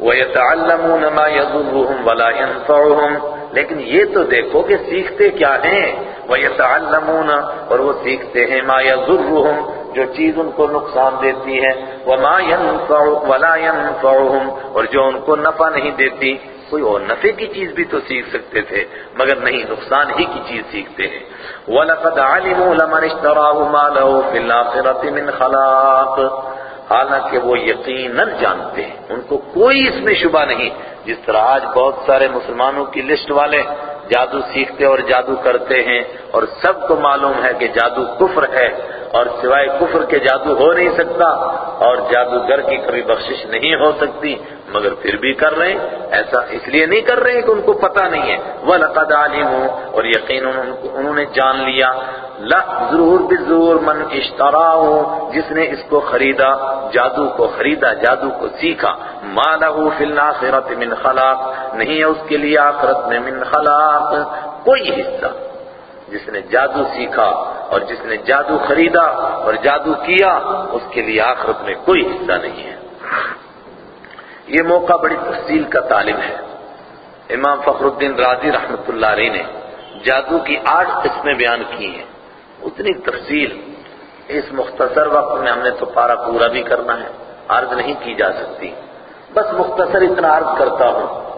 وَيَتَعَلَّمُونَ مَا يَضُرُّهُمْ وَلَا يَنفَعُهُمْ، لیکن یہ تو دیکھو کہ سیکھتے کیا ہیں۔ وَيَتَعَلَّمُونَ، اور وہ سیکھتے ہیں مَا يَذُرُّهُمْ جو چیز ان کو نقصان دیتی ہے۔ وَمَا يَنفَعُ وَلَا يَنفَعُهُمْ، اور جو ان کو نفع نہیں دیتی۔ کوئی اور نفع کی چیز بھی تو سیکھ سکتے تھے، مگر نہیں، نقصان ہی کی چیز سیکھتے ہیں۔ وَلَقَدْ عَلِمُوا لَمَنِ اشْتَرَاهُ مَا لَهُ فِي الْآخِرَةِ مِنْ خَلَاقٍ۔ حالانکہ وہ یقیناً جانتے ہیں، ان کو کوئی اس میں شبہ نہیں۔ جس طرح آج بہت سارے مسلمانوں کی لسٹ والے جادو سیکھتے اور جادو کرتے ہیں اور سب کو معلوم ہے کہ جادو کفر ہے اور سوائے کفر کے جادو ہو نہیں سکتا اور جادوگر کی کبھی بخشش نہیں ہو سکتی، مگر پھر بھی کر رہے ہیں۔ ایسا اس لیے نہیں کر رہے ہیں کہ ان کو پتہ نہیں ہے۔ وہ لقد عالم اور یقین انہوں نے جان لیا۔ لا ضرور بزور من اشترا جس نے اس کو خریدا، جادو کو خریدا، جادو کو سیکھا۔ مالہ فی الاخرت من خلاق، نہیں ہے اس کے لیے آخرت میں من خلاق، کوئی حصہ۔ جس نے جادو سیکھا اور جس نے جادو خریدا اور جادو کیا، اس کے لیے آخرت میں کوئی حصہ نہیں ہے۔ یہ موقع بڑی تفصیل کا طالب ہے۔ امام فخر الدین راضی رحمت اللہ علیہ نے جادو کی آٹھ قسمیں بیان کی ہیں۔ اتنی تفصیل، اس مختصر وقت میں ہم نے تو پارا پورا بھی کرنا ہے، عرض نہیں کی جا سکتی۔ بس مختصر اتنا عرض کرتا ہوں۔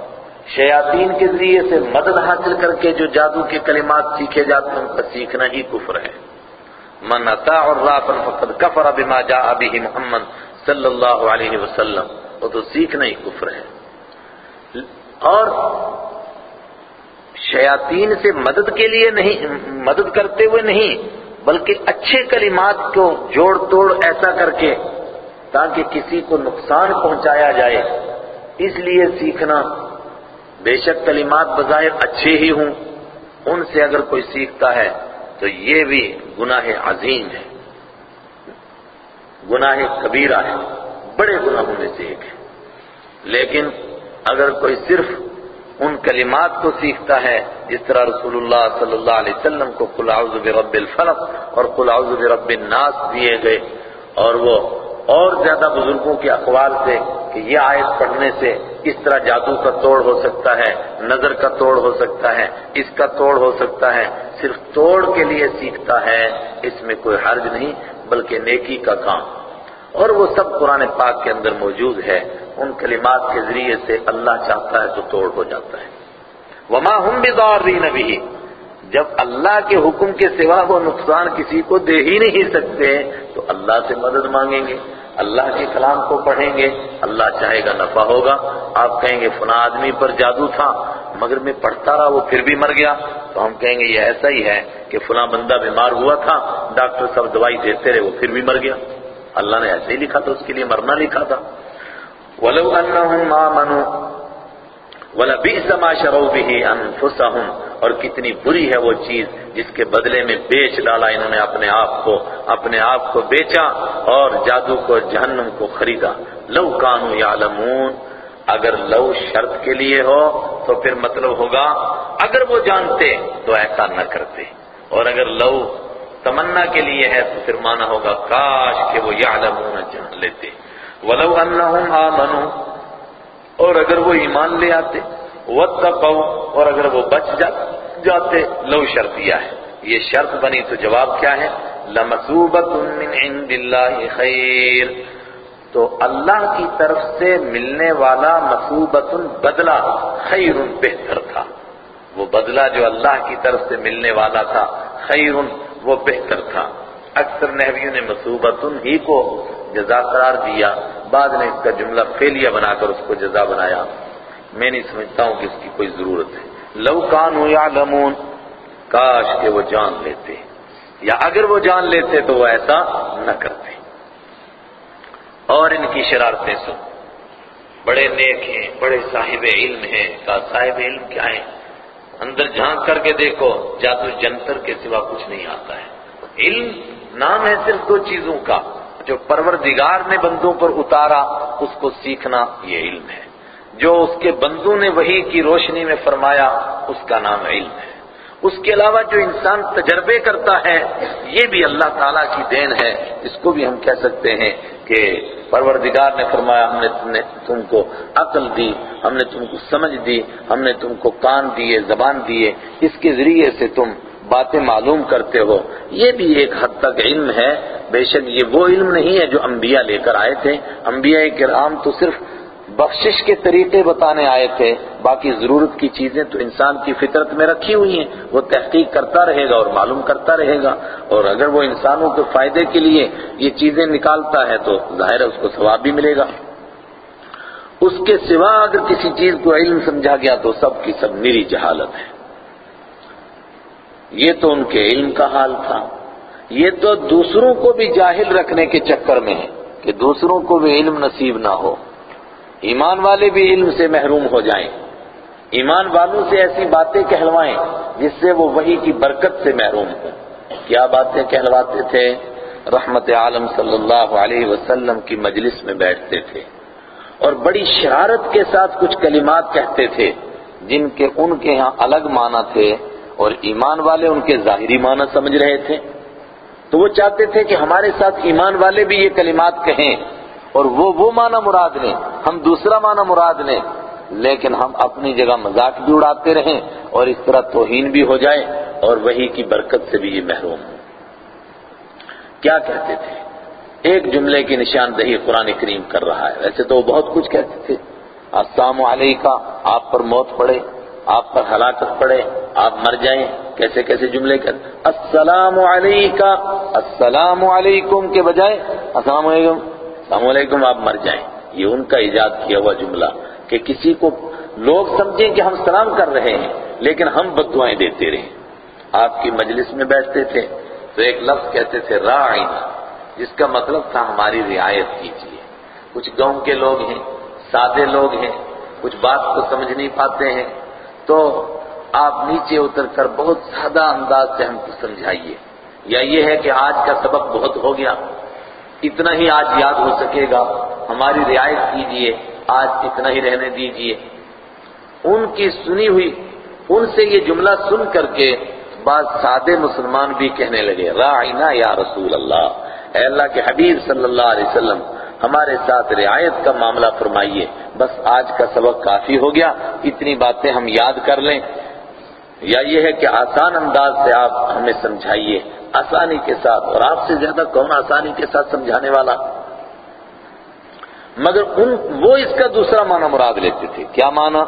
شیاطین کے ذریعے سے مدد حاصل کر کے جو جادو کے کلمات سیکھے جاتے ہیں، ان کا سیکھنا ہی کفر ہے۔ من اطاع الرافن فقد کفر بما جاء به محمد صلی اللہ علیہ وسلم۔ وہ تو سیکھنا ہی کفر ہے۔ اور شیاطین سے مدد کے لیے نہیں، مدد کرتے ہوئے نہیں، بلکہ اچھے کلمات کو جوڑ توڑ ایسا کر کے تاکہ کسی کو نقصان پہنچایا جائے۔ اس لیے سیکھنا بے شک کلمات بظاہر اچھے ہی ہوں۔ ان سے اگر کوئی سیکھتا ہے تو یہ بھی گناہ عظیم ہے۔ گناہ کبیرہ ہے۔ بڑے گناہوں میں سے ایک ہے۔ لیکن اگر کوئی صرف ان کلمات کو سیکھتا ہے، جس طرح رسول اللہ صلی اللہ علیہ وسلم کو قل اعوذ برب الفلق اور قل اعوذ برب الناس دیے گئے اور وہ اور زیادہ بزرگوں کے اقوال سے کہ یہ آیت پڑھنے سے اس طرح جادو کا توڑ ہو سکتا ہے، نظر کا توڑ ہو سکتا ہے، اس کا توڑ ہو سکتا ہے، صرف توڑ کے لیے سیکھتا ہے، اس میں کوئی حرج نہیں، بلکہ نیکی کا کام۔ اور وہ سب قرآن پاک کے اندر موجود ہے، ان کلمات کے ذریعے سے اللہ چاہتا ہے تو توڑ ہو جاتا ہے۔ وما ہم بضارین بھی جب اللہ کے حکم کے سوا وہ نقصان کسی کو دے ہی نہیں سکتے تو اللہ سے مدد مانگیں گے، اللہ کے کلام کو پڑھیں گے، اللہ چاہے گا نفع ہوگا۔ آپ کہیں گے فنا آدمی پر جادو تھا، مگر میں پڑھتا رہا، وہ پھر بھی مر گیا۔ تو ہم کہیں گے، یہ ایسا ہی ہے کہ فلاں بندہ بیمار ہوا تھا، ڈاکٹر صاحب دوائی دیتے رہے، وہ پھر بھی مر گیا۔ اللہ نے ایسے ہی لکھا تھا، اس کے لیے مرنا لکھا تھا۔ وَلَوْ أَنَّهُمْ آمَنُوا وَلَبِئْسَ مَا شَرَوْا بِهِ أَنفُسَهُمْ اور کتنی بری ہے وہ چیز جس کے بدلے میں بیچ ڈالا انہوں نے اپنے آپ کو، اپنے آپ کو بیچا اور جادو کو، جہنم کو خریدا۔ لو کانو یعلمون، اگر لو شرط کے لیے ہو تو پھر مطلب ہوگا، اگر وہ جانتے تو ایسا نہ کرتے۔ اور اگر لو تمنا کے لیے ہے تو پھر مانا ہوگا کاش کہ وہ یعلمون جان لیتے۔ ولو انہم آمنوا اور اگر وہ ایمان لے آتے، واتقوا، اور اگر وہ بچ جاتے، لو شرطیہ ہے۔ یہ شرط بنی تو جواب کیا ہے؟ لمثوبت من عند اللہ خیر تو اللہ کی طرف سے ملنے والا مصوبت بدلہ خیر بہتر تھا۔ وہ بدلہ جو اللہ کی طرف سے ملنے والا تھا خیر وہ بہتر تھا۔ اکثر نحویوں نے مصوبت ہی کو جزا قرار دیا، بعد میں اس کا جملہ فیلیا بنا کر اس کو جزا بنایا۔ میں نہیں سمجھتا ہوں کہ اس کی کوئی ضرورت ہے۔ لو کانو یعلمون، کاش کہ وہ جان لیتے۔ یا اگر وہ جان لیتے تو وہ ایسا نہ کرتے۔ اور ان کی شرارتیں سن۔ بڑے نیک ہیں، بڑے صاحب علم ہیں۔ کا صاحب علم کیا ہے؟ اندر جھانک کر کے دیکھو، جادو جنتر کے سوا کچھ نہیں آتا ہے۔ علم نام ہے صرف دو چیزوں کا۔ جو پروردگار نے بندوں پر اتارا، اس کو سیکھنا یہ علم ہے۔ جو اس کے بندوں نے وہی کی روشنی میں فرمایا، اس کا نام علم ہے۔ اس کے علاوہ جو انسان تجربے کرتا ہے، یہ بھی اللہ تعالیٰ کی دین ہے۔ اس کو بھی ہم کہہ سکتے ہیں کہ پروردگار نے فرمایا، ہم نے تم کو عقل دی، ہم نے تم کو سمجھ دی، ہم نے تم کو کان دیے، زبان دیے۔ اس کے ذریعے سے تم باتیں معلوم کرتے ہو۔ یہ بھی ایک حد تک علم ہے۔ بے شک یہ وہ علم نہیں ہے جو انبیاء لے کر آئے تھے۔ انبیاء کرام تو صرف بخشش کے طریقے بتانے آئے تھے۔ باقی ضرورت کی چیزیں تو انسان کی فطرت میں رکھی ہوئی ہیں۔ وہ تحقیق کرتا رہے گا اور معلوم کرتا رہے گا۔ اور اگر وہ انسانوں کے فائدے کے لیے یہ چیزیں نکالتا ہے تو ظاہر ہے اس کو ثواب بھی ملے گا۔ اس کے سوا اگر کسی چیز کو علم سمجھا گیا تو سب کی سب میری جہالت ہے۔ یہ تو ان کے علم کا حال تھا۔ یہ تو دوسروں کو بھی جاہل رکھنے کے چکر میں ہے کہ دوسروں کو بھی علم نصیب نہ ہو۔ ایمان والے بھی علم سے محروم ہو جائیں۔ ایمان والوں سے ایسی باتیں کہلوائیں جس سے وہ وہی کی برکت سے محروم ہوں۔ کیا باتیں کہلواتے تھے؟ رحمت عالم صلی اللہ علیہ وسلم کی مجلس میں بیٹھتے تھے۔ اور بڑی شرارت کے ساتھ کچھ کلمات کہتے تھے جن کے ان کے ہاں الگ معنی تھے۔ اور ایمان والے ان کے ظاہری معنی سمجھ رہے تھے۔ تو وہ چاہتے تھے کہ ہمارے ساتھ ایمان والے بھی یہ کلمات کہیں اور وہ وہ معنی مراد لیں، ہم دوسرا معنی مراد لیں۔ لیکن ہم اپنی جگہ مذاق بھی اڑاتے رہیں اور اس طرح توہین بھی ہو جائے اور وہی کی برکت سے بھی یہ محروم۔ ہوں کیا کہتے تھے؟ ایک جملے کی نشاندہی قرآن کریم کر رہا ہے۔ ویسے تو وہ بہت کچھ کہتے تھے۔ السلام علیکہ آپ پر موت پڑے، آپ پر ہلاکت پڑے آپ مر جائیں۔ کیسے کیسے جملے کہتے السلام علیکہ۔ السلام علیکم کے بجائے السلام علیکم۔ السلام علیکم، آپ مر جائیں۔ یہ ان کا ایجاد کیا ہوا جملہ کہ کسی کو لوگ سمجھیں کہ ہم سلام کر رہے ہیں، لیکن ہم بدوائیں دیتے رہے۔ آپ کی مجلس میں بیٹھتے تھے تو ایک لفظ کہتے تھے رائنا جس کا مطلب تھا ہماری رعایت کیجیے کچھ گاؤں کے لوگ ہیں، سادے لوگ ہیں، کچھ بات کو سمجھ نہیں پاتے ہیں۔ تو آپ نیچے اتر کر بہت سادہ انداز سے ہم کو سمجھائیے۔ یا یہ ہے کہ آج کا سبق بہت ہو گیا۔ اتنا ہی آج یاد ہو سکے گا۔ ہماری رعایت کیجیے آج اتنا ہی رہنے دیجیے ان کی سنی ہوئی، ان سے یہ جملہ سن کر کے بعض سادے مسلمان بھی کہنے لگے رائنا یا رسول اللہ۔ اے اللہ کے حبیب صلی اللہ علیہ وسلم، ہمارے ساتھ رعایت کا معاملہ فرمائیے۔ بس آج کا سبق کافی ہو گیا۔ اتنی باتیں ہم یاد کر لیں۔ یا یہ ہے کہ آسان انداز سے آپ ہمیں سمجھائیے، آسانی کے ساتھ، اور آپ سے زیادہ کون آسانی کے ساتھ سمجھانے والا؟ مگر ان، وہ اس کا دوسرا معنی مراد لیتے تھے۔ کیا معنی؟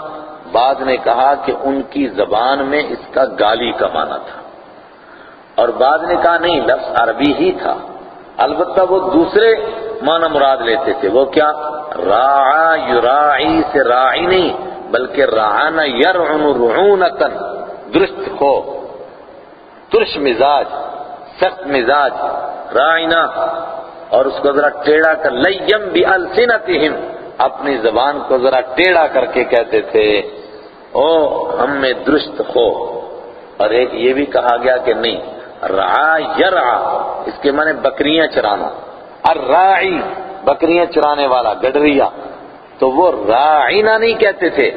بعد نے کہا کہ ان کی زبان میں اس کا گالی کا معنی تھا۔ اور بعد نے کہا نہیں، لفظ عربی ہی تھا۔ البتہ وہ دوسرے معنی مراد لیتے تھے۔ وہ کیا؟ راعا یراعی سے راعی نہیں، بلکہ راعنا یرعن رعونتن درست ہو ترش مزاج، سخت مزاج رائنا اور اس کو ذرا ٹیڑھا کر لیم بھی السنتہم۔ اپنی زبان کو ذرا ٹیڑھا کر کے کہتے تھے، او ہم میں درست ہو۔ اور ایک یہ بھی کہا گیا کہ نہیں، را یرعا، اس کے معنی بکریاں چرانا۔ الراعی، بکریاں چرانے والا، گڈریا۔ تو وہ رائنا نہیں کہتے تھے۔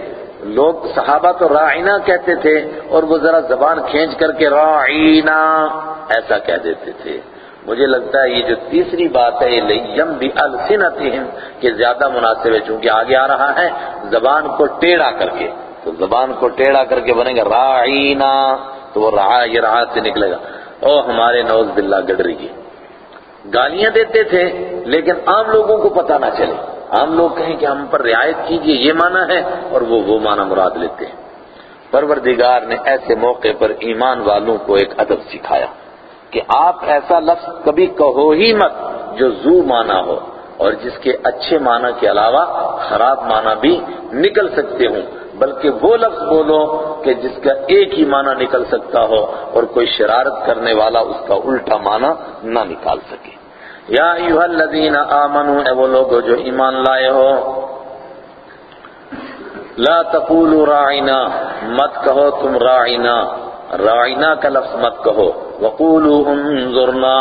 لوگ صحابہ تو رائنا کہتے تھے اور وہ ذرا زبان کھینچ کر کے رائنا ایسا کہہ دیتے تھے۔ مجھے لگتا ہے یہ جو تیسری بات ہے یہ لیم بھی السنتہم کہ زیادہ مناسب ہے چونکہ آگے آ رہا ہے، زبان کو ٹیڑھا کر کے۔ تو زبان کو ٹیڑھا کر کے بنے گا رائنا تو وہ رہا یہ رہا سے نکلے گا۔ او ہمارے نوز باللہ گڑ رہی گالیاں دیتے تھے، لیکن عام لوگوں کو پتہ نہ چلے۔ عام لوگ کہیں کہ ہم پر رعایت کیجیے، یہ معنی ہے، اور وہ وہ معنی مراد لیتے ہیں۔ پروردگار نے ایسے موقع پر ایمان والوں کو ایک ادب سکھایا کہ آپ ایسا لفظ کبھی کہو ہی مت جو زو مانا ہو، اور جس کے اچھے معنی کے علاوہ خراب معنی بھی نکل سکتے ہوں۔ بلکہ وہ لفظ بولو کہ جس کا ایک ہی معنی نکل سکتا ہو، اور کوئی شرارت کرنے والا اس کا الٹا معنی نہ نکال سکے۔ یا ایوہ الذین آمنو، اے وہ لوگو جو ایمان لائے ہو، لا تقولوا راعنا، مت کہو تم راعنا راعنا کا لفظ مت کہو وقولو انظرنا،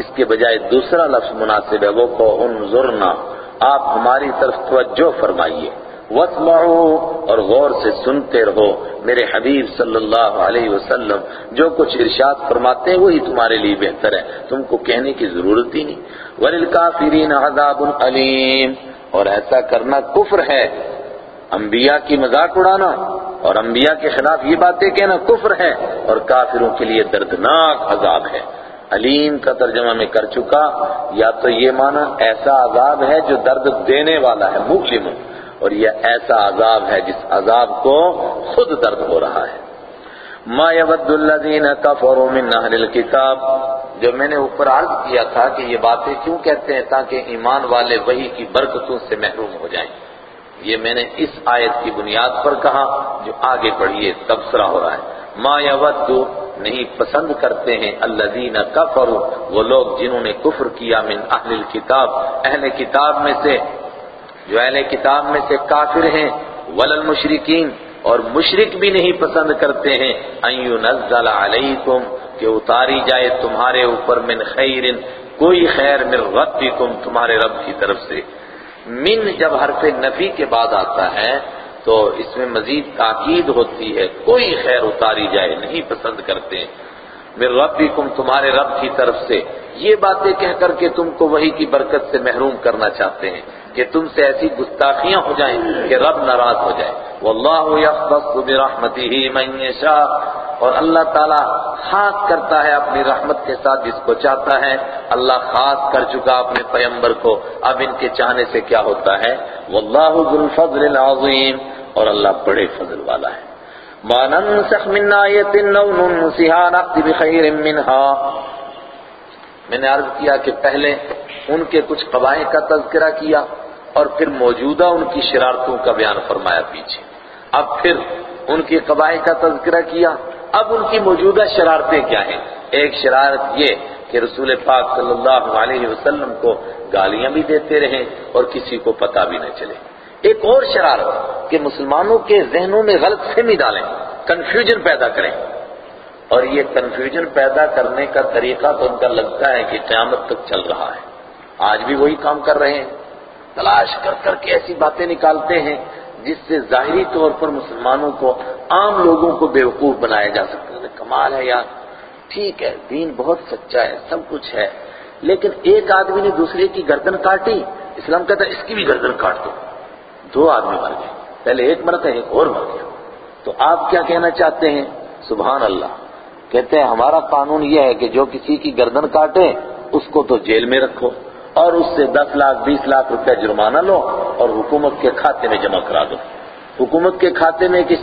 اس کے بجائے دوسرا لفظ مناسب ہے، وہ کہو انظرنا، آپ ہماری طرف توجہ فرمائیے۔ واسمعوا اور غور سے سنتے رہو میرے حبیب صلی اللہ علیہ وسلم، جو کچھ ارشاد فرماتے ہیں وہی تمہارے لیے بہتر ہے، تم کو کہنے کی ضرورت ہی نہیں۔ وَلِلْكَافِرِينَ عَذَابٌ عَلِيمٌ اور ایسا کرنا کفر ہے۔ انبیاء کی مذاق اڑانا۔ اور انبیاء کے خلاف یہ باتیں کہنا کفر ہے۔ اور کافروں کے لیے دردناک عذاب ہے۔ علیم کا ترجمہ میں کر چکا، یا تو یہ معنی ایسا عذاب ہے جو درد دینے والا ہے مغلم اور یہ ایسا عذاب ہے جس عذاب کو خود درد ہو رہا ہے۔ ما يود الذين كفروا من اهل الكتاب۔ جو میں نے اوپر عرض کیا تھا کہ یہ باتیں کیوں کہتے ہیں تاکہ ایمان والے وہی کی برکتوں سے محروم ہو جائیں۔ یہ میں نے اس آیت کی بنیاد پر کہا جو آگے پڑھیے تبصرہ ہو رہا ہے۔ ما یود نہیں پسند کرتے ہیں الذین کفروا وہ لوگ جنہوں نے کفر کیا من اہل الكتاب۔ اہل کتاب میں سے جو اہل کتاب میں سے کافر ہیں وللمشرکین اور مشرک بھی نہیں پسند کرتے ہیں، ان ينزل علیکم، کہ اتاری جائے تمہارے اوپر من خیر، کوئی خیر من ربکم تمہارے رب کی طرف سے۔ من جب حرف نفی کے بعد آتا ہے، تو اس میں مزید تاکید ہوتی ہے، کوئی خیر اتاری جائے، نہیں پسند کرتے۔ میرے ربکم، تمہارے رب کی طرف سے۔ یہ باتیں کہہ کر کے تم کو وہی کی برکت سے محروم کرنا چاہتے ہیں کہ تم سے ایسی گستاخیاں ہو جائیں کہ رب ناراض ہو جائے۔ واللہ یختص برحمتہ من یشاء۔ اور اللہ تعالیٰ خاص کرتا ہے اپنی رحمت کے ساتھ جس کو چاہتا ہے۔ اللہ خاص کر چکا اپنے پیمبر کو۔ اب ان کے چاہنے سے کیا ہوتا ہے؟ واللہ ذو الفضل العظیم۔ اور اللہ بڑے فضل والا ہے۔ ما ننسخ من آیت نو ننسیها نقض بخیر منها. میں نے عرض کیا کہ پہلے ان کے کچھ قبائل کا تذکرہ کیا اور پھر موجودہ ان کی شرارتوں کا بیان فرمایا پیچھے۔ اب پھر ان کی قبائل کا تذکرہ کیا۔ اب ان کی موجودہ شرارتیں کیا ہیں؟ ایک شرارت یہ کہ رسول پاک صلی اللہ علیہ وسلم کو گالیاں بھی دیتے رہیں اور کسی کو پتا بھی نہ چلے۔ ایک اور شرارت کہ مسلمانوں کے ذہنوں میں غلط فہمی ڈالیں کنفیوژن پیدا کریں۔ اور یہ کنفیوژن پیدا کرنے کا طریقہ تو ان کا لگتا ہے کہ قیامت تک چل رہا ہے۔ آج بھی وہی کام کر رہے ہیں۔ تلاش کر کر کے ایسی باتیں نکالتے ہیں جس سے ظاہری طور پر مسلمانوں کو عام لوگوں کو بیوقوف بنایا جا سکتا ہے۔ کمال ہے یار۔ ٹھیک ہے، دین بہت سچا ہے، سب کچھ ہے۔ لیکن ایک آدمی نے دوسرے کی گردن کاٹی، اسلام کہتا ہے اس کی بھی گردن کاٹ دو۔ دو آدمی مر گئے۔ پہلے ایک مرتا ہے، ایک اور مر گیا۔ تو آپ کیا کہنا چاہتے ہیں؟ سبحان اللہ۔ کہتے ہیں، ہمارا قانون یہ ہے کہ جو کسی کی گردن کاٹے، اس کو تو جیل میں رکھو اور اس سے دس لاکھ، بیس لاکھ روپے جرمانہ لو اور حکومت کے کھاتے میں جمع کرا دو۔ حکومت کے کھاتے میں کس،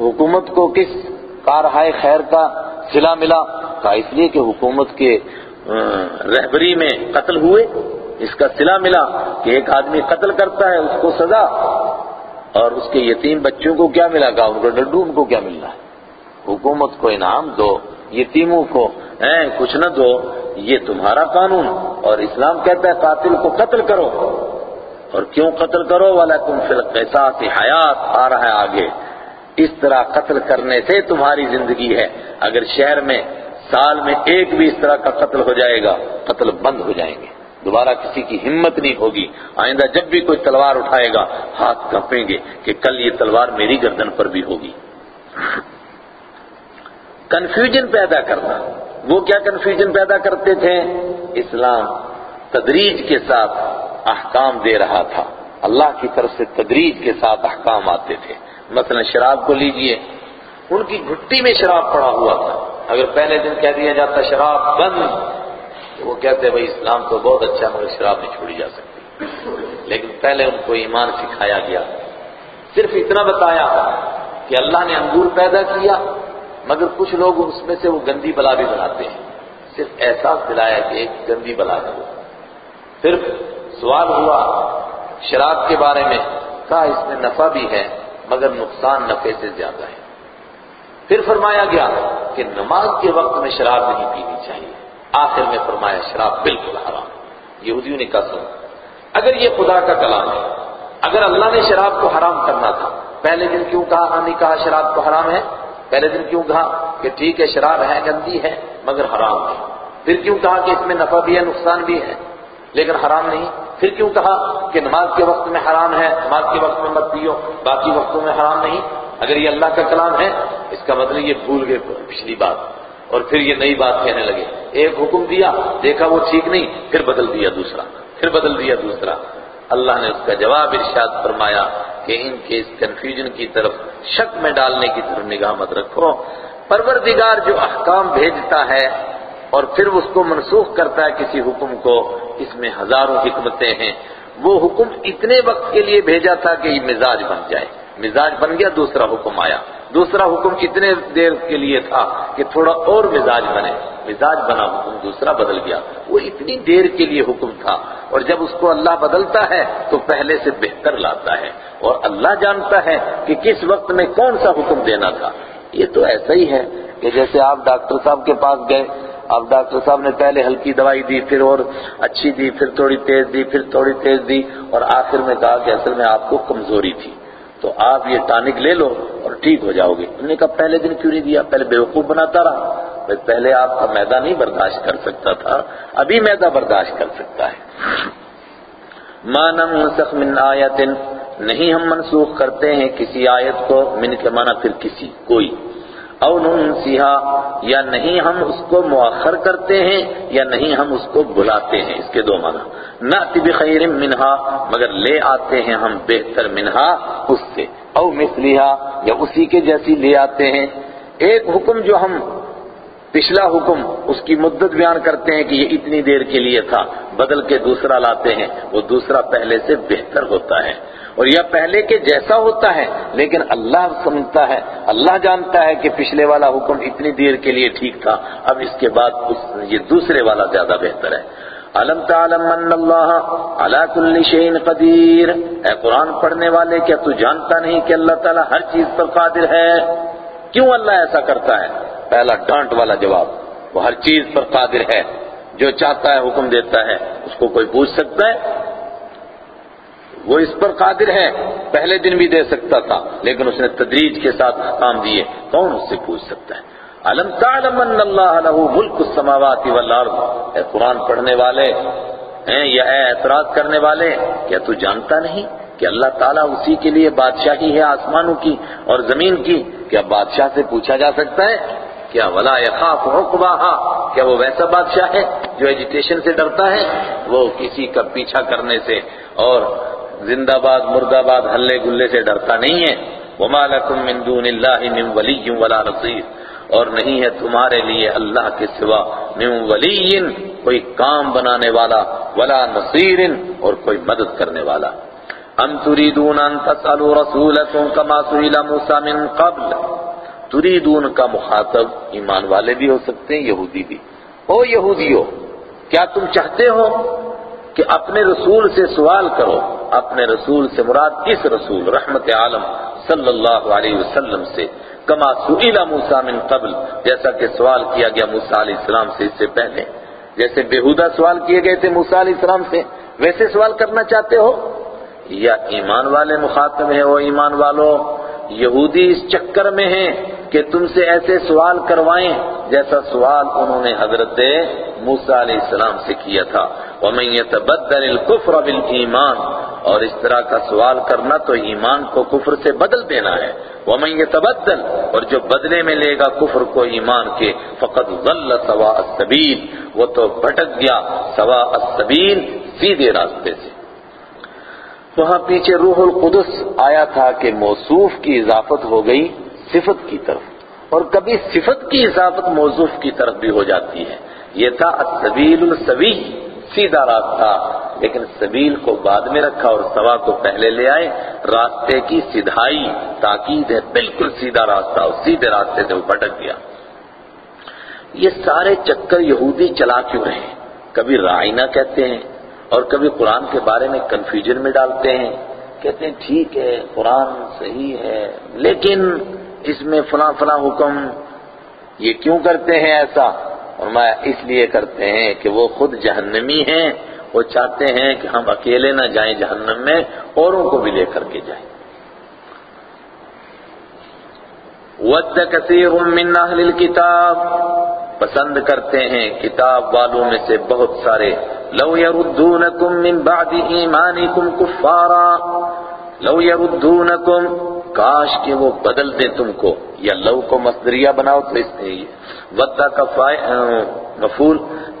حکومت کو کس کارہائے خیر کا سلا ملا؟ کہا اس لیے کہ حکومت کے رہبری میں قتل ہوئے۔ اس کا سلا ملا کہ ایک آدمی قتل کرتا ہے، اس کو سزا۔ اور اس کے یتیم بچوں کو کیا ملا؟ گا ان کو ڈڈو ان کو کیا مل رہا ہے؟ حکومت کو انعام دو، یتیموں کو۔ کچھ نہ دو، یہ تمہارا قانون۔ اور اسلام کہتا ہے، قاتل کو قتل کرو۔ اور کیوں قتل کرو؟ وَلَكُمْ فِي الْقِسَاسِ حیات آ رہا ہے آگے۔ اس طرح قتل کرنے سے تمہاری زندگی ہے۔ اگر شہر میں سال میں ایک بھی اس طرح کا قتل ہو جائے گا، قتل بند ہو جائیں گے۔ دوبارہ کسی کی ہمت نہیں ہوگی۔ آئندہ جب بھی کوئی تلوار اٹھائے گا، ہاتھ کپیں گے کہ کل یہ تلوار میری گردن پر بھی ہوگی۔ کنفیوژن پیدا کرنا۔ وہ کیا کنفیوژن پیدا کرتے تھے؟ اسلام تدریج کے ساتھ احکام دے رہا تھا۔ اللہ کی طرف سے تدریج کے ساتھ احکام آتے تھے۔ مثلا شراب کو لیجیے۔ ان کی گھٹی میں شراب پڑا ہوا تھا۔ اگر پہلے دن کہہ دیا جاتا شراب بند وہ کہتے ہیں بھائی اسلام تو بہت اچھا مگر شراب نہیں چھوڑی جا سکتی۔ لیکن پہلے ان کو ایمان سکھایا گیا۔ صرف اتنا بتایا کہ اللہ نے انگور پیدا کیا، مگر کچھ لوگ اس میں سے وہ گندی بلا بھی بناتے ہیں۔ صرف احساس دلایا کہ ایک گندی بلا ہے۔ پھر سوال ہوا شراب کے بارے میں، کہا اس میں نفع بھی ہے، مگر نقصان نفع سے زیادہ ہے۔ پھر فرمایا گیا کہ نماز کے وقت میں شراب نہیں پینی چاہیے۔ آخر میں فرمایا، شراب بالکل حرام یہودیوں نے کہا سن اگر یہ خدا کا کلام ہے، اگر اللہ نے شراب کو حرام کرنا تھا، پہلے دن کیوں کہا ہاں، نہیں کہا شراب کو حرام ہے؟ پہلے دن کیوں کہا کہ ٹھیک ہے، شراب ہے، گندی ہے، مگر حرام ہے؟ پھر کیوں کہا کہ اس میں نفع بھی ہے، نقصان بھی ہے، لیکن حرام نہیں؟ پھر کیوں کہا کہ نماز کے وقت میں حرام ہے، نماز کے وقت میں مت پیو، باقی وقتوں میں حرام نہیں؟ اگر یہ اللہ کا کلام ہے، اس کا مطلب یہ بھول گئے پچھلی بات۔ اور پھر یہ نئی بات کہنے لگے۔ ایک حکم دیا، دیکھا وہ ٹھیک نہیں، پھر بدل دیا دوسرا، پھر بدل دیا دوسرا۔ اللہ نے اس کا جواب ارشاد فرمایا کہ ان کے اس کنفیوژن کی طرف شک میں ڈالنے کی طرف نگاہ مت رکھو۔ پروردگار جو احکام بھیجتا ہے اور پھر اس کو منسوخ کرتا ہے کسی حکم کو، اس میں ہزاروں حکمتیں ہیں۔ وہ حکم اتنے وقت کے لیے بھیجا تھا کہ یہ مزاج بن جائے۔ مزاج بن گیا، دوسرا حکم آیا۔ دوسرا حکم اتنے دیر کے لیے تھا کہ تھوڑا اور مزاج بنے۔ مزاج بنا حکم دوسرا بدل گیا۔ وہ اتنی دیر کے لیے حکم تھا۔ اور جب اس کو اللہ بدلتا ہے تو پہلے سے بہتر لاتا ہے۔ اور اللہ جانتا ہے کہ کس وقت میں کون سا حکم دینا تھا۔ یہ تو ایسا ہی ہے کہ جیسے آپ ڈاکٹر صاحب کے پاس گئے۔ اب ڈاکٹر صاحب نے پہلے ہلکی دوائی دی، پھر اور اچھی دی، پھر تھوڑی تیز دی، پھر تھوڑی تیز دی۔ اور آخر میں کہا کہ اصل میں آپ کو کمزوری تھی۔ تو آپ یہ ٹانک لے لو اور ٹھیک ہو جاؤ گے۔ انہوں نے کہا، پہلے دن کیوں نہیں دیا؟ پہلے بیوقوف بناتا رہا۔ پہلے آپ کا میدا نہیں برداشت کر سکتا تھا، ابھی میدا برداشت کر سکتا ہے۔ مانم نسخ من آیت، نہیں ہم منسوخ کرتے ہیں کسی آیت کو، من کے معنی پھر کسی، کوئی۔ او ننسیہا، یا نہیں ہم اس کو مؤخر کرتے ہیں، یا نہیں ہم اس کو بلاتے ہیں، اس کے دو معنی۔ نأتی بخیر منہا، مگر لے آتے ہیں ہم بہتر منہا اس سے۔ او مثلیہا، یا اسی کے جیسی لے آتے ہیں۔ ایک حکم جو ہم، پچھلا حکم اس کی مدت بیان کرتے ہیں کہ یہ اتنی دیر کے لیے تھا، بدل کے دوسرا لاتے ہیں، وہ دوسرا پہلے سے بہتر ہوتا ہے۔ اور یہ پہلے کے جیسا ہوتا ہے، لیکن اللہ سمجھتا ہے، اللہ جانتا ہے کہ پچھلے والا حکم اتنی دیر کے لیے ٹھیک تھا، اب اس کے بعد یہ دوسرے والا زیادہ بہتر ہے۔ علم تعلم ان اللہ علی کل شیء قدیر۔ اے قرآن پڑھنے والے، کیا تو جانتا نہیں کہ اللہ تعالیٰ ہر چیز پر قادر ہے؟ کیوں اللہ ایسا کرتا ہے؟ پہلا ڈانٹ والا جواب، وہ ہر چیز پر قادر ہے، جو چاہتا ہے حکم دیتا ہے، اس کو کوئی پوچھ سکتا ہے وہ اس پر قادر ہے، پہلے دن بھی دے سکتا تھا، لیکن اس نے تدریج کے ساتھ کام دیے، کون اس سے پوچھ سکتا ہے؟ علم تعلم ان اللہ له ملک السماوات والارض؟ اے قرآن پڑھنے والے، ہیں یا اے اعتراض کرنے والے، کیا تو جانتا نہیں کہ اللہ تعالیٰ اسی کے لیے بادشاہی ہے آسمانوں کی اور زمین کی؟ کیا بادشاہ سے پوچھا جا سکتا ہے؟ کیا ولا یخاف عقباہا؟ کیا وہ ویسا بادشاہ ہے جو ایجیٹیشن سے ڈرتا ہے؟ وہ کسی کا پیچھا کرنے سے اور زندہ باد مردہ باد ہلے گلے سے ڈرتا نہیں ہے. وما لکم من دون اللہ من ولی ولا نصیر اور نہیں ہے تمہارے لیے اللہ کے سوا من ولی کوئی کام بنانے والا، ولا نصیر اور کوئی مدد کرنے والا. ام تريدون ان تسالوا رسولكم كما سئل موسى من قبل؟ تريدون کا مخاطب ایمان والے بھی ہو سکتے ہیں، یہودی بھی. او یہودیو، کیا تم چاہتے ہو کہ اپنے رسول سے سوال کرو؟ اپنے رسول سے مراد کس رسول، رحمت عالم صلی اللہ علیہ وسلم سے، کما سئل موسیٰ من قبل، جیسا کہ سوال کیا گیا موسیٰ علیہ السلام سے اس سے پہلے۔ جیسے بےحودہ سوال کیے گئے تھے موسیٰ علیہ السلام سے، ویسے سوال کرنا چاہتے ہو؟ یا ایمان والے مخاطب ہیں وہ ایمان والوں یہودی اس چکر میں ہیں کہ تم سے ایسے سوال کروائیں جیسا سوال انہوں نے حضرت موسیٰ علیہ السلام سے کیا تھا۔ وَمَن يَتَبَدَّلِ الْكُفْرَ بِالْإِيمَانِ اور اس طرح کا سوال کرنا تو ایمان کو کفر سے بدل دینا ہے۔ وَمَن يَتَبَدَّلِ، اور جو بدلے میں لے گا کفر کو ایمان کے فقط ضل سواء السبیل وہ تو بھٹک گیا سواء السبیل سیدھے راستے سے۔ وہاں پیچھے روح القدس، آیا تھا کہ موصوف کی اضافت ہو گئی صفت کی طرف۔ اور کبھی صفت کی اضافت موصوف کی طرف بھی ہو جاتی ہے۔ یہ تھا السبیل السوی سیدھا راستہ، لیکن سبیل کو بعد میں رکھا اور سوا کو پہلے لے آئے، راستے کی سدھائی، تاکید ہے، بالکل سیدھا راستہ اور سیدھے راستے سے وہ بھٹک گیا۔ یہ سارے چکر یہودی چلا کیوں رہے کبھی رائنا کہتے ہیں اور کبھی قرآن کے بارے میں کنفیوژن میں ڈالتے ہیں۔ کہتے ہیں، ٹھیک ہے، قرآن صحیح ہے، لیکن اس میں فلاں فلاں حکم، یہ کیوں کرتے ہیں ایسا؟ اور اس لیے کرتے ہیں کہ وہ خود جہنمی ہیں، وہ چاہتے ہیں کہ ہم اکیلے نہ جائیں جہنم میں، اوروں کو بھی لے کر کے جائیں۔ ود کثیر من اہل الكتاب۔ پسند کرتے ہیں کتاب والوں میں سے بہت سارے۔ لو يردونکم من بعد ایمانکم کفارا لو يردونکم کاش کہ وہ بدل دیں تم کو، یا لو کو مصدریہ بناؤ تو اس نے ودا کا مفول۔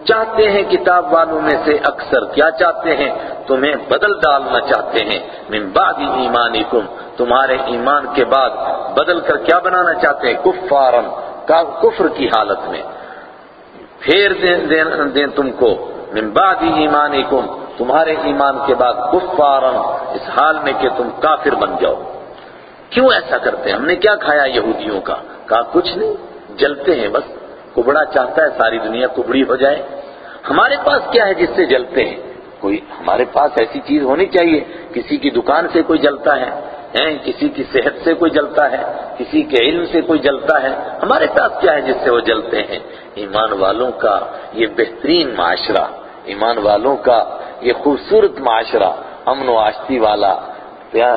چاہتے ہیں کتاب والوں میں سے اکثر کیا چاہتے ہیں؟ تمہیں بدل ڈالنا چاہتے ہیں۔ من بعد ایمانکم۔ تمہارے ایمان کے بعد بدل کر کیا بنانا چاہتے ہیں؟ کفارن۔ کفر کی حالت میں۔ پھیر دیں تم کو۔ من بعد ایمانکم۔ تمہارے ایمان کے بعد کفارن۔ اس حال میں کہ تم کافر بن جاؤ۔ کیوں ایسا کرتے ہیں؟ ہم نے کیا کھایا یہودیوں کا؟ کہا، کچھ نہیں، جلتے ہیں بس۔ کبڑا چاہتا ہے ساری دنیا کبڑی ہو جائے۔ ہمارے پاس کیا ہے جس سے جلتے ہیں؟ کوئی ہمارے پاس ایسی چیز ہونی چاہیے؟ کسی کی دکان سے کوئی جلتا ہے کسی کی صحت سے کوئی جلتا ہے، کسی کے علم سے کوئی جلتا ہے۔ ہمارے پاس کیا ہے جس سے وہ جلتے ہیں؟ ایمان والوں کا یہ بہترین معاشرہ، ایمان والوں کا یہ خوبصورت معاشرہ، امن و آشتی والا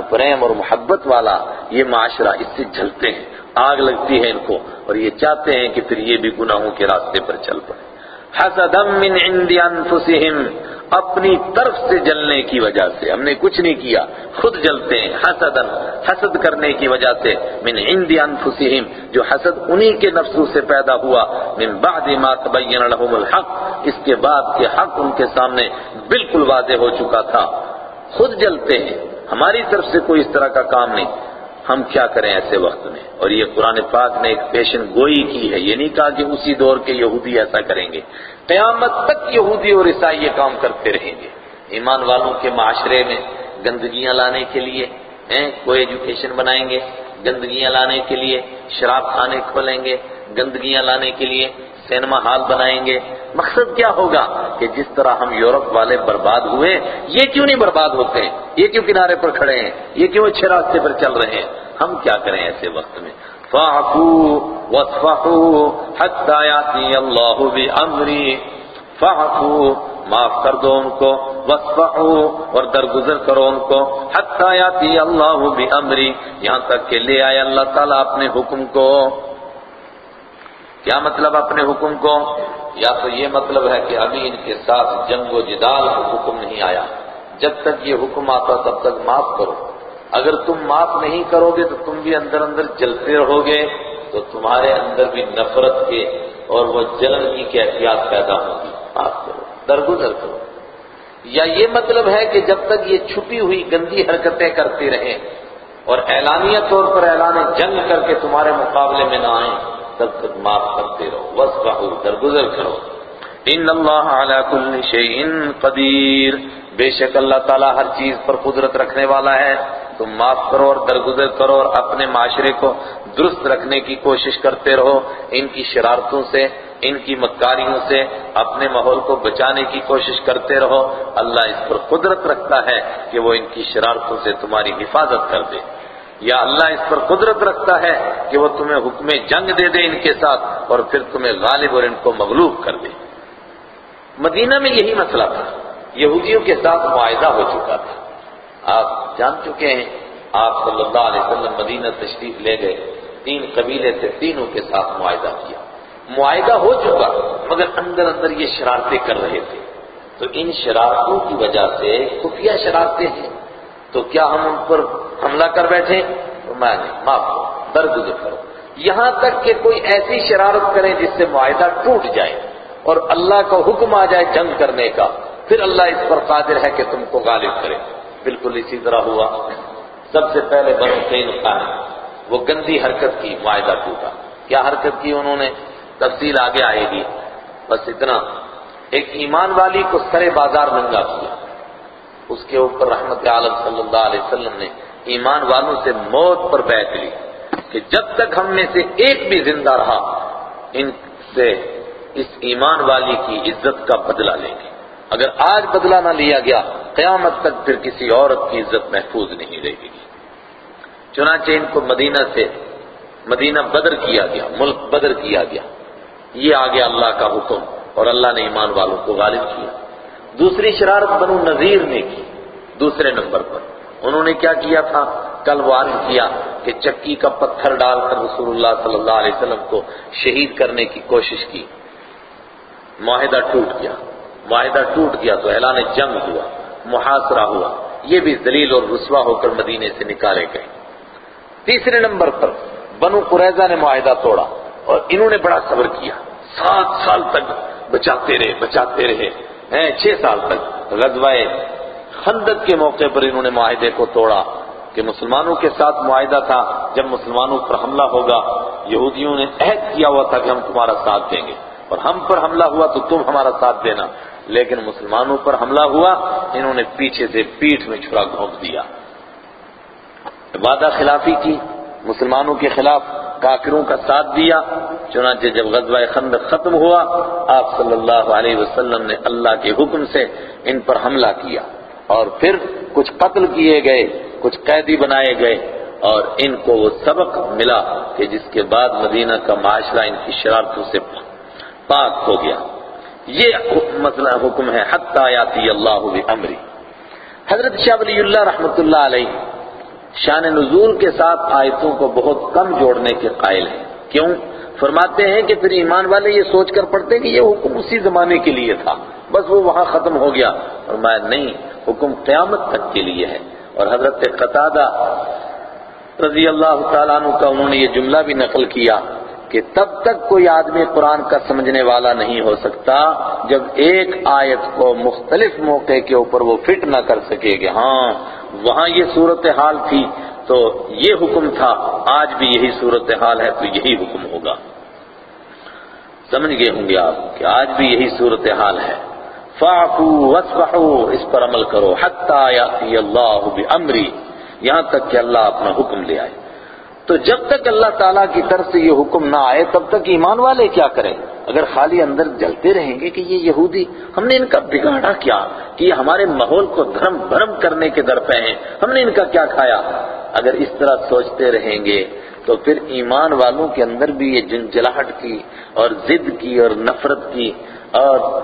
پریم اور محبت والا یہ معاشرہ اس سے جلتے ہیں، آگ لگتی ہے ان کو، اور یہ چاہتے ہیں کہ پھر یہ بھی گناہوں کے راستے پر چل پڑے۔ حسدم من عند انفسهم اپنی طرف سے جلنے کی وجہ سے۔ ہم نے کچھ نہیں کیا، خود جلتے ہیں حسدن حسد کرنے کی وجہ سے۔ من عند انفسهم جو حسد انہی کے نفسوں سے پیدا ہوا۔ من بعد ما تبین لهم الحق، اس کے بعد کہ حق ان کے سامنے بالکل واضح ہو چکا تھا۔ خود جلتے ہیں ہماری طرف سے کوئی اس طرح کا کام نہیں۔ ہم کیا کریں ایسے وقت میں؟ اور یہ قرآن پاک نے ایک پیشن گوئی کی ہے۔ یہ نہیں کہا کہ اسی دور کے یہودی ایسا کریں گے۔ قیامت تک یہودی اور عیسائی یہ کام کرتے رہیں گے۔ ایمان والوں کے معاشرے میں گندگیاں لانے کے لیے کوئی ایجوکیشن بنائیں گے، گندگیاں لانے کے لیے، شراب خانے کھولیں گے، گندگیاں لانے کے لیے سینما ہال بنائیں گے۔ مقصد کیا ہوگا کہ جس طرح ہم یورپ والے برباد ہوئے، یہ کیوں نہیں برباد ہوتے؟ ہیں یہ کیوں کنارے پر کھڑے ہیں؟ یہ کیوں اچھے راستے پر چل رہے ہیں؟ ہم کیا کریں ایسے وقت میں؟ فَعْفُوا وَاصْفَحُوا حَتَّى يَعْتِيَ اللَّهُ بِأَمْرِي فَعْفُوا معاف کر دو ان کو وَاصْفَحُوا اور درگزر کرو ان کو حَتَّى يَعْتِيَ اللَّهُ بِأَمْرِي یہاں تک کہ لے آئے اللہ تعالیٰ اپنے حکم کو۔ کیا مطلب اپنے حکم کو؟ یا تو یہ مطلب ہے کہ ابھی ان کے ساتھ جنگ و جدال کو حکم نہیں آیا۔ جب تک یہ حکم آتا تب تک معاف کرو۔ اگر تم معاف نہیں کرو گے تو تم بھی اندر اندر جلتے رہو گے تو تمہارے اندر بھی نفرت کے اور وہ جلن کی کیفیات پیدا ہوگی۔ معاف کرو۔ درگزر کرو۔ یا یہ مطلب ہے کہ جب تک یہ چھپی ہوئی گندی حرکتیں کرتے رہیں اور اعلانیہ طور پر اعلان جنگ کر کے تمہارے مقابلے میں نہ آئیں تب تک معاف کرتے رہو وصفحو درگزر کرو۔ ان اللہ علی کل شیء قدیر۔ بے شک اللہ تعالیٰ ہر چیز پر قدرت رکھنے والا ہے۔ تم معاف کرو اور درگزر کرو اور اپنے معاشرے کو درست رکھنے کی کوشش کرتے رہو۔ ان کی شرارتوں سے، ان کی مکاریوں سے اپنے ماحول کو بچانے کی کوشش کرتے رہو۔ اللہ اس پر قدرت رکھتا ہے کہ وہ ان کی شرارتوں سے تمہاری حفاظت کر دے۔ یا اللہ اس پر قدرت رکھتا ہے کہ وہ تمہیں حکم جنگ دے دے ان کے ساتھ اور پھر تمہیں غالب اور ان کو مغلوب کر دے۔ مدینہ میں یہی مسئلہ تھا۔ یہودیوں کے ساتھ معاہدہ ہو چکا تھا۔ آپ جان چکے ہیں، آپ صلی اللہ علیہ وسلم مدینہ تشریف لے گئے۔ تین قبیلے سے تینوں کے ساتھ معاہدہ کیا۔ معاہدہ ہو چکا، مگر اندر اندر یہ شرارتیں کر رہے تھے۔ تو ان شرارتوں کی وجہ سے خفیہ شرارتیں ہیں۔ تو کیا ہم ان پر حملہ کر بیٹھے؟ میں نہیں معاف کرو، درگزر کرو۔ یہاں تک کہ کوئی ایسی شرارت کرے جس سے معاہدہ ٹوٹ جائے اور اللہ کا حکم آ جائے جنگ کرنے کا، پھر اللہ اس پر قادر ہے کہ تم کو غالب کرے۔ بالکل اسی طرح ہوا۔ سب سے پہلے بنو قین خان وہ گندی حرکت کی معاہدہ ٹوٹا۔ کیا حرکت کی انہوں نے؟ تفصیل آگے آئے گی۔ بس اتنا۔ ایک ایمان والی کو سرے بازار ننگا کیا اس کے اوپر رحمت عالم صلی اللہ علیہ وسلم نے ایمان والوں سے موت پر بیعت لی کہ جب تک ہم میں سے ایک بھی زندہ رہا، ان سے اس ایمان والی کی عزت کا بدلہ لیں گے۔ اگر آج بدلہ نہ لیا گیا، قیامت تک پھر کسی عورت کی عزت محفوظ نہیں رہے گی۔ چنانچہ ان کو مدینہ سے مدینہ بدر کیا گیا، ملک بدر کیا گیا۔ یہ آ گیا اللہ کا حکم اور اللہ نے ایمان والوں کو غالب کیا۔ دوسری شرارت بنو نذیر نے کی، دوسرے نمبر پر۔ انہوں نے کیا کیا تھا؟ کل وارد کیا کہ چکی کا پتھر ڈال کر رسول اللہ صلی اللہ علیہ وسلم کو شہید کرنے کی کوشش کی۔ معاہدہ ٹوٹ گیا۔ معاہدہ ٹوٹ گیا تو اعلان جنگ ہوا، محاصرہ ہوا۔ یہ بھی ذلیل اور رسوا ہو کر مدینے سے نکالے گئے۔ تیسرے نمبر پر بنو قریضہ نے معاہدہ توڑا اور انہوں نے بڑا صبر کیا۔ سات سال تک بچاتے رہے بچاتے رہے۔ چھ سال تک۔ غزوہ خندق کے موقع پر انہوں نے معاہدے کو توڑا کہ مسلمانوں کے ساتھ معاہدہ تھا۔ جب مسلمانوں پر حملہ ہوگا، یہودیوں نے عہد کیا ہوا تھا کہ ہم تمہارا ساتھ دیں گے۔ اور ہم پر حملہ ہوا تو تم ہمارا ساتھ دینا۔ لیکن مسلمانوں پر حملہ ہوا، انہوں نے پیچھے سے پیٹھ میں چھڑا گھونپ دیا۔ وعدہ خلافی کی، مسلمانوں کے خلاف کافروں کا ساتھ دیا۔ چنانچہ جب غزوہ خندق ختم ہوا، آپ صلی اللہ علیہ وسلم نے اللہ کے حکم سے ان پر حملہ کیا اور پھر کچھ قتل کیے گئے، کچھ قیدی بنائے گئے اور ان کو وہ سبق ملا کہ جس کے بعد مدینہ کا معاشرہ ان کی شرارتوں سے پاک ہو گیا۔ یہ مسئلہ حکم ہے، حتی آیاتی اللہ امری۔ حضرت شاہ ولی اللہ رحمت اللہ علیہ شان نزول کے ساتھ آیتوں کو بہت کم جوڑنے کے قائل ہیں۔ کیوں؟ فرماتے ہیں کہ پھر ایمان والے یہ سوچ کر پڑھتے ہیں کہ یہ حکم اسی زمانے کے لیے تھا۔ بس وہ وہاں ختم ہو گیا۔ فرمایا، نہیں، حکم قیامت تک کے لیے ہے۔ اور حضرت قطادہ رضی اللہ تعالیٰ عنہ کا انہوں نے یہ جملہ بھی نقل کیا کہ تب تک کوئی آدمی قرآن کا سمجھنے والا نہیں ہو سکتا جب ایک آیت کو مختلف موقع کے اوپر وہ فٹ نہ کر سکے کہ ہاں وہاں یہ صورتحال تھی تو یہ حکم تھا، آج بھی یہی صورتحال ہے، تو یہی حکم ہوگا۔ سمجھ گئے ہوں گے آپ کہ آج بھی یہی صورتحال ہے۔ فاقو وسبحو اس پر عمل کرو، حتی یاتی اللہ بامری، یہاں تک کہ اللہ اپنا حکم لے آئے۔ تو جب تک اللہ تعالیٰ کی طرف سے یہ حکم نہ آئے، تب تک ایمان والے کیا کریں؟ اگر خالی اندر جلتے رہیں گے کہ یہ یہودی، ہم نے ان کا بگاڑا کیا کہ یہ ہمارے ماحول کو دھرم بھرم کرنے کے در پہ ہیں، ہم نے ان کا کیا کھایا؟ اگر اس طرح سوچتے رہیں گے تو پھر ایمان والوں کے اندر بھی یہ جنجلاہٹ کی اور ضد کی اور نفرت کی اور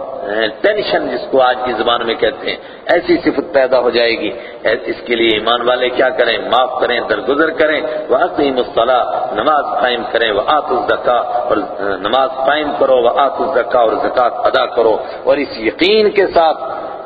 ٹینشن جس کو آج کی زبان میں کہتے ہیں، ایسی صفت پیدا ہو جائے گی۔ اس کے لیے ایمان والے کیا کریں؟ معاف کریں، درگزر کریں۔ وہ الصلاح نماز قائم کریں۔ وہ آت الزکا اور نماز قائم کرو۔ وہ آت الزکا اور زکات ادا کرو۔ اور اس یقین کے ساتھ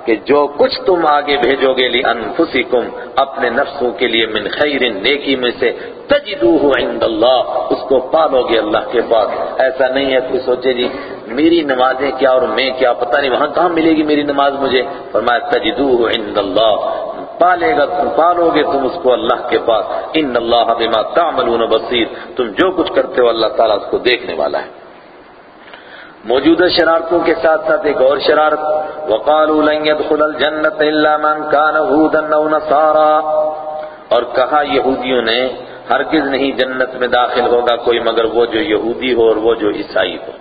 کہ جو کچھ تم آگے بھیجو گے لی انفسکم، اپنے نفسوں کے لیے من خیر نیکی میں سے تجدوہ عند اللہ، اس کو پالو گے اللہ کے پاس۔ ایسا نہیں ہے، کوئی سوچے جی میری نمازیں کیا اور میں کیا؟ پتہ نہیں، وہاں کہاں ملے گی میری نماز مجھے؟ فرمایا، تجدوہ عند اللہ۔ پالے گا، تم پالو گے، تم اس کو اللہ کے پاس۔ ان اللہ بما تعملون بصیر۔ تم جو کچھ کرتے ہو، اللہ تعالیٰ اس کو دیکھنے والا ہے۔ موجودہ شرارتوں کے ساتھ ساتھ ایک اور شرارت، وقالوا لن يدخل الجنت الا من كان هودا او نصارا اور کہا یہودیوں نے، ہرگز نہیں جنت میں داخل ہوگا کوئی مگر وہ جو یہودی ہو اور وہ جو عیسائی ہو۔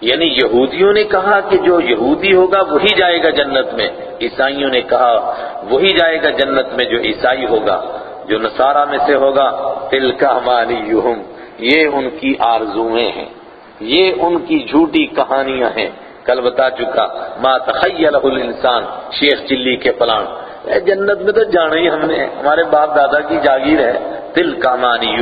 یعنی یہودیوں نے کہا کہ جو یہودی ہوگا وہی جائے گا جنت میں۔ عیسائیوں نے کہا، وہی جائے گا جنت میں جو عیسائی ہوگا، جو نصارہ میں سے ہوگا۔ تلک امانیہم یہ ان کی آرزویں ہیں۔ یہ ان کی جھوٹی کہانیاں ہیں۔ کل بتا چکا، ما تخیلہ الانسان شیخ چلی کے پلان اے جنت میں تو جانا ہی ہم نے، ہمارے باپ دادا کی جاگیر ہے۔ دل کا مانی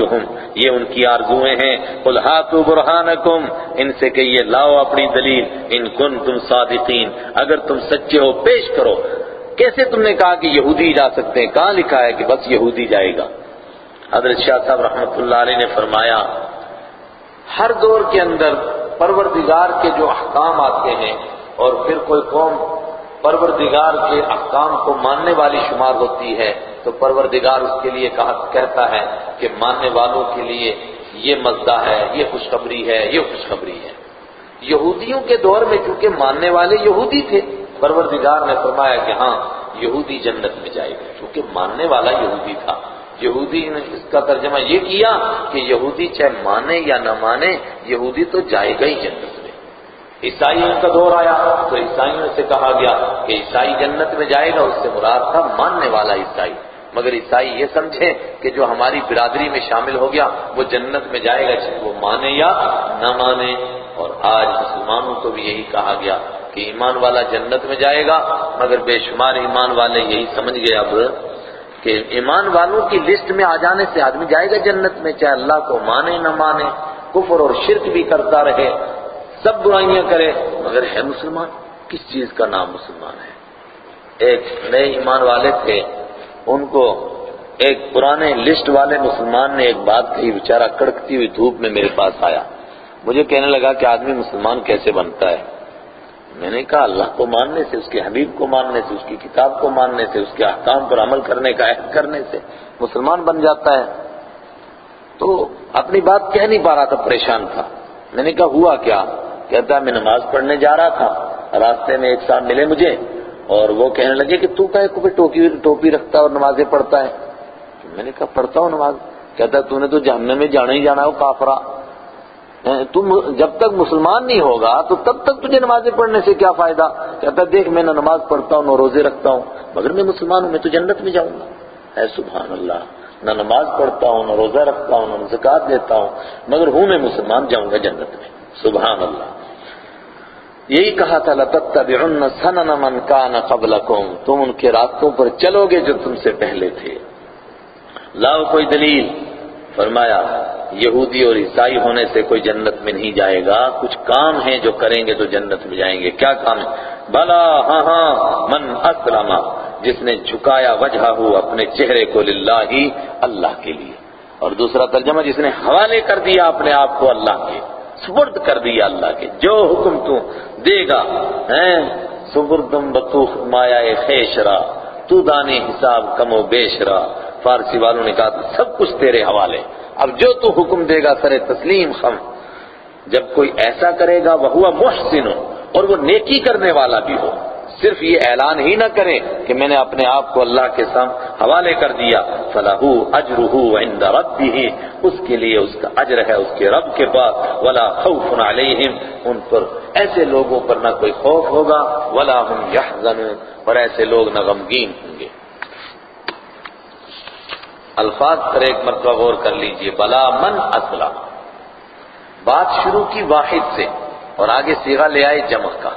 یہ ان کی آرزویں ہیں۔ قل ہاتھو برہانکم ان سے کہیے لاؤ اپنی دلیل۔ ان کن تم صادقین اگر تم سچے ہو، پیش کرو۔ کیسے تم نے کہا کہ یہودی جا سکتے ہیں؟ کہاں لکھا ہے کہ بس یہودی جائے گا؟ حضرت شاہ صاحب رحمت اللہ علیہ نے فرمایا ہر دور کے اندر پروردگار کے جو احکام آتے ہیں اور پھر کوئی قوم پروردگار کے احکام کو ماننے والی شمار ہوتی ہے، تو پروردگار اس کے لیے کہتا ہے کہ ماننے والوں کے لیے یہ مزدہ ہے، یہ خوشخبری ہے، یہ خوشخبری ہے۔ یہودیوں کے دور میں چونکہ ماننے والے یہودی تھے، پروردگار نے فرمایا کہ ہاں یہودی جنت میں جائے گا کیونکہ ماننے والا یہودی تھا۔ یہودی نے اس کا ترجمہ یہ کیا کہ یہودی چاہے مانے یا نہ مانے، یہودی تو جائے گا ہی جنت میں۔ عیسائیوں کا دور آیا، تو عیسائیوں سے کہا گیا کہ عیسائی جنت میں جائے گا، اس سے مراد تھا ماننے والا عیسائی۔ مگر عیسائی یہ سمجھے کہ جو ہماری برادری میں شامل ہو گیا، وہ جنت میں جائے گا، چاہے وہ مانے یا نہ مانے۔ اور آج مسلمانوں کو بھی یہی کہا گیا کہ ایمان والا جنت میں جائے گا، مگر بے شمار ایمان والے یہی سمجھ گئے اب کہ ایمان والوں کی لسٹ میں آ جانے سے آدمی جائے گا جنت میں، چاہے اللہ کو مانے، نہ مانے، کفر اور شرک بھی کرتا رہے، سب برائیاں کرے، مگر ہے مسلمان؟ کس چیز کا نام مسلمان ہے؟ ایک نئے ایمان والے تھے، ان کو ایک پرانے لسٹ والے مسلمان نے ایک بات کہی، بیچارہ کڑکتی ہوئی دھوپ میں میرے پاس آیا۔ مجھے کہنے لگا کہ آدمی مسلمان کیسے بنتا ہے؟ میں نے کہا اللہ کو ماننے سے، اس کے حبیب کو ماننے سے، اس کی کتاب کو ماننے سے، اس کے احکام پر عمل کرنے کا عہد کرنے سے مسلمان بن جاتا ہے۔ تو اپنی بات کہہ نہیں پا رہا تھا، پریشان تھا۔ میں نے کہا، ہوا کیا؟ کہتا، میں نماز پڑھنے جا رہا تھا۔ راستے میں ایک صاحب ملے مجھے اور وہ کہنے لگے کہ تو کا کوئی ٹوپی ٹوپی رکھتا اور نمازیں پڑھتا ہے۔ میں نے کہا، پڑھتا ہوں نماز۔ کہتا ہے تو نے تو جہنم میں جانا ہی جانا ہو کافرہ۔ تم جب تک مسلمان نہیں ہوگا تو تب تک تجھے نمازیں پڑھنے سے کیا فائدہ؟ کہتا ہے، دیکھ میں نہ نماز پڑھتا ہوں، نہ روزے رکھتا ہوں، مگر میں مسلمان ہوں، میں تو جنت میں جاؤں گا۔ اے سبحان اللہ، نہ نماز پڑھتا ہوں، نہ روزہ رکھتا ہوں، نہ زکات دیتا ہوں، مگر ہوں میں مسلمان، جاؤں گا جنت میں۔ سبحان اللہ۔ یہی کہا تھا، لَتَتَّبِعُنَّ سَنَنَ مَنْ كَانَ قَبْلَكُمْ۔ تم ان کے راستوں پر چلو گے جو تم سے پہلے تھے۔ لاؤ کوئی دلیل۔ فرمایا یہودی اور عیسائی ہونے سے کوئی جنت میں نہیں جائے گا۔ کچھ کام ہیں جو کریں گے تو جنت میں جائیں گے۔ کیا کام ہے بلا ہاں ہاں من اسلم، جس نے جھکایا وجہ ہو اپنے چہرے کو للہ ہی اللہ کے لیے۔ اور دوسرا ترجمہ، جس نے حوالے کر دیا اپنے آپ کو اللہ کے سپرد کر دیا اللہ کے۔ جو حکم تو دے گا سبردم بطوخ مایا خیشرا، تو دانی حساب کم و بیشرا فارسی والوں نے کہا سب کچھ تیرے حوالے۔ اب جو تو حکم دے گا سر تسلیم خم۔ جب کوئی ایسا کرے گا وہ ہوا محسن ہو اور وہ نیکی کرنے والا بھی ہو۔ صرف یہ اعلان ہی نہ کرے کہ میں نے اپنے آپ کو اللہ کے سام حوالے کر دیا۔ فلاح اجرہ عند ربہ اس کے لیے اس کا اجر ہے اس کے رب کے پاس۔ ولا خوف علیہم ان پر ایسے لوگوں پر نہ کوئی خوف ہوگا۔ ولا هم يحزنون۔ اور ایسے لوگ نہ غمگین ہوں گے۔ الفاظ پر ایک مرتبہ غور کر لیجیے۔ بلا من اسلم بات شروع کی واحد سے اور آگے سیغا لے آئے جمع کا۔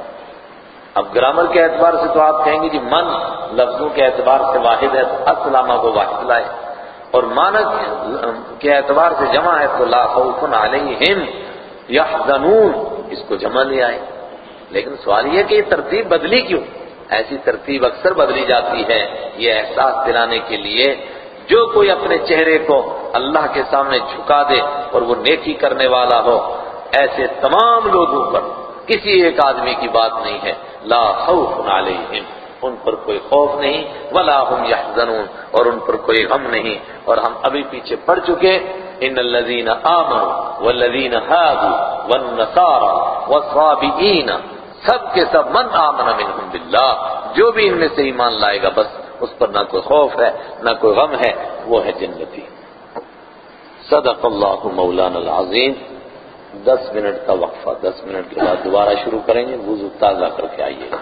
اب گرامر کے اعتبار سے تو آپ کہیں گے جی من لفظوں کے اعتبار سے واحد ہے تو اسلامہ کو واحد لائے۔ اور مانک کے اعتبار سے جمع ہے تو لا خوف علیہم یحزنون۔ اس کو جمع لے آئے۔ لیکن سوال یہ کہ یہ ترتیب بدلی کیوں؟ ایسی ترتیب اکثر بدلی جاتی ہے یہ احساس دلانے کے لیے۔ جو کوئی اپنے چہرے کو اللہ کے سامنے جھکا دے اور وہ نیکی کرنے والا ہو، ایسے تمام لوگوں پر کسی ایک آدمی کی بات نہیں ہے۔ لا خوف علیہم، ان پر کوئی خوف نہیں، ولا هم يحزنون اور ان پر کوئی غم نہیں۔ اور ہم ابھی پیچھے پڑ چکے۔ ان الذين امنوا والذين هادوا والنصارى والصابئين سب کے سب من آمن منهم بالله جو بھی ان میں سے ایمان لائے گا، بس اس پر نہ کوئی خوف ہے، نہ کوئی غم ہے، وہ ہے جنتی۔ صدق اللہ مولانا العظیم۔ دس منٹ کا وقفہ، دس منٹ کے بعد دوبارہ شروع کریں گے، وضو تازہ کر کے آئیے گا۔